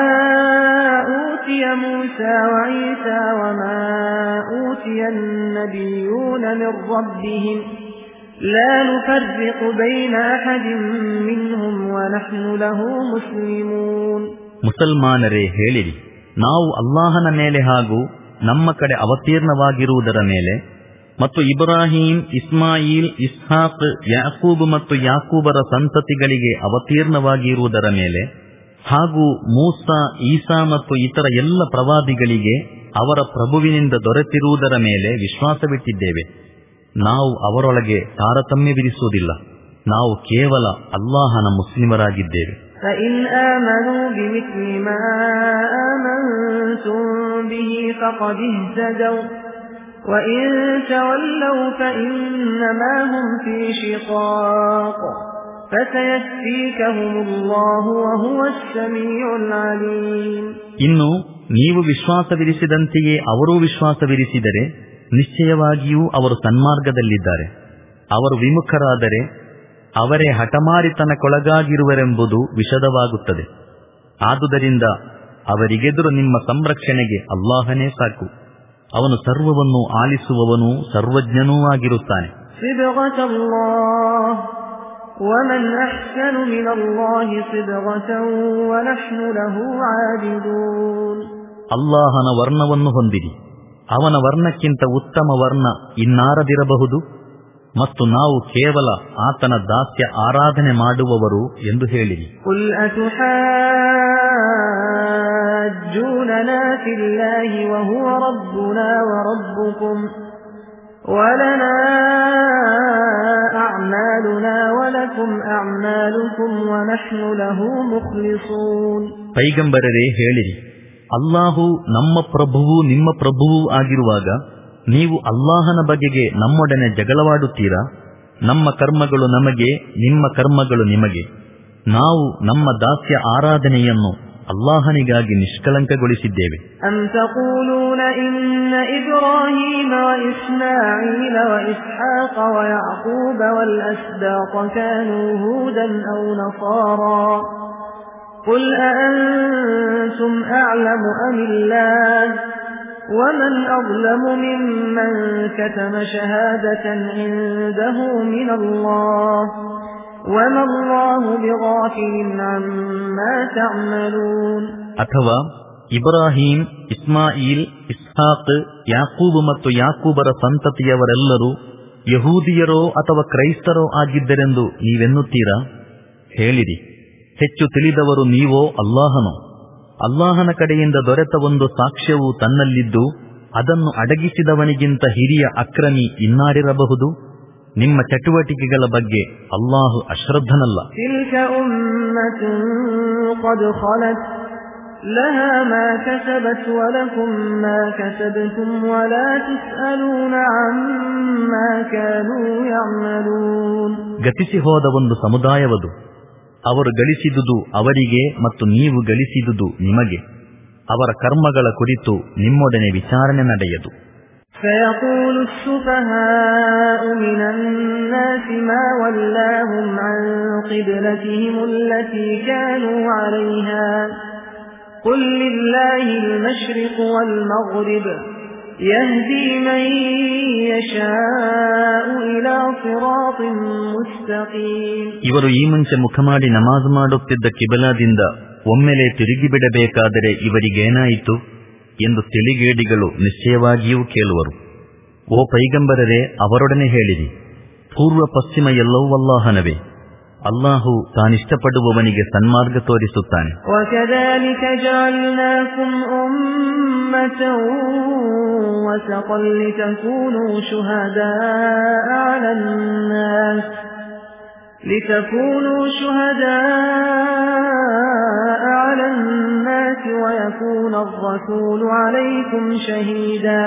أوتي موسى وعيسى وما أوتي النبيون من ربهم لا نفرق بين أحد منهم ونحن له مسلمون ಮುಸಲ್ಮಾನರೇ ಹೇಳಿರಿ ನಾವು ಅಲ್ಲಾಹನ ಮೇಲೆ ಹಾಗೂ ನಮ್ಮ ಕಡೆ ಅವತೀರ್ಣವಾಗಿರುವುದರ ಮೇಲೆ ಮತ್ತು ಇಬ್ರಾಹಿಂ ಇಸ್ಮಾಯಿಲ್ ಇಸ್ಹಾಕ್ ಯಾಕೂಬ್ ಮತ್ತು ಯಾಕೂಬರ ಸಂತತಿಗಳಿಗೆ ಅವತೀರ್ಣವಾಗಿರುವುದರ ಮೇಲೆ ಹಾಗೂ ಮೂಸಾ ಈಸಾ ಮತ್ತು ಇತರ ಎಲ್ಲ ಪ್ರವಾದಿಗಳಿಗೆ ಅವರ ಪ್ರಭುವಿನಿಂದ ದೊರೆತಿರುವುದರ ಮೇಲೆ ವಿಶ್ವಾಸವಿಟ್ಟಿದ್ದೇವೆ ನಾವು ಅವರೊಳಗೆ ತಾರತಮ್ಯ ವಿಧಿಸುವುದಿಲ್ಲ ನಾವು ಕೇವಲ ಅಲ್ಲಾಹನ ಮುಸ್ಲಿಮರಾಗಿದ್ದೇವೆ فإن آمنوا بمثل ما آمنتم به فقد اهتدوا وإن تولوا فإنما هم في شقاق فسيكفيكهم الله وهو السميع العليم ಇನ್ನು ನೀವು ವಿಶ್ವಾಸವಿರಿಸಿದಂತೆಯೇ ಅವರೂ ವಿಶ್ವಾಸವಿರಿಸಿದರೆ ನಿಶ್ಚಯವಾಗಿಯೂ ಅವರು ಸನ್ಮಾರ್ಗದಲ್ಲಿದ್ದಾರೆ. ಅವರು ವಿಮುಖರಾದರೆ ಅವರೇ ಹಠಮಾರಿತನಕ್ಕೊಳಗಾಗಿರುವರೆಂಬುದು ವಿಷದವಾಗುತ್ತದೆ. ಆದುದರಿಂದ ಅವರಿಗೆದುರು ನಿಮ್ಮ ಸಂರಕ್ಷಣೆಗೆ ಅಲ್ಲಾಹನೇ ಸಾಕು. ಅವನು ಸರ್ವವನ್ನು ಆಲಿಸುವವನೂ ಸರ್ವಜ್ಞನೂ ಆಗಿರುತ್ತಾನೆ. ಅಲ್ಲಾಹನ ವರ್ಣವನ್ನು ಹೊಂದಿರಿ. ಅವನ ವರ್ಣಕ್ಕಿಂತ ಉತ್ತಮ ವರ್ಣ ಇನ್ನಾರದಿರಬಹುದು? ಮತ್ತು ನಾವು ಕೇವಲ ಆತನ ದಾಸ್ಯ ಆರಾಧನೆ ಮಾಡುವವರು ಎಂದು ಹೇಳಿರಿ. ಪೈಗಂಬರರೇ ಹೇಳಿರಿ. ಅಲ್ಲಾಹು ನಮ್ಮ ಪ್ರಭುವು, ನಿಮ್ಮ ಪ್ರಭುವೂ ಆಗಿರುವಾಗ ನೀವು ಅಲ್ಲಾಹನ ಬಗೆಗೆ ನಮ್ಮೊಡನೆ ಜಗಳವಾಡುತ್ತೀರಾ? ನಮ್ಮ ಕರ್ಮಗಳು ನಮಗೆ, ನಿಮ್ಮ ಕರ್ಮಗಳು ನಿಮಗೆ. ನಾವು ನಮ್ಮ ದಾಸ್ಯ ಆರಾಧನೆಯನ್ನು ಅಲ್ಲಾಹನಿಗಾಗಿ ನಿಷ್ಕಲಂಕಗೊಳಿಸಿದ್ದೇವೆ أم قل أأنتم أعلم أم الله ومن أظلم ممن كتم شهادة عنده من الله وما الله بغافل عما تعملون ಅಥವಾ ಇಬ್ರಾಹಿಂ ಇಸ್ಮಾಯಿಲ್ ಇಸ್ಹಾಕ್ ಯಾಕೂಬ್ ಮತ್ತು ಯಾಕೂಬರ ಸಂತತಿಯವರೆಲ್ಲರೂ ಯಹೂದಿಯರೋ ಅಥವಾ ಕ್ರೈಸ್ತರೋ ಆಗಿದ್ದರೆಂದು ನೀವೆನ್ನುತ್ತೀರಾ ಹೇಳಿರಿ ಹೆಚ್ಚು ತಿಳಿದವರು ನೀವೋ ಅಲ್ಲಾಹನು. ಅಲ್ಲಾಹನ ಕಡೆಯಿಂದ ದೊರೆತ ಒಂದು ಸಾಕ್ಷ್ಯವು ತನ್ನಲ್ಲಿದ್ದು ಅದನ್ನು ಅಡಗಿಸಿದವನಿಗಿಂತ ಹಿರಿಯ ಅಕ್ರಮಿ ಇನ್ನಾರಿರಬಹುದು? ನಿಮ್ಮ ಚಟುವಟಿಕೆಗಳ ಬಗ್ಗೆ ಅಲ್ಲಾಹು ಅಶ್ರದ್ಧನಲ್ಲ. ಗತಿಸಿ ಹೋದ ಒಂದು ಸಮುದಾಯವದು. ಅವರು ಗಳಿಸಿದುದು ಅವರಿಗೆ ಮತ್ತು ನೀವು ಗಳಿಸಿದುದು ನಿಮಗೆ ಅವರ ಕರ್ಮಗಳ ಕುರಿತು ನಿಮ್ಮೊಡನೆ ವಿಚಾರಣೆ ನಡೆಯದು فيقول السفهاء من الناس ما ولاهم عن قبلتهم التي كانوا عليها قل لله المشرق والمغرب يهدي من يشاء إلى صراط مستقيم ಇವರು ಈ ಮುಂಚೆ ಮುಖ ಮಾಡಿ ನಮಾಜ್ ಮಾಡುತ್ತಿದ್ದ ಕಿಬಲಾದಿಂದ ಒಮ್ಮೆಲೆ ತಿರುಗಿಬಿಡಬೇಕಾದರೆ ಇವರಿಗೇನಾಯಿತು ಎಂದು ತಿಳಿಗೇಡಿಗಳು ನಿಶ್ಚಯವಾಗಿಯೂ ಕೇಳುವರು ಓ ಪೈಗಂಬರರೇ ಅವರೊಡನೆ ಹೇಳಿರಿ ಪೂರ್ವ ಪಶ್ಚಿಮ ಎಲ್ಲವೂ ಅಲ್ಲಾಹನವೇ ಅಲ್ಲಾಹು ತಾನಿಷ್ಟಪಡುವವನಿಗೆ ಸನ್ಮಾರ್ಗ ತೋರಿಸುತ್ತಾನೆ وكذلك جعلناكم أمة وسطا لتكونوا شهداء على الناس لتكونوا شهداء على الناس ويكون الرسول عليكم شهيدا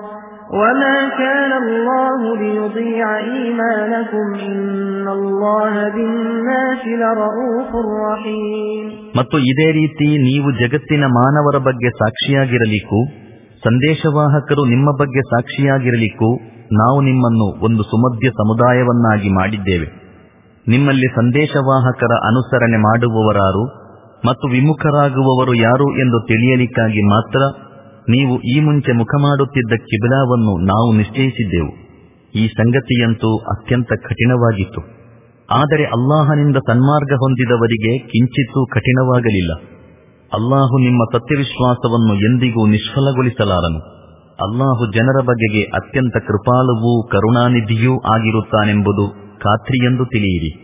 وما كان الله ليضيع إيمانكم إن الله بالناس لرؤوف رحيم ಮತ್ತು ಇದೇ ರೀತಿ ನೀವು ಜಗತ್ತಿನ ಮಾನವರ ಬಗ್ಗೆ ಸಾಕ್ಷಿಯಾಗಿರಲಿಕ್ಕೂ ಸಂದೇಶವಾಹಕರು ನಿಮ್ಮ ಬಗ್ಗೆ ಸಾಕ್ಷಿಯಾಗಿರಲಿಕ್ಕೂ ನಾವು ನಿಮ್ಮನ್ನು ಒಂದು ಸುಮಧ್ಯ ಸಮುದಾಯವನ್ನಾಗಿ ಮಾಡಿದ್ದೇವೆ ನಿಮ್ಮಲ್ಲಿ ಸಂದೇಶವಾಹಕರ ಅನುಸರಣೆ ಮಾಡುವವರಾರು ಮತ್ತು ವಿಮುಖರಾಗುವವರು ಯಾರು ಎಂದು ತಿಳಿಯಲಿಕ್ಕಾಗಿ ಮಾತ್ರ ನೀವು ಈ ಮುಂಚೆ ಮುಖ ಮಾಡುತ್ತಿದ್ದ ಕಿಬಿಲಾವನ್ನು ನಾವು ನಿಶ್ಚಯಿಸಿದ್ದೆವು. ಈ ಸಂಗತಿಯಂತೂ ಅತ್ಯಂತ ಕಠಿಣವಾಗಿತ್ತು. ಆದರೆ ಅಲ್ಲಾಹನಿಂದ ಸನ್ಮಾರ್ಗ ಹೊಂದಿದವರಿಗೆ ಕಿಂಚಿತ್ತೂ ಕಠಿಣವಾಗಲಿಲ್ಲ. ಅಲ್ಲಾಹು ನಿಮ್ಮ ಸತ್ಯವಿಶ್ವಾಸವನ್ನು ಎಂದಿಗೂ ನಿಷ್ಫಲಗೊಳಿಸಲಾರನು. ಅಲ್ಲಾಹು ಜನರ ಬಗೆಗೆ ಅತ್ಯಂತ ಕೃಪಾಲುವೂ ಕರುಣಾನಿಧಿಯೂ ಆಗಿರುತ್ತಾನೆಂಬುದು ಖಾತ್ರಿಯೆಂದು ತಿಳಿಯಿರಿ.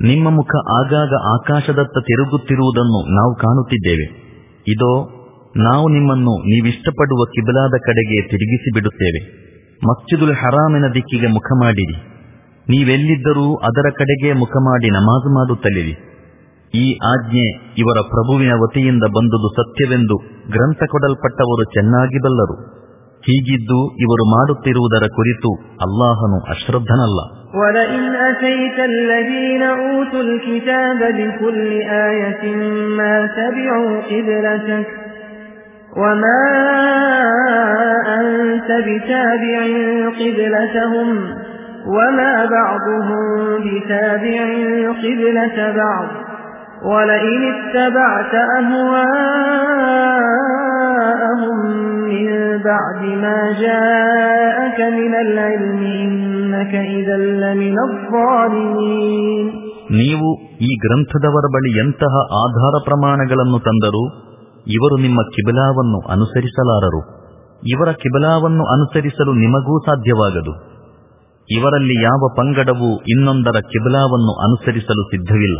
ನಿಮ್ಮ ಮುಖ ಆಗಾಗ ಆಕಾಶದತ್ತ ತಿರುಗುತ್ತಿರುವುದನ್ನು ನಾವು ಕಾಣುತ್ತಿದ್ದೇವೆ. ಇದೋ, ನಾವು ನಿಮ್ಮನ್ನು ನೀವಿಷ್ಟಪಡುವ ಕಿಬಲಾದ ಕಡೆಗೆ ತಿರುಗಿಸಿ ಬಿಡುತ್ತೇವೆ ಮಸ್ಜಿದುಲ್ ಹರಾಮಿನ ದಿಕ್ಕಿಗೆ ಮುಖ ಮಾಡಿರಿ. ನೀವೆಲ್ಲಿದ್ದರೂ ಅದರ ಕಡೆಗೆ ಮುಖ ಮಾಡಿ ನಮಾಜು ಮಾಡುತ್ತಲಿರಿ ಈ ಆಜ್ಞೆ ಇವರ ಪ್ರಭುವಿನ ವತಿಯಿಂದ ಬಂದುದು ಸತ್ಯವೆಂದು ಗ್ರಂಥ ಕೊಡಲ್ಪಟ್ಟವರು ಚೆನ್ನಾಗಿ ಬಲ್ಲರು. ಹೀಗಿದ್ದು ಇವರು ಮಾಡುತ್ತಿರುವುದರ ಕುರಿತು ಅಲ್ಲಾಹನು ಅಶ್ರದ್ಧನಲ್ಲ ولئن أتيت الذين أوتوا الكتاب بكل آية ما تبعوا قبلتك وما أنت بتابع قبلتهم وما بعضهم بتابع قبلة بعض ولئن اتبعت أهواءهم من بعد ما جاءك من العلم إنك إذا لمن الظالمين ನೀವು ಈ ಗ್ರಂಥದವರ ಬಳಿ ಎಂತಹ ಆಧಾರ ಪ್ರಮಾಣಗಳನ್ನು ತಂದರೂ ಇವರು ನಿಮ್ಮ ಕಿಬಿಲಾವನ್ನು ಅನುಸರಿಸಲಾರರು ಇವರ ಕಿಬಿಲಾವನ್ನು ಅನುಸರಿಸಲು ನಿಮಗೂ ಸಾಧ್ಯವಾಗದು ಇವರಲ್ಲಿ ಯಾವ ಪಂಗಡವೂ ಇನ್ನೊಂದರ ಕಿಬಿಲಾವನ್ನು ಅನುಸರಿಸಲು ಸಿದ್ಧವಿಲ್ಲ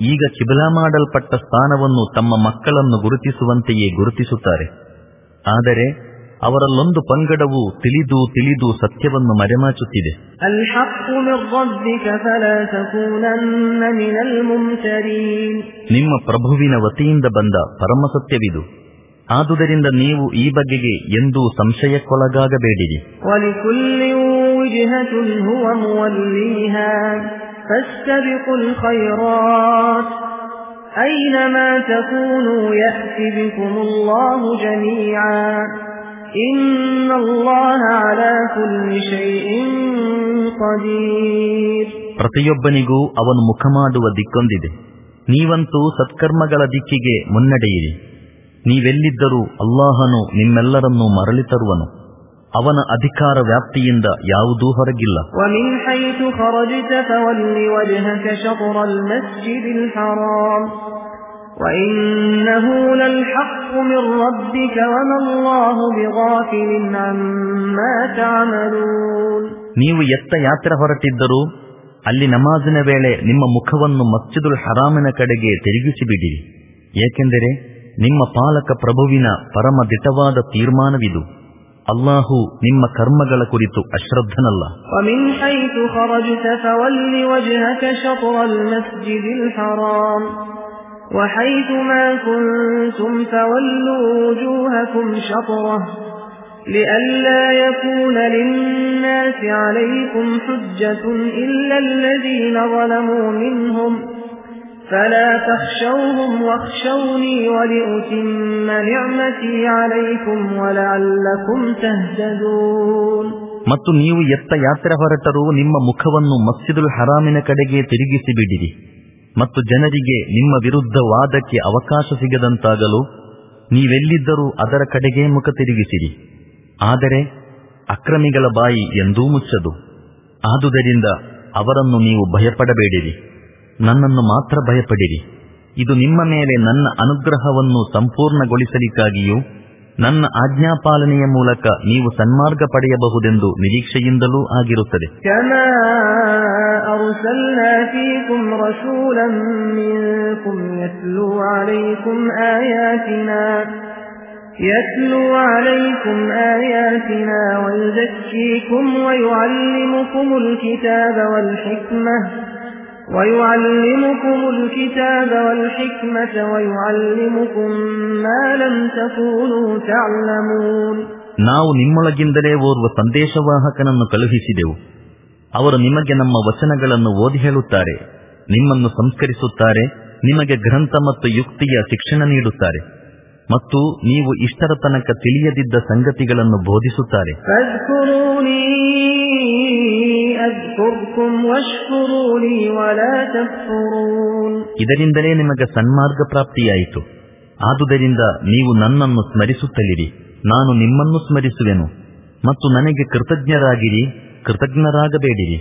ಈಗ ಕಿಬಲಾ ಮಾಡಲ್ಪಟ್ಟ ಸ್ಥಾನವನ್ನು ತಮ್ಮ ಮಕ್ಕಳನ್ನು ಗುರುತಿಸುವಂತೆಯೇ ಗುರುತಿಸುತ್ತಾರೆ. ಆದರೆ ಅವರಲ್ಲೊಂದು ಪಂಗಡವು ತಿಳಿದು ತಿಳಿದು ಸತ್ಯವನ್ನು ಮರೆಮಾಚುತ್ತಿದೆ. ನಿಮ್ಮ ಪ್ರಭುವಿನ ವತಿಯಿಂದ ಬಂದ ಪರಮಸತ್ಯವಿದು. ಆದುದರಿಂದ ನೀವು ಈ ಬಗೆಗೆ ಎಂದೂ ಸಂಶಯಕ್ಕೊಳಗಾಗಬೇಡಿರಿ. ولكل وجهة هو موليها فاستبقوا الخيرات أينما تكونوا يأت بكم الله جميعا إن الله على كل شيء قدير ಪ್ರತಿಯೊಬ್ಬನಿಗೂ ಅವನು ಮುಖ ಮಾಡುವ ದಿಕ್ಕೊಂದಿದೆ ನೀವಂತೂ ಸತ್ಕರ್ಮಗಳ ದಿಕ್ಕಿಗೆ ಮುನ್ನಡೆಯಿರಿ ನೀವೆಲ್ಲಿದ್ದರೂ ಅಲ್ಲಾಹನು ನಿಮ್ಮೆಲ್ಲರನ್ನೂ ಮರಳಿ ತರುವನು ಅವನ ಅಧಿಕಾರ ವ್ಯಾಪ್ತಿಯಿಂದ ಯಾವುದೂ ಹೊರಗಿಲ್ಲ. ನೀವು ಎತ್ತ ಯಾತ್ರೆ ಹೊರಟಿದ್ದರೂ ಅಲ್ಲಿ ನಮಾಜಿನ ವೇಳೆ ನಿಮ್ಮ ಮುಖವನ್ನು ಮಸ್ಜಿದುಲ್ ಹರಾಮಿನ ಕಡೆಗೆ ತಿರುಗಿಸಿಬಿಡಿ. ಏಕೆಂದರೆ ನಿಮ್ಮ ಪಾಲಕ ಪ್ರಭುವಿನ ಪರಮ ದಿಟವಾದ ತೀರ್ಮಾನವಿದು. ಅಲ್ಲಾಹು ನಿಮ್ಮ ಕರ್ಮಗಳ ಕುರಿತು ಅಶ್ರದ್ಧನಲ್ಲ ومن حيث خرجت فول وجهك شطر المسجد الحرام وحيث ما كنتم فولوا وجوهكم شطره لئلا يكون للناس عليكم حجة إلا الذين ظلموا منهم فلا تخشوهم واخشوني ولأتم نعمتي عليكم ولعلكم تهتدون ಮತ್ತು ನೀವು ಎತ್ತ ಯಾತ್ರೆ ಹೊರಟರೂ ನಿಮ್ಮ ಮುಖವನ್ನು ಮಸ್ಜಿದುಲ್ ಹರಾಮಿನ ಕಡೆಗೆ ತಿರುಗಿಸಿ ಬಿಡಿರಿ ಮತ್ತು ಜನರಿಗೆ ನಿಮ್ಮ ವಿರುದ್ಧ ವಾದಕ್ಕೆ ಅವಕಾಶ ಸಿಗದಂತಾಗಲು ನೀವೆಲ್ಲಿದ್ದರೂ ಅದರ ಕಡೆಗೆ ಮುಖ ತಿರುಗಿಸಿರಿ ಆದರೆ ಅಕ್ರಮಿಗಳ ಬಾಯಿ ಎಂದೂ ಮುಚ್ಚದು ಆದುದರಿಂದ ಅವರನ್ನು ನೀವು ಭಯಪಡಬೇಡಿರಿ ನನ್ನನ್ನು ಮಾತ್ರ ಭಯಪಡಿರಿ ಇದು ನಿಮ್ಮ ಮೇಲೆ ನನ್ನ ಅನುಗ್ರಹವನ್ನು ಸಂಪೂರ್ಣಗೊಳಿಸಲಿಕ್ಕಾಗಿಯೂ ನನ್ನ ಆಜ್ಞಾಪಾಲನೆಯ ಮೂಲಕ ನೀವು ಸನ್ಮಾರ್ಗ ಪಡೆಯಬಹುದೆಂದು ನಿರೀಕ್ಷೆಯಿಂದಲೂ ಆಗಿರುತ್ತದೆ كما أرسلنا فيكم رسولا منكم يتلو عليكم آياتنا يتلو عليكم آياتنا ويزكيكم ويعلمكم الكتاب والحكمة ويعلمكم الكتاب والحكمة ويعلمكم ما لم تكونوا تعلمون ನಾವು ನಿಮ್ಮೊಳಗಿಂದಲೇ ಓರ್ವ ಸಂದೇಶವಾಹಕನನ್ನು ಕಳುಹಿಸಿದೆವು ಅವರು ನಿಮಗೆ ನಮ್ಮ ವಚನಗಳನ್ನು ಓದಿ ಹೇಳುತ್ತಾರೆ ನಿಮ್ಮನ್ನು ಸಂಸ್ಕರಿಸುತ್ತಾರೆ ನಿಮಗೆ ಗ್ರಂಥ ಮತ್ತು ಯುಕ್ತಿಯ ಶಿಕ್ಷಣ ನೀಡುತ್ತಾರೆ ಮತ್ತು ನೀವು ಇಷ್ಟರ ತನಕ ತಿಳಿಯದಿದ್ದ ಸಂಗತಿಗಳನ್ನು ಬೋಧಿಸುತ್ತಾರೆ ಇದರಿಂದಲೇ ನಿಮಗೆ ಸನ್ಮಾರ್ಗ ಪ್ರಾಪ್ತಿಯಾಯಿತು. ಆದುದರಿಂದ ನೀವು ನನ್ನನ್ನು ಸ್ಮರಿಸುತ್ತಲಿರಿ. ನಾನು ನಿಮ್ಮನ್ನು ಸ್ಮರಿಸುವೆನು. ಮತ್ತು ನನಗೆ ಕೃತಜ್ಞರಾಗಿರಿ, ಕೃತಜ್ಞರಾಗಬೇಡಿರಿ.